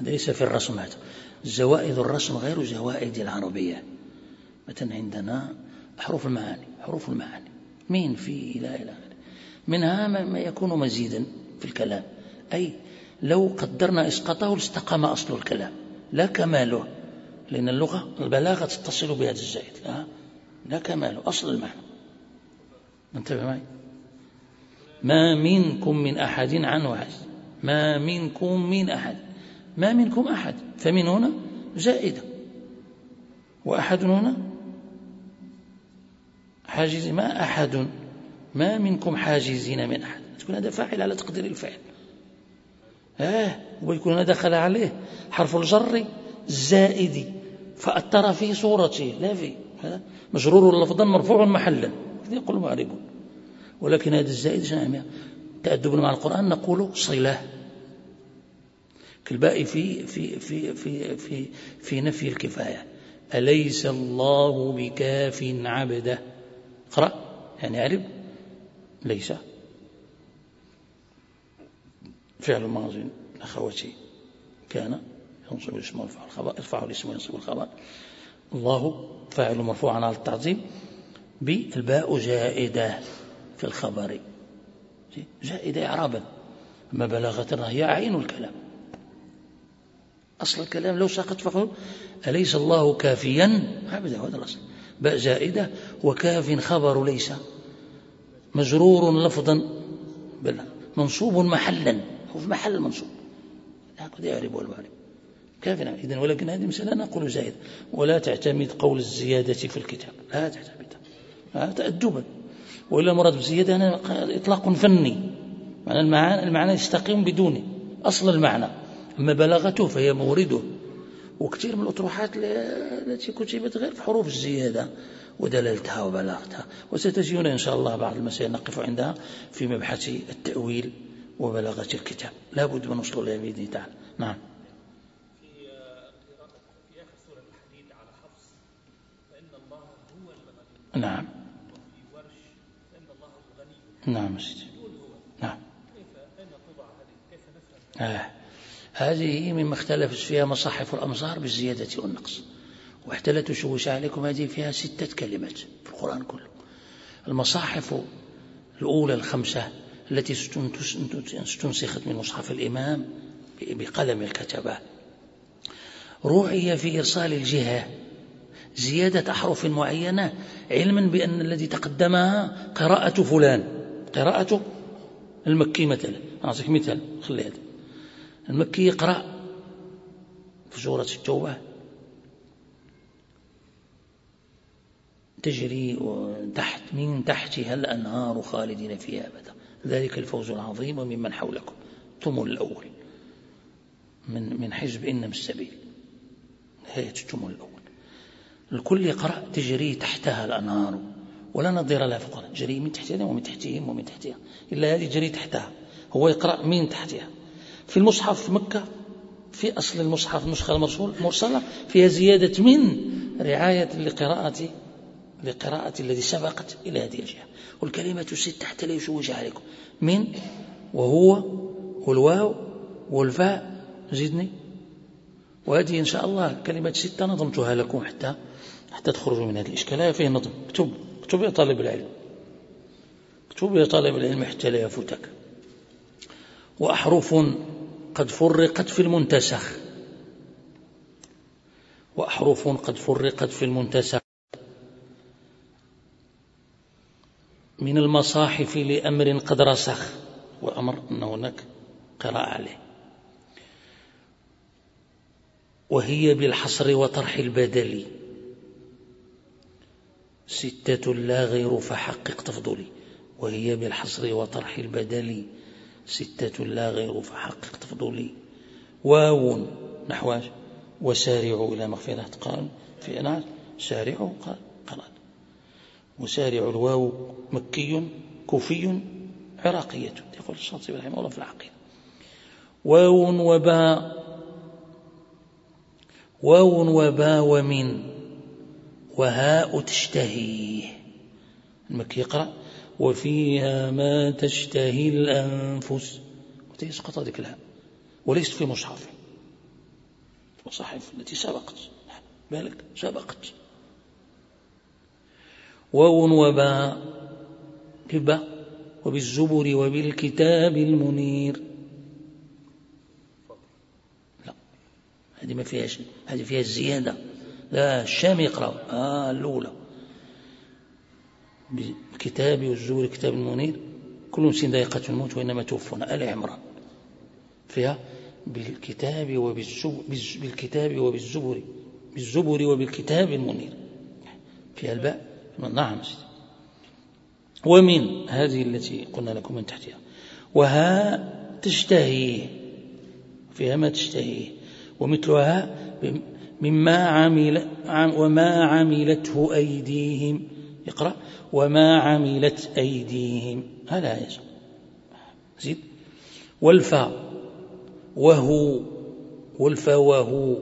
ليس في الرسم هذا. زوائد الرسم غير زوائد العربية. مثلا عندنا حروف المعاني حروف المعاني. مين في إلى إلى منها ما يكون مزيدا في الكلام. أي لو قدرنا إسقاطه لاستقام أصل الكلام. لا كماله لأن اللغة البلاغة تتصل بهذا الزائد. لا كماله أصل المعنى. انتبه معي؟ ما منكم من أحد عنه حاجز ما منكم من أحد. ما منكم أحد. فمن هنا زائدة. وأحد هنا حاجز. ما أحد. ما منكم حاجزين من أحد. تكون هذا فاعل على تقدير الفعل. آه ويكون دخل عليه. حرف الجر الزائد. فأثر في صورته. لا في. مجرور لفظا مرفوع محلا. يقول معربون ولكن هذا الزائد شنو تأدبنا مع القرآن نقول صلة. كالباء في في في في في في نفي الكفاية. أليس الله بكاف عبده؟ اقرأ. يعني أعرف. ليس. فعل ماضي. أخوتي. كان. ينصب الاسم ويرفع الخبر يرفع الاسم وينصب الخبر الله فاعل مرفوع على التعظيم. بالباء زائدة. في الخبر. زائدة إعرابا. أما بلاغة هي عين الكلام. أصل الكلام لو سقط فقط أليس الله كافيا؟ هذا هو الأصل. باء زائدة وكاف خبر ليس. مجرور لفظا. بل منصوب محلا. هو في محل منصوب. هكذا يعرب والمعرب كاف نعم. إذن ولكن هذه مسألة نقول زائد. ولا تعتمد قول الزيادة في الكتاب. لا تعتمد. تأدبا. وإلا المراد بزيادة هنا إطلاق فني. معنى المعنى, المعنى يستقيم بدونه. أصل المعنى. أما بلاغته فهي مورده. وكثير من الأطروحات التي كتبت غير في حروف الزيادة ودلالتها وبلاغتها. وستجينا إن شاء الله بعض المسائل نقف عندها في مبحث التأويل وبلاغة الكتاب. لا بد من وصول إلى بإذن تعالى نعم. نعم. نعم سيدي نعم. آه. هذه مما اختلفت فيها مصاحف الأمصار بالزيادة والنقص. وحتى لا تشوش عليكم هذه فيها ستة كلمات في القرآن كله. المصاحف الأولى الخمسة التي استنسخت من مصحف الإمام بقلم الكتبة. روعي في إرسال الجهة. زيادة أحرف معينة علما بأن الذي تقدمها قراءة فلان. قراءة المكي مثلا. أعطيك مثال خلي هذا. المكي يقرأ في سورة التوبة. تجري تحت من تحتها الأنهار خالدين فيها أبدا. ذلك الفوز العظيم وممن حولكم. ثم الأول. من من حزب إنما السبيل. نهاية التم الأول. الكل يقرأ تجري تحتها الأنهار. ولا نظير لها فقرة جري من تحتها ومن تحتهم ومن تحتها. إلا هذه جري تحتها. هو يقرأ من تحتها. في المصحف في مكة في أصل المصحف النسخة المرسلة فيها زيادة من رعاية لقراءة لقراءة الذي سبقت إلى هذه الجهة. والكلمة ست تحت لا يشوش عليكم. من؟ وهو والواو والفاء. زدني. وهذه إن شاء الله كلمة ستة نظمتها لكم حتى حتى تخرجوا من هذه الإشكالية. فيه نظم اكتب. اكتب يا طالب العلم. اكتب يا طالب العلم حتى لا يفوتك. وأحرف قد فرقت في المنتسخ. وأحرف قد فرقت في المنتسخ. من المصاحف لأمر قد رسخ. وأمر أن هناك قراءة عليه. وهي بالحصر وطرح البدل. ستة لا غير فحقق تفضلي. وهي بالحصر وطرح البدل. ستة لا غير فحقق تفضلي. واو نحواش وسارعوا إلى مغفرة. قال في أناس سارعوا قال قرأت وسارع الواو مكي كوفي عراقية. يقول الشاطبي رحمه الله في العقيدة. واو وباء. واو وباء ومن وهاء تشتهيه. المكي يقرأ وفيها ما تشتهي الأنفس. وتسقط هذه الهاء. وليست في مصحف. المصاحف التي سبقت. بالك؟ سبقت. واو وباء. كبا وبالزبر وبالكتاب المنير. لا. هذه ما فيها شيء هذه فيها الزيادة لا الشام يقرأ. آه الأولى. بالكتاب والزبر كتاب المنير. كل سن ذائقة الموت وإنما توفون. آل عمران. فيها بالكتاب وبالزبر بالكتاب وبالزبر. بالزبر وبالكتاب المنير. فيها الباء. نعم ومن هذه التي قلنا لكم من تحتها. وها تشتهي. فيها ما تشتهي. ومثلها مما عمل وما عملته أيديهم. اقرأ. وما عملت أيديهم. هذا يا زيد والفاء وهو. والفاء وهو.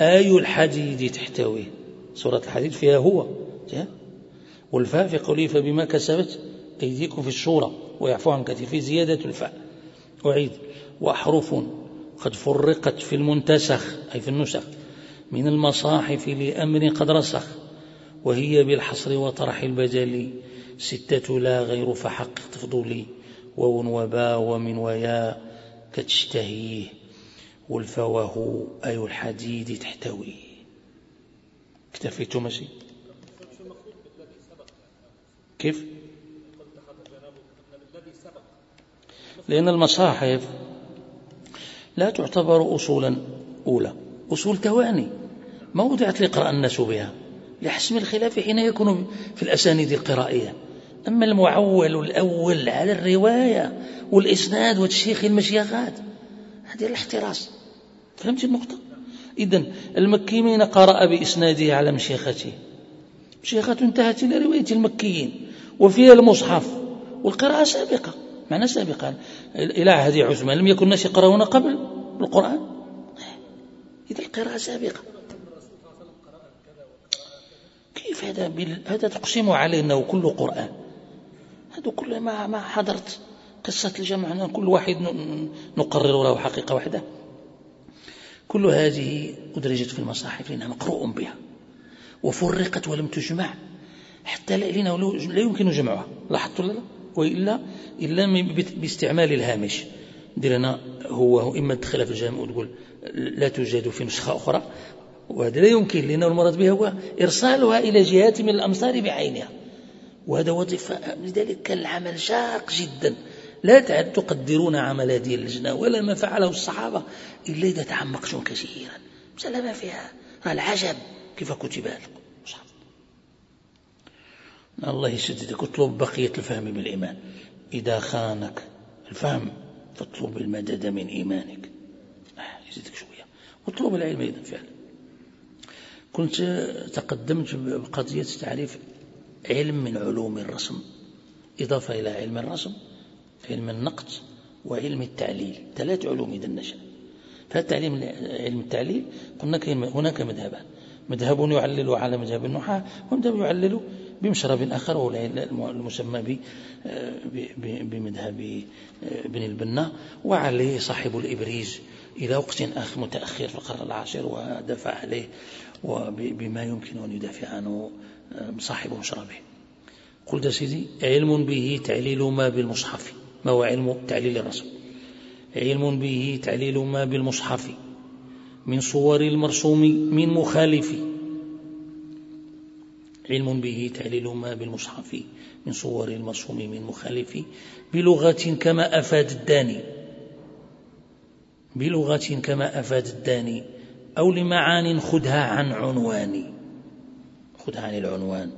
آي الحديد تحتويه سورة الحديد فيها هو. والفاء في قوله فبما كسبت أيديكم في الشورى. ويعفو عن كثير. في زيادة الفاء. أعيد. وأحرف. قد فرقت في المنتسخ. أي في النسخ. من المصاحف لأمر قد رسخ وهي بالحصر وطرح البجل ستة لا غير فحق تفضلي وو وباء ومن ويا كتشتهيه والفواه أي الحديد تحتوي. اكتفيت ماشي كيف؟ لأن المصاحف لا تعتبر أصولا أولى. أصول تواني. ما وضعت ليقرأ الناس بها. لحسم الخلاف حين يكون في الأسانيد القرائية. أما المعول الأول على الرواية والإسناد وتشيخ المشيخات هذه الاحتراس. فهمت النقطة؟ إذا المكي من قرأ بإسناده على مشيخته. مشيخة انتهت إلى رواية المكيين وفيها المصحف والقراءة سابقة. معنى سابقة. إلى عهد عثمان لم يكن الناس يقرؤون قبل القرآن؟ إذا القراءة سابقة. كيف هذا هذا تقسم عليه أنه كل قرآن. هذا كل ما ما حضرت قصة الجمع كل واحد نقرر له حقيقة واحدة. كل هذه أدرجت في المصاحف لأنها مقروء بها. وفرقت ولم تجمع. حتى لأنه لا يمكن جمعها. لاحظت ولا لا؟ وإلا إلا باستعمال الهامش. دير هو إما تدخل في الجامع وتقول لا توجد في نسخة أخرى وهذا لا يمكن لأنه المراد به هو إرسالها إلى جهات من الأمصار بعينها. وهذا وظيفة لذلك كان العمل شاق جدا. لا تعد تقدرون عمل هذه اللجنة ولا ما فعله الصحابة إلا إذا تعمقتم كثيرا. مسألة ما فيها؟ العجب كيف كتب الله يسددك اطلب بقية الفهم بالإيمان. إذا خانك الفهم فاطلب المدد من إيمانك. يزيدك شوية. واطلب العلم أيضا فعلا. كنت تقدمت بقضية تعريف علم من علوم الرسم إضافة إلى علم الرسم علم النقد وعلم التعليل. ثلاث علوم إذا نشأ. فالتعليم علم التعليل قلنا هناك مذهبان. مذهب يعلل على مذهب النحاة ومذهب يعلل بمشرب آخر وهو المسمى بمذهب ابن البنا وعليه صاحب الإبريز. إلى وقت متأخر في القرن العاشر ودفع عليه وبما يمكن أن يدافع عنه صاحب مشربه قلت سيدي علم به تعليل ما بالمصحف. ما هو علم تعليل الرسم؟ علم به تعليل ما بالمصحف. من صور المرسوم من مخالف. علم به تعليل ما بالمصحف. من صور المرسوم من مخالف. بلغة كما أفاد الداني. بلغة كما أفاد الداني أو لمعان خذها عن عنوان خذها عن العنوان.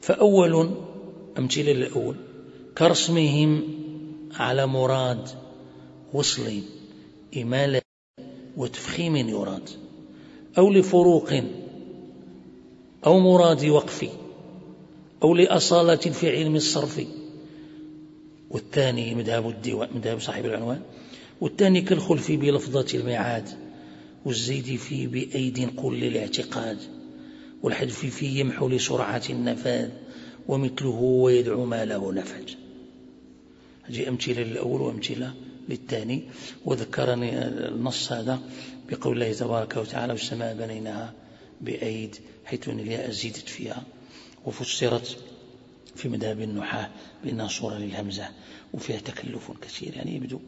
فأول أمثلة الأول كرسمهم على مراد وصل إمالة وتفخيم يراد أو لفروق أو مراد وقف أو لأصالة في علم الصرف. والثاني مذهب الديوان مذهب صاحب العنوان والثاني كالخلف بلفظة الميعاد والزيد فيه بأيد قل للاعتقاد والحذف فيه يمحو لسرعة النفاذ ومثله ويدعو ما له نفج هذه أمثلة للأول وأمثلة للثاني. وذكرني النص هذا بقول الله تبارك وتعالى والسماء بنيناها بأيد حيث أن الياء زيدت فيها وفسرت في مذهب النحاة بأنها صورة للهمزة وفيها تكلف كثير. يعني يبدو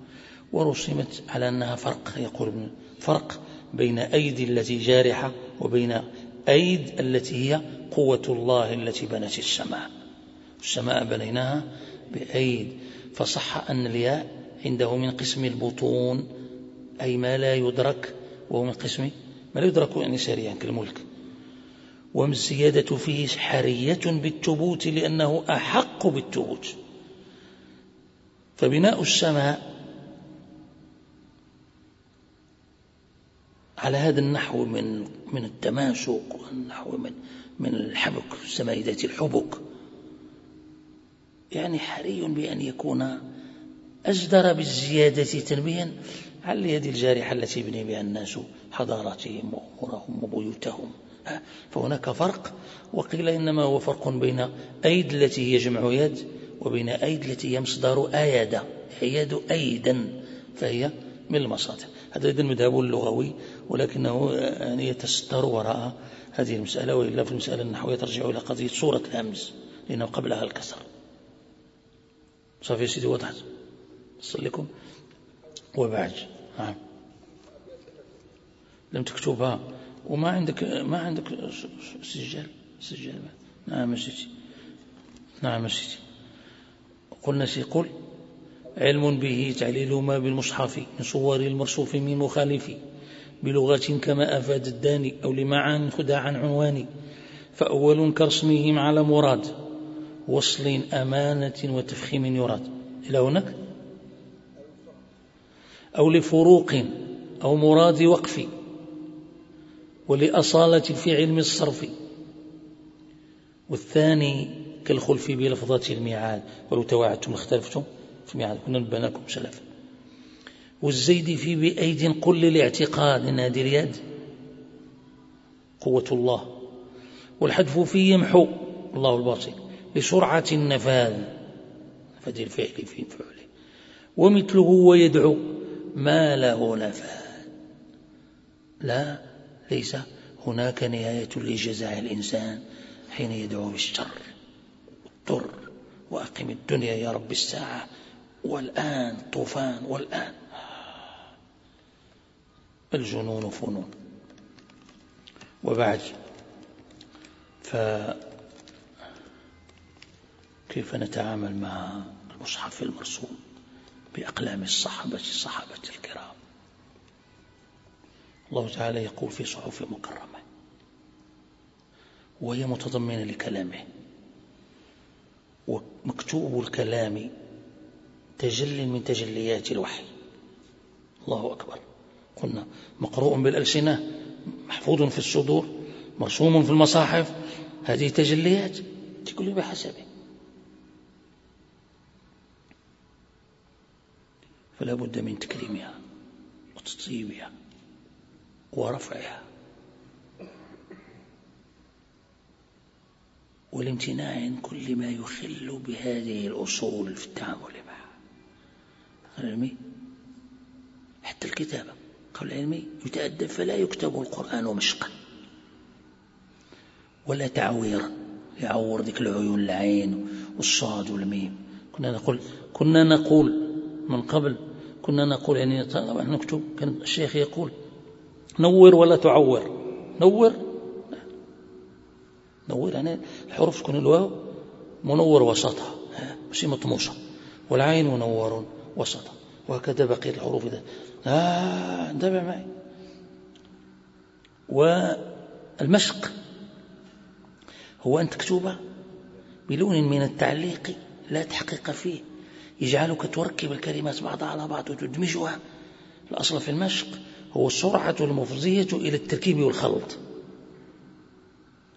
ورسمت على أنها فرق يقول ابن فرق بين أيدي التي جارحة وبين أيد التي هي قوة الله التي بنت السماء. السماء بنيناها بأيد. فصح أن الياء عنده من قسم البطون أي ما لا يدرك وهو من قسم ما لا يدرك يعني سريعا كالملك. ومن الزيادة فيه حرية بالتبوت لأنه أحق بالتبوت فبناء السماء على هذا النحو من من التماسك والنحو من من الحبك السماء ذات الحبك يعني حري بأن يكون أجدر بالزيادة تنبيها على اليد الجارحة التي يبني بها الناس حضاراتهم وأمورهم وبيوتهم. فهناك فرق. وقيل إنما هو فرق بين أيد التي هي جمع يد وبين أيد التي هي مصدر أيد يد أيدا فهي من المصادر. هذا إذن مذهب اللغوي ولكنه يعني يتستر وراء هذه المسألة وإلا في المسألة النحوية ترجع إلى قضية صورة الهمز لأنه قبلها الكسر. صافي سيدي وضحت لكم؟ وبعد. نعم. لم تكتبها. وما عندك ما عندك سجل سجل. نعم مشيتي نعم مشيتي قلنا سيقول علم به تعليل ما بالمصحف من صور المرصوف من مخالف. بلغة كما أفاد الداني أو لمعان خدع عن عنوان. فأول كرسمهم على مراد وصل أمانة وتفخيم يراد. إلى هناك؟ أو لفروق أو مراد وقف. ولأصالة في علم الصرف. والثاني كالخلف بلفظة الميعاد. ولو تواعدتم اختلفتم في الميعاد. كنا نبناكم سلفا. والزيد في بأيد قل للاعتقاد. هذه اليد. قوة الله. والحذف فيه يمحو. الله الباطل. لسرعة النفاذ. نفذ الفعل في فعله. ومثله ويدعو. ما له نفاذ. لا. ليس هناك نهاية لجزاء الإنسان حين يدعو بالشر. والضر وأقم الدنيا يا رب الساعة. والآن طوفان والآن. الجنون فنون. وبعد فكيف نتعامل مع المصحف المرسوم بأقلام الصحابة الصحابة الكرام؟ الله تعالى يقول في صحف مكرمة وهي متضمنة لكلامه. ومكتوب الكلام تجل من تجليات الوحي. الله أكبر. قلنا مقروء بالألسنة محفوظ في الصدور مرسوم في المصاحف هذه تجليات كل بحسبه. فلا بد من تكريمها وتطيبها ورفعها. والامتناع عن كل ما يخل بهذه الأصول في التعامل معها العلمي حتى الكتابة قبل العلمي يتأدب فلا يكتب القرآن مشقا ولا تعويرا يعور ذيك العيون العين والصاد والميم. كنا نقول كنا نقول من قبل كنا نقول يعني نكتب كان الشيخ يقول نور ولا تعور؟ نور؟ نور يعني الحروف تكون الواو منور وسطها ماشي مطموسة والعين منور وسطها وهكذا بقية الحروف إذا. آه انتبه معي. والمشق هو أن تكتب بلون من التعليق لا تحقيق فيه. يجعلك تركب الكلمات بعضها على بعض وتدمجها. الأصل في المشق هو السرعة المفضية إلى التركيب والخلط.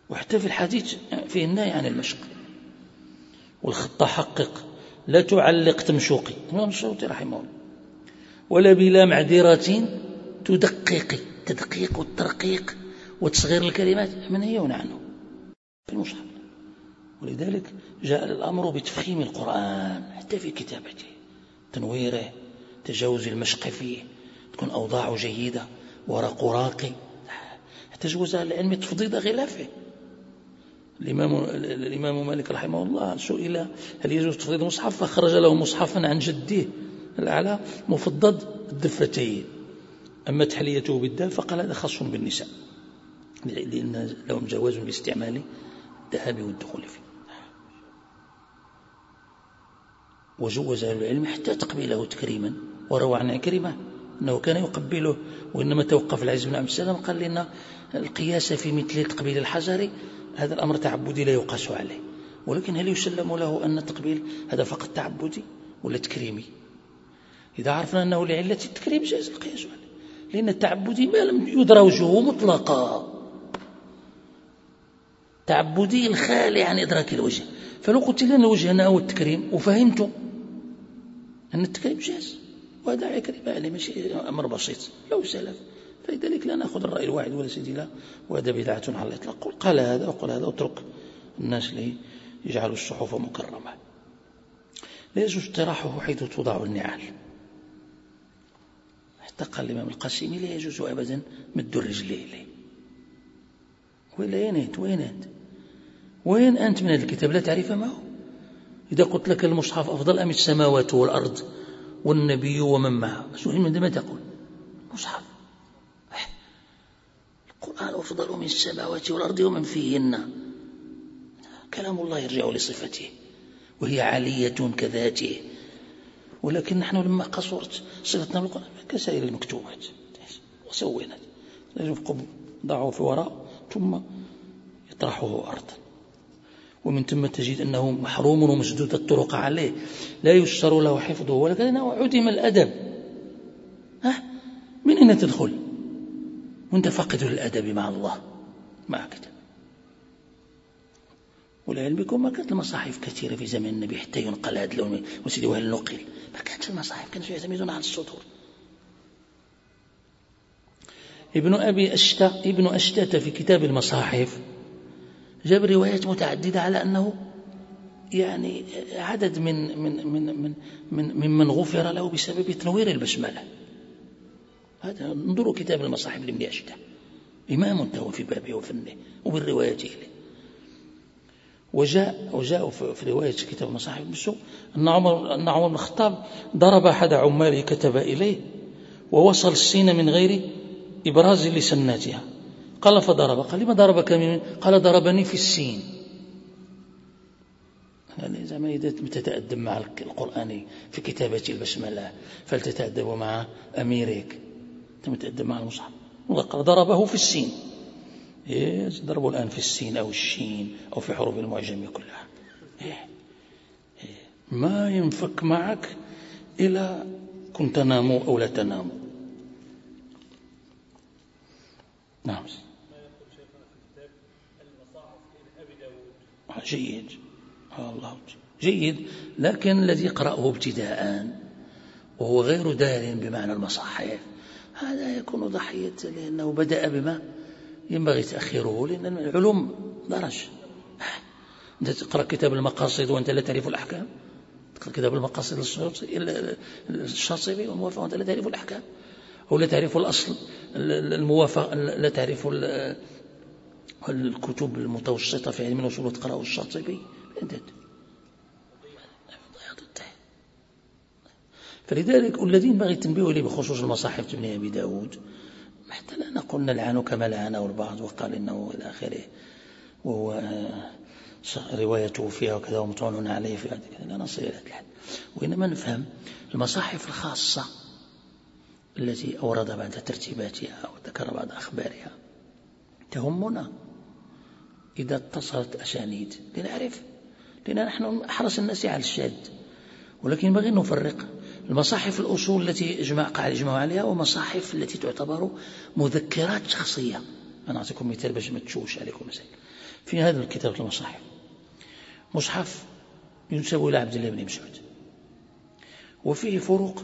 وحتى في الحديث فيه النهي عن المشق. والخط حقق. لا تعلق تمشوقي. الإمام الصوتي رحمه الله. ولا بلا معذرة تدققي تدقيق والترقيق وتصغير الكلمات منهي عنه. في المصحف. ولذلك جاء الأمر بتفخيم القرآن. حتى في كتابته. تنويره. تجاوز المشق فيه. تكون أوضاعه جيدة ورق راقي. تجوز العلم تفضيض غلافه. الإمام, الإمام مالك رحمه الله سئل هل يجوز تفضيض مصحف فخرج له مصحفا عن جده. الأعلى مفضد الدفتين أما تحليته بالدال فقال هذا خاص بالنساء لأن لهم جواز باستعمال الذهاب والدخول فيه. وجوز أهل العلم حتى تقبيله تكريما. وروى عن عكرمة أنه كان يقبله وإنما توقف العزيز بن عبد السلام قال لنا القياس في مثل تقبيل الحجر هذا الأمر تعبدي لا يقاس عليه. ولكن هل يسلم له أن التقبيل هذا فقط تعبدي ولا تكريمي؟ إذا عرفنا أنه لعلة التكريم جائز القياس عليه. لأن التعبدي ما لم يدرى وجهه مطلقا. تعبدي الخالي عن إدراك الوجه. فلو قلت لنا الوجه هنا هو التكريم وفهمت أن التكريم جائز وهذا عكرمة يعني ماشي أمر بسيط. لو سلف. فلذلك لا نأخذ الرأي الواحد ولا سيدي لا. وهذا بدعة على الإطلاق. قال هذا وقال هذا واترك الناس اللي يجعلوا الصحف مكرمة. لا يجوز اطراحه حيث توضع النعال. حتى قال الإمام القاسمي لا يجوز أبدا مد الرجل إليه. وين أنت وين أنت وين أنت من هذا الكتاب؟ لا تعرف ما هو. إذا قلت لك المصحف أفضل أم السماوات والأرض؟ والنبي ومن معه. سؤال من ما تقول مصحف. القرآن أفضل من السماوات والأرض ومن فيهن. كلام الله يرجع لصفته. وهي عالية كذاته. ولكن نحن لما قصرت صفتنا بالقرآن كسائر المكتوبات. وسوينا لازم ضعوا في وراء ثم يطرحه أرضا. ومن ثم تجد أنه محروم ومسدود الطرق عليه. لا يشتر له حفظه ولكنه عدم الأدب. ها؟ من أين تدخل؟ وانت فاقد للأدب مع الله. مع كتاب ولعلمكم ما كانت المصاحف كثيرة في زمن النبي حتى ينقل هذا اللون. وسيدي وهل نقل؟ ما كانت المصاحف كانوا يعتمدون على السطور. ابن أبي أشتا ابن أشتات في كتاب المصاحف جاب روايات متعددة على أنه يعني عدد من من من من من ممن غفر له بسبب تنوير البسملة. هذا انظروا كتاب المصاحف لابن أشتا إمام هو في بابه وفنه وبالروايات إليه. وجاء وجاء في رواية كتاب المصاحف بسوء أن عمر أن عمر بن الخطاب ضرب أحد عماله كتب إليه ووصل السين من غير إبراز لسناتها. قال فضرب. قال لما ضربك من قال ضربني في السين. يعني زعما إذا تتأدب مع القرآن في كتابة البسملة فلتتأدب مع أميرك. تتأدب مع المصحف. قال ضربه في السين. إيه ضربوا الآن في السين أو الشين أو في حروف المعجم كلها. إيه. إيه. ما ينفك معك إلى كنت تنام أو لا تنام. نعم. جيد. الله. جيد لكن الذي يقرأه ابتداء وهو غير دار بمعنى المصاحف هذا يكون ضحية لأنه بدأ بما ينبغي تأخيره لأن العلوم درج. أنت تقرأ كتاب المقاصد وأنت لا تعرف الأحكام. تقرأ كتاب المقاصد الشاطبي والموافق وأنت لا تعرف الأحكام. أو لا تعرف الأصل الموافق لا تعرف الكتب المتوسطة في علم الأصول وتقرأ الشاطبي فلذلك الذين بغي التنبيه لي بخصوص المصاحف ابن أبي داود حتى لا نقول نلعن كما لعنه البعض وقال إنه إلى آخره وهو آه، روايته فيها وكذا ومطعون عليه في لا نصل إلى الحد وإنما نفهم المصاحف الخاصة التي أورد بعد ترتيباتها وذكر بعد أخبارها. تهمنا. إذا اتصلت أسانيد. لنعرف. لأن نحن أحرص الناس على الشاذ. ولكن ينبغي أن نفرق. المصاحف الأصول التي إجماع قاعد الإجماع عليها ومصاحف التي تعتبر مذكرات شخصية. أنا أعطيكم مثال باش ما تشوش عليكم مثال في هذا الكتاب المصاحف. مصحف ينسب إلى عبد الله بن مسعود. وفيه فروق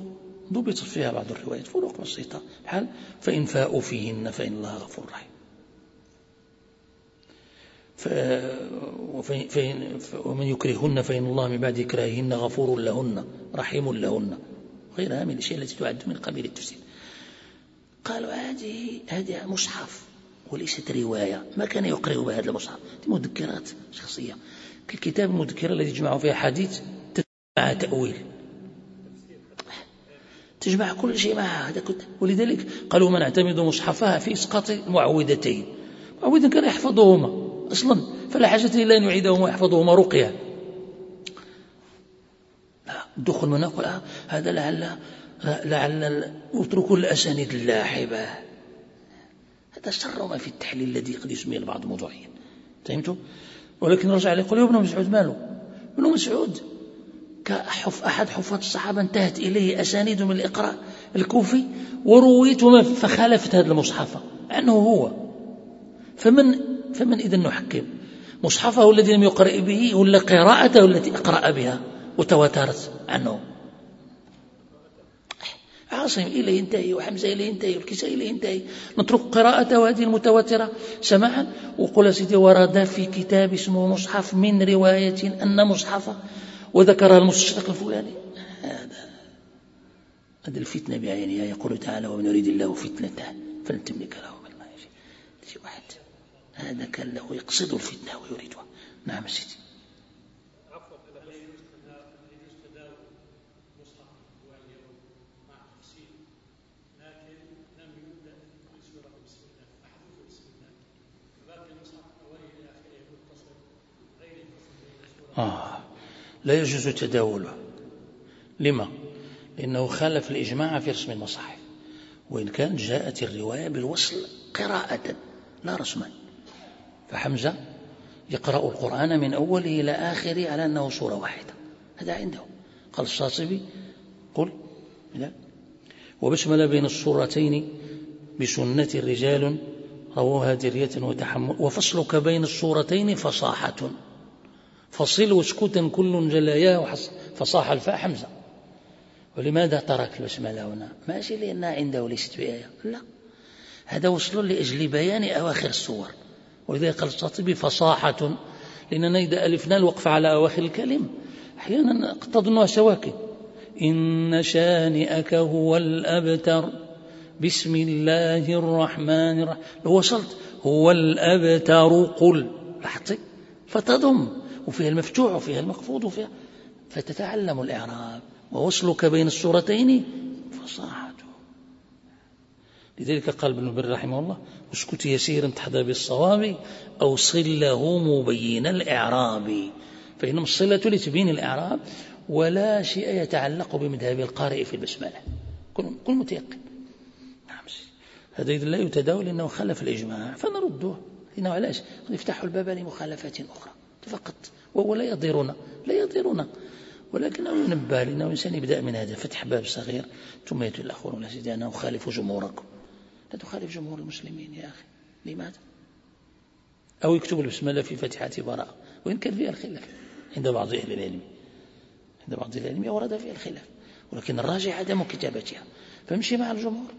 ضبط فيها بعض الروايات. فروق بسيطة. بحال فإن فاءوا فيهن فإن الله غفور رحيم. ومن يكرهن فإن الله من بعد إكراههن غفور لهن رحيم لهن. غيرها من الأشياء التي تعد من قبيل التفسير. قالوا هذه هذه مصحف وليست رواية. ما كان يقرأ بهذا المصحف؟ مذكرات شخصية. كالكتاب المذكرة الذي يجمع فيها حديث مع تأويل. تجمع كل شيء معها. هذا ولذلك قالوا من اعتمد مصحفها في إسقاط المعوذتين معوذا كان يحفظهما. أصلا فلا حاجة إلا أن يعيدهما ويحفظهما رقية. الدخول من نقول آه هذا لعل لعل اتركوا الأسانيد اللاحبة. هذا شر ما في التحليل الذي قد يسميه البعض موضوعيا. فهمتوا ولكن رجع يقول يا ابن مسعود ماله؟ ابن مسعود كحف أحد حفاظ الصحابة انتهت إليه أسانيد من الإقراء الكوفي ورويت فخالفت هذا المصحف عنه هو. فمن فمن إذا نحكم؟ مصحفه الذي لم يقرأ به ولا قراءته التي أقرأ بها وتواترت عنه؟ عاصم إليه ينتهي وحمزة إليه ينتهي والكساء إليه ينتهي. نترك قراءته هذه المتواترة. سماعا وقل سيدي ورد في كتاب اسمه مصحف من رواية أن مصحف وذكرها المستشرق الفلاني. هذا. هذه الفتنة بعينها يقول تعالى ومن يريد الله فتنته فلن تملك له من الله شيء واحد. هذا كان له يقصد الفتنة ويريدها. نعم سيدي. آه لا يجوز تداوله. لما؟ لأنه خالف الإجماع في رسم المصاحف وإن كانت جاءت الرواية بالوصل قراءة لا رسما فحمزة يقرأ القرآن من أوله إلى آخره على أنه سورة واحدة. هذا عنده. قال الشاطبي قل لا. وبسمل بين الصورتين بسنة رجال رووها درية وتحمل. وفصلك بين الصورتين فصاحة. فصل وسكوتا كل جلاياه فصاح الفاء حمزة. ولماذا ترك البسملة هنا؟ ماشي لأنها عنده ليست بآية لا. هذا وصل لأجل بيان أواخر الصور. ولذلك قال الشاطبي فصاحة لأننا إذا ألفنا الوقف على أواخر الكلم أحيانا تظنها سواكن. إن شانئك هو الأبتر. بسم الله الرحمن الرحيم. لو وصلت هو الأبتر قل. لاحظتي فتضم. وفيها المفتوح وفيها المخفوض وفيها. فتتعلم الإعراب. ووصلك بين الصورتين فصاحة. لذلك قال ابن البر رحمه الله اسكت يسيرا تحظى بالصواب أو صله مبين الإعراب. فإنما الصلة لتبين الإعراب ولا شيء يتعلق بمذهب القارئ في البسملة. كن متيقن. نعم هذا إذا لا يتداول إنه خلف الإجماع. فنرده. لأنه علاش؟ يفتحوا الباب لمخالفات أخرى. فقط. وهو لا يضيرنا لا يضيرنا ولكنه ينبه لأنه الإنسان يبدأ من هذا. فتح باب صغير. ثم يا سيدي أنا أخالف جمهوركم. لا تخالف جمهور المسلمين يا أخي. لماذا؟ أو يكتب البسملة في فاتحة براءة. وإن كان فيها الخلاف عند بعض أهل العلم. عند بعض أهل العلم ورد فيها الخلاف. ولكن الراجع عدم كتابتها. فامشي مع الجمهور.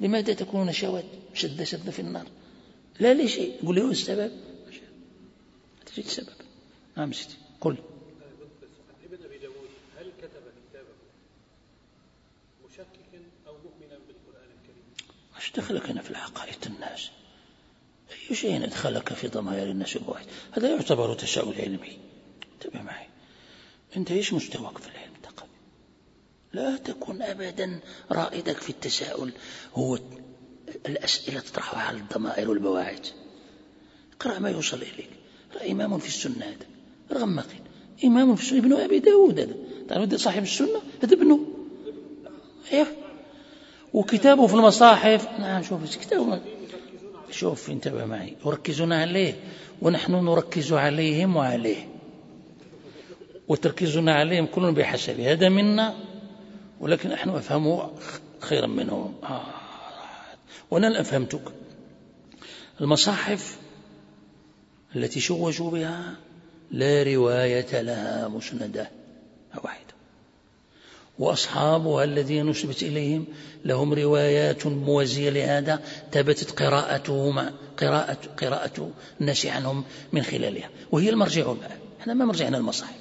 لماذا تكون نشوات شد شد في النار؟ لا لشيء. قل له السبب. تجد السبب نعم سيدي قل ابن ابي داود هل كتب كتابه مشككا أو مؤمنا بالقران الكريم؟ إيش دخلك أنا في العقائد الناس؟ أي شيء ادخلك في ضمائر الناس الواحد هذا يعتبر تساؤل علمي. انتبه معي. أنت إيش مستواك في العلم تقبل لا تكن ابدا رائدك في التساؤل. هو الأسئلة تطرحها على الضمائر والبواعث اقرأ ما يوصل إليك. إمام في السنة هذا. رغم إمام في السنة ابن أبي داود هذا. تعرف صاحب السنة؟ هذا ابنه. أيوه. وكتابه في المصاحف. نعم شوف كتابه. شوف انتبه معي. يركزون عليه ونحن نركز عليهم وعليه. وتركيزنا عليهم كل بحسب. هذا منا ولكن نحن أفهمه خيرا منهم. آه. وأنا أفهمتك المصاحف التي شوجوا بها لا رواية لها مسندة. واحدة وأصحابها الذين نسبت إليهم لهم روايات موازية لهذا ثبتت قراءتهما قراءة قراءة الناس عنهم من خلالها. وهي المرجع إحنا ما مرجعنا المصاحف.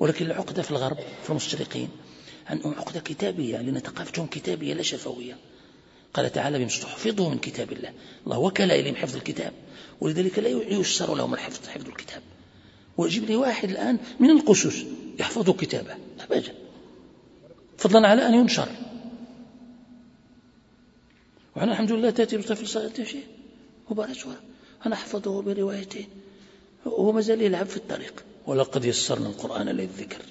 ولكن العقدة في الغرب في المستشرقين عندهم عقدة كتابية لأن ثقافتهم كتابية لا شفوية. قال تعالى بمستحفظه من كتاب الله. الله وكل إليهم حفظ الكتاب. ولذلك لا ييسر لهم الحفظ حفظ الكتاب. ويجيب لي واحد الآن من القسوس يحفظ كتابه. أبدا. فضلا على أن ينشر. وأنا الحمد لله تأتي صغير شيء مبارك. أنا أحفظه بروايتين. وهو ما زال يلعب في الطريق. ولقد يسرنا القرآن للذكر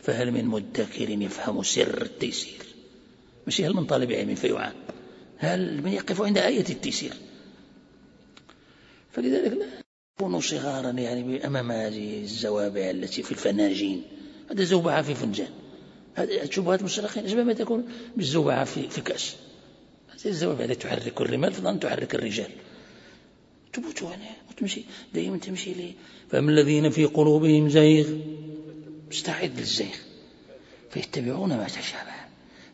فهل من مدكر يفهم سر التيسير؟ ماشي هل من طالب علم فيعان هل من يقف عند آية التيسير؟ فلذلك لا يكونوا صغارا يعني أمام هذه الزوابع التي في الفناجين. هذا زوبعة في فنجان. هذه شبهات المشرقين أشبه ما تكون بالزوبعة في, في كأس هذه الزوابع التي تحرك الرمال فضلا تحرك الرجال. تبوتوا يعني وتمشي دائما تمشي لي. فأما الذين في قلوبهم زيغ مستعد للزيغ. فيتبعون ما تشابه.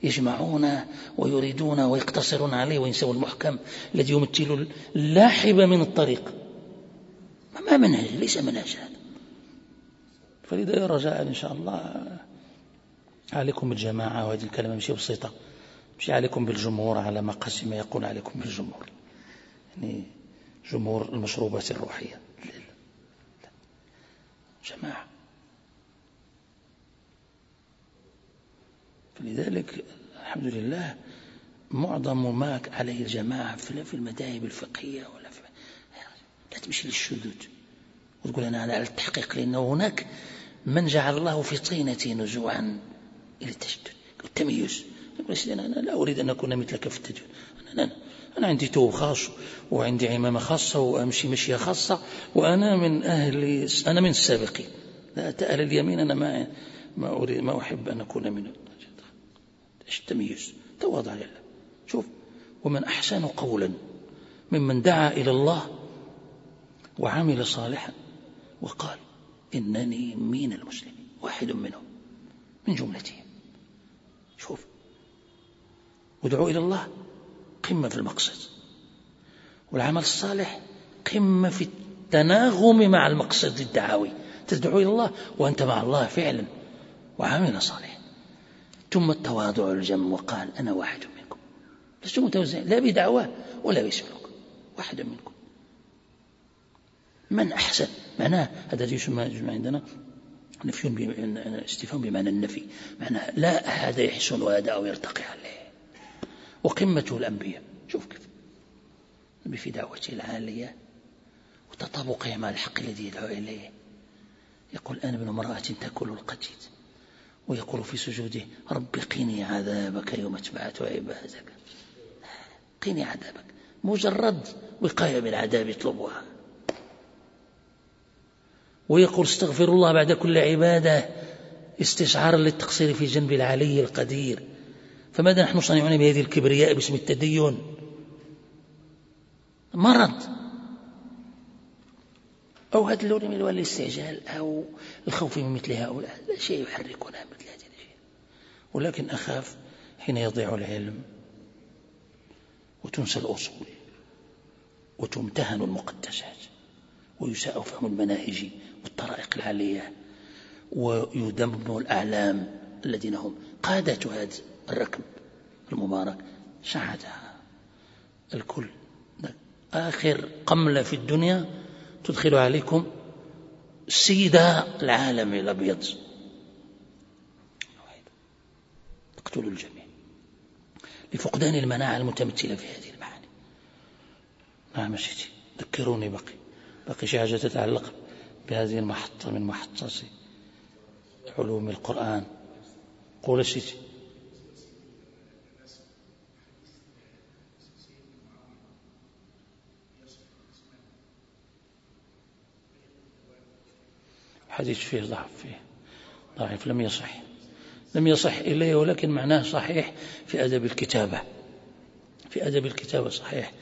يجمعون ويريدون ويقتصرون عليه وينسوا المحكم الذي يمثل اللاحب من الطريق. ما منهج؟ ليس منهج هذا. فلذا رجاء إن شاء الله عليكم بالجماعة وهذه الكلمة مش بسيطة. مش عليكم بالجمهور على ما قسم يقول عليكم بالجمهور. يعني جمهور المشروبات الروحية. جماعة. فلذلك الحمد لله معظم ما عليه الجماعة في المذاهب الفقهية ولا في لا تمشي للشذوذ. وتقول أنا على التحقيق لأنه هناك من جعل الله في طينتي نزوعا. إلى التشدد التمييز يقول أنا لا أريد أن أكون مثلك في التجويد أنا, أنا, أنا عندي توب خاص وعندي عمامة خاصة وأمشي مشية خاصة وأنا من أهل أنا من السابقين. لا أهل اليمين أنا ما ما أريد ما أحب أن أكون إيش التمييز تواضع لله. شوف ومن أحسن قولا ممن دعا إلى الله وعمل صالحا وقال إنني من المسلمين واحد منهم من جملتهم. شوف. ودعوا إلى الله قمة في المقصد. والعمل الصالح قمة في التناغم مع المقصد الدعوي تدعو إلى الله وأنت مع الله فعلا وعمل صالح ثم التواضع الجم وقال أنا واحد منكم. لست متوزع لا بدعوة ولا بسلوك. واحد منكم. من أحسن؟ معناه هذا يسمى عندنا. نفي استفهام بمعنى النفي. معناه لا أحد يحسن هذا أو يرتقي عليه. وقمته الأنبياء. شوف كيف. في دعوته العالية وتطابقه مع الحق الذي يدعو إليه. يقول أنا ابن امرأة تأكل القتيل ويقول في سجوده رب قني عذابك يوم تبعث عبادك. قني عذابك. مجرد وقاية من العذاب يطلبها. ويقول استغفر الله بعد كل عبادة استشعارا للتقصير في جنب العلي القدير. فماذا نحن صانعون بهذه الكبرياء باسم التدين؟ مرض. أو هذا اللون من الاستعجال أو الخوف من مثل هؤلاء. لا شيء يحركنا مثل هذه الأشياء. ولكن أخاف حين يضيع العلم وتنسى الأصول وتمتهن المقدسات ويساء فهم المناهج والطرائق العالية ويدمر الأعلام الذين هم قادة هذا الركب المبارك. شاهدها الكل. آخر قملة في الدنيا تدخل عليكم سيد العالم الأبيض. تقتل الجميع لفقدان المناعة المتمثلة في هذه المعاني. نعم سيدي ذكروني بقي بقي شي حاجة تتعلق؟ بهذه المحطة من محطات علوم القرآن. قول سيدي. حديث فيه ضعف فيه. ضعيف. لم يصح. لم يصح إليه ولكن معناه صحيح في أدب الكتابة. في أدب الكتابة صحيح.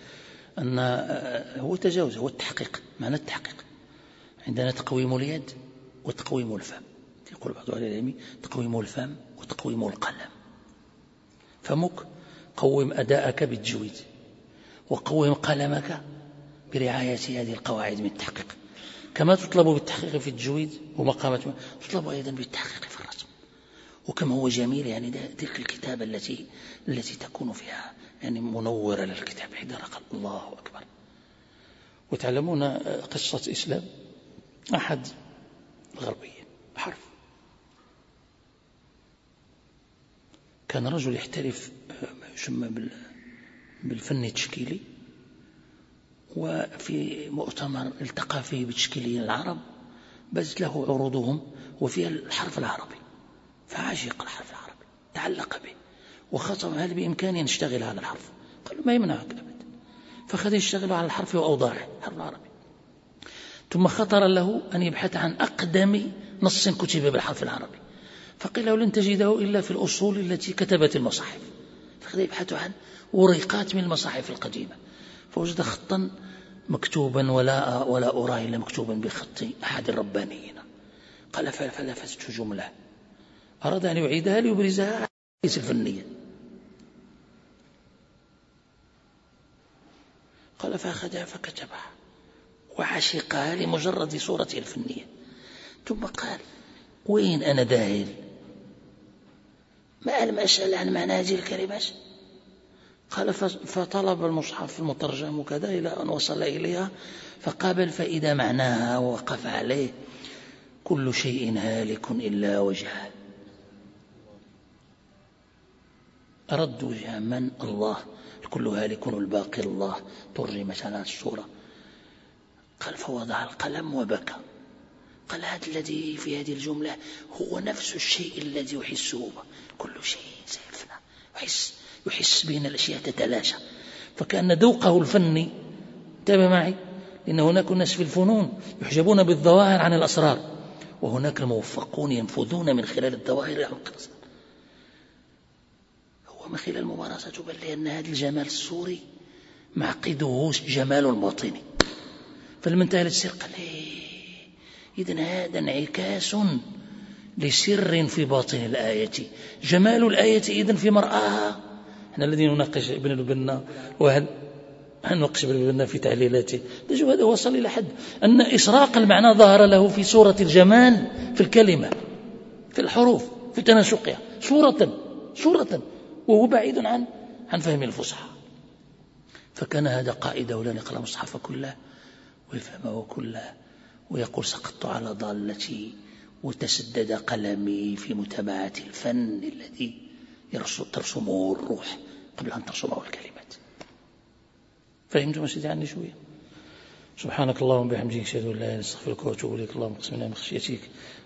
أن هو تجاوز هو التحقيق. معنى التحقيق. عندنا تقويم اليد وتقويم الفم. يقول بعض أهل العلم تقويم الفم وتقويم القلم. فمك قوم أداءك بالتجويد وقوم قلمك برعاية هذه القواعد من التحقيق. كما تطلب بالتحقيق في التجويد ومقامات تطلب أيضا بالتحقيق في الرسم. وكما هو جميل يعني تلك الكتابة التي التي تكون فيها يعني منورة للكتاب. قال الله أكبر. وتعلمون قصة إسلام؟ أحد الغربيين حرف كان رجل يحترف ما يسمى بالفن التشكيلي وفي مؤتمر التقى فيه بتشكيليين العرب بز له عروضهم وفيها الحرف العربي. فعشق الحرف العربي تعلق به وخاطب هل بإمكانه أن يشتغل على الحرف؟ قال ما يمنعك أبدا. فخذ يشتغل على الحرف وأوضاعه الحرف العربي. ثم خطر له أن يبحث عن أقدم نص كتب بالحرف العربي. فقيل له لن تجده إلا في الأصول التي كتبت المصاحف. فخذ يبحث عن وريقات من المصاحف القديمة. فوجد خطا مكتوبا ولا ولا أراه إلا مكتوبا بخط أحد الربانيين. قال فلفت جملة. أراد أن يعيدها ليبرزها ليس الفنية قال فأخذها فكتبها. وعشقها لمجرد صورتها الفنية ثم قال وين أنا داهل ما لم أسأل عن معنى هذه الكلمات قال فطلب المصحف المترجم وكذا إلى أن وصل إليها فقابل فإذا معناها وقف عليه كل شيء هالك إلا وجهه. رد وجه من؟ الله. الكل هالك الباقي الله. ترجمت على السورة قال فوضع القلم وبكى. قال هذا الذي في هذه الجملة هو نفس الشيء الذي يحسه كل شيء سيفنى. يحس يحس بأن الأشياء تتلاشى. فكأن ذوقه الفني انتبه معي لأن هناك ناس في الفنون يحجبون بالظواهر عن الأسرار وهناك الموفقون ينفذون من خلال الظواهر عن الأسرار هو من خلال الممارسة تبين أن هذا الجمال الصوري معقده جمال باطني فلما انتهى للسر قال إذن هذا انعكاس لسر في باطن الآية. جمال الآية إذن في مرآها. إحنا الذين نناقش ابن البنا وهل نناقش ابن البنا في تعليلاته هذا وصل إلى حد. أن إسراق المعنى ظهر له في صورة الجمال في الكلمة في الحروف في تناسقها. صورة صورة وهو بعيد عن عن فهم الفصحى. فكان هذا لن يقرأ المصحف كله. ويفهمه كله ويقول سقطت على ضالتي وتسدد قلمي في متابعة الفن الذي ترسمه الروح قبل أن ترسمه الكلمات. فهمتم سيدي عني شوية؟ سبحانك اللهم وبحمدك أشهد أن لا إله إلا أنت أستغفرك وأتوب إليك. اللهم اقسم لنا من خشيتك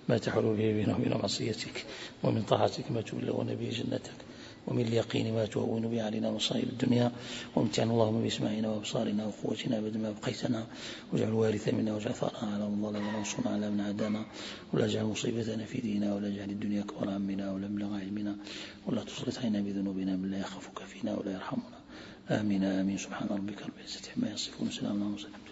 ما تحول به بيننا وبين معصيتك ومن طاعتك ما تبلغنا به جنتك. ومن اليقين ما تهون به علينا مصائب الدنيا وامتعنا اللهم باسماعنا وابصارنا وقوتنا ابدا ما بقيتنا واجعل وارث منا واجعل ثارنا على من ظلمنا وانصرنا على من عادانا ولا تجعل مصيبتنا في ديننا ولا تجعل الدنيا أكبر همنا ولا مبلغ علمنا ولا تسلط علينا بذنوبنا من لا يخافك فينا ولا يرحمنا آمين آمين سبحان ربك رب العزة عما يصفون وسلام على المرسلين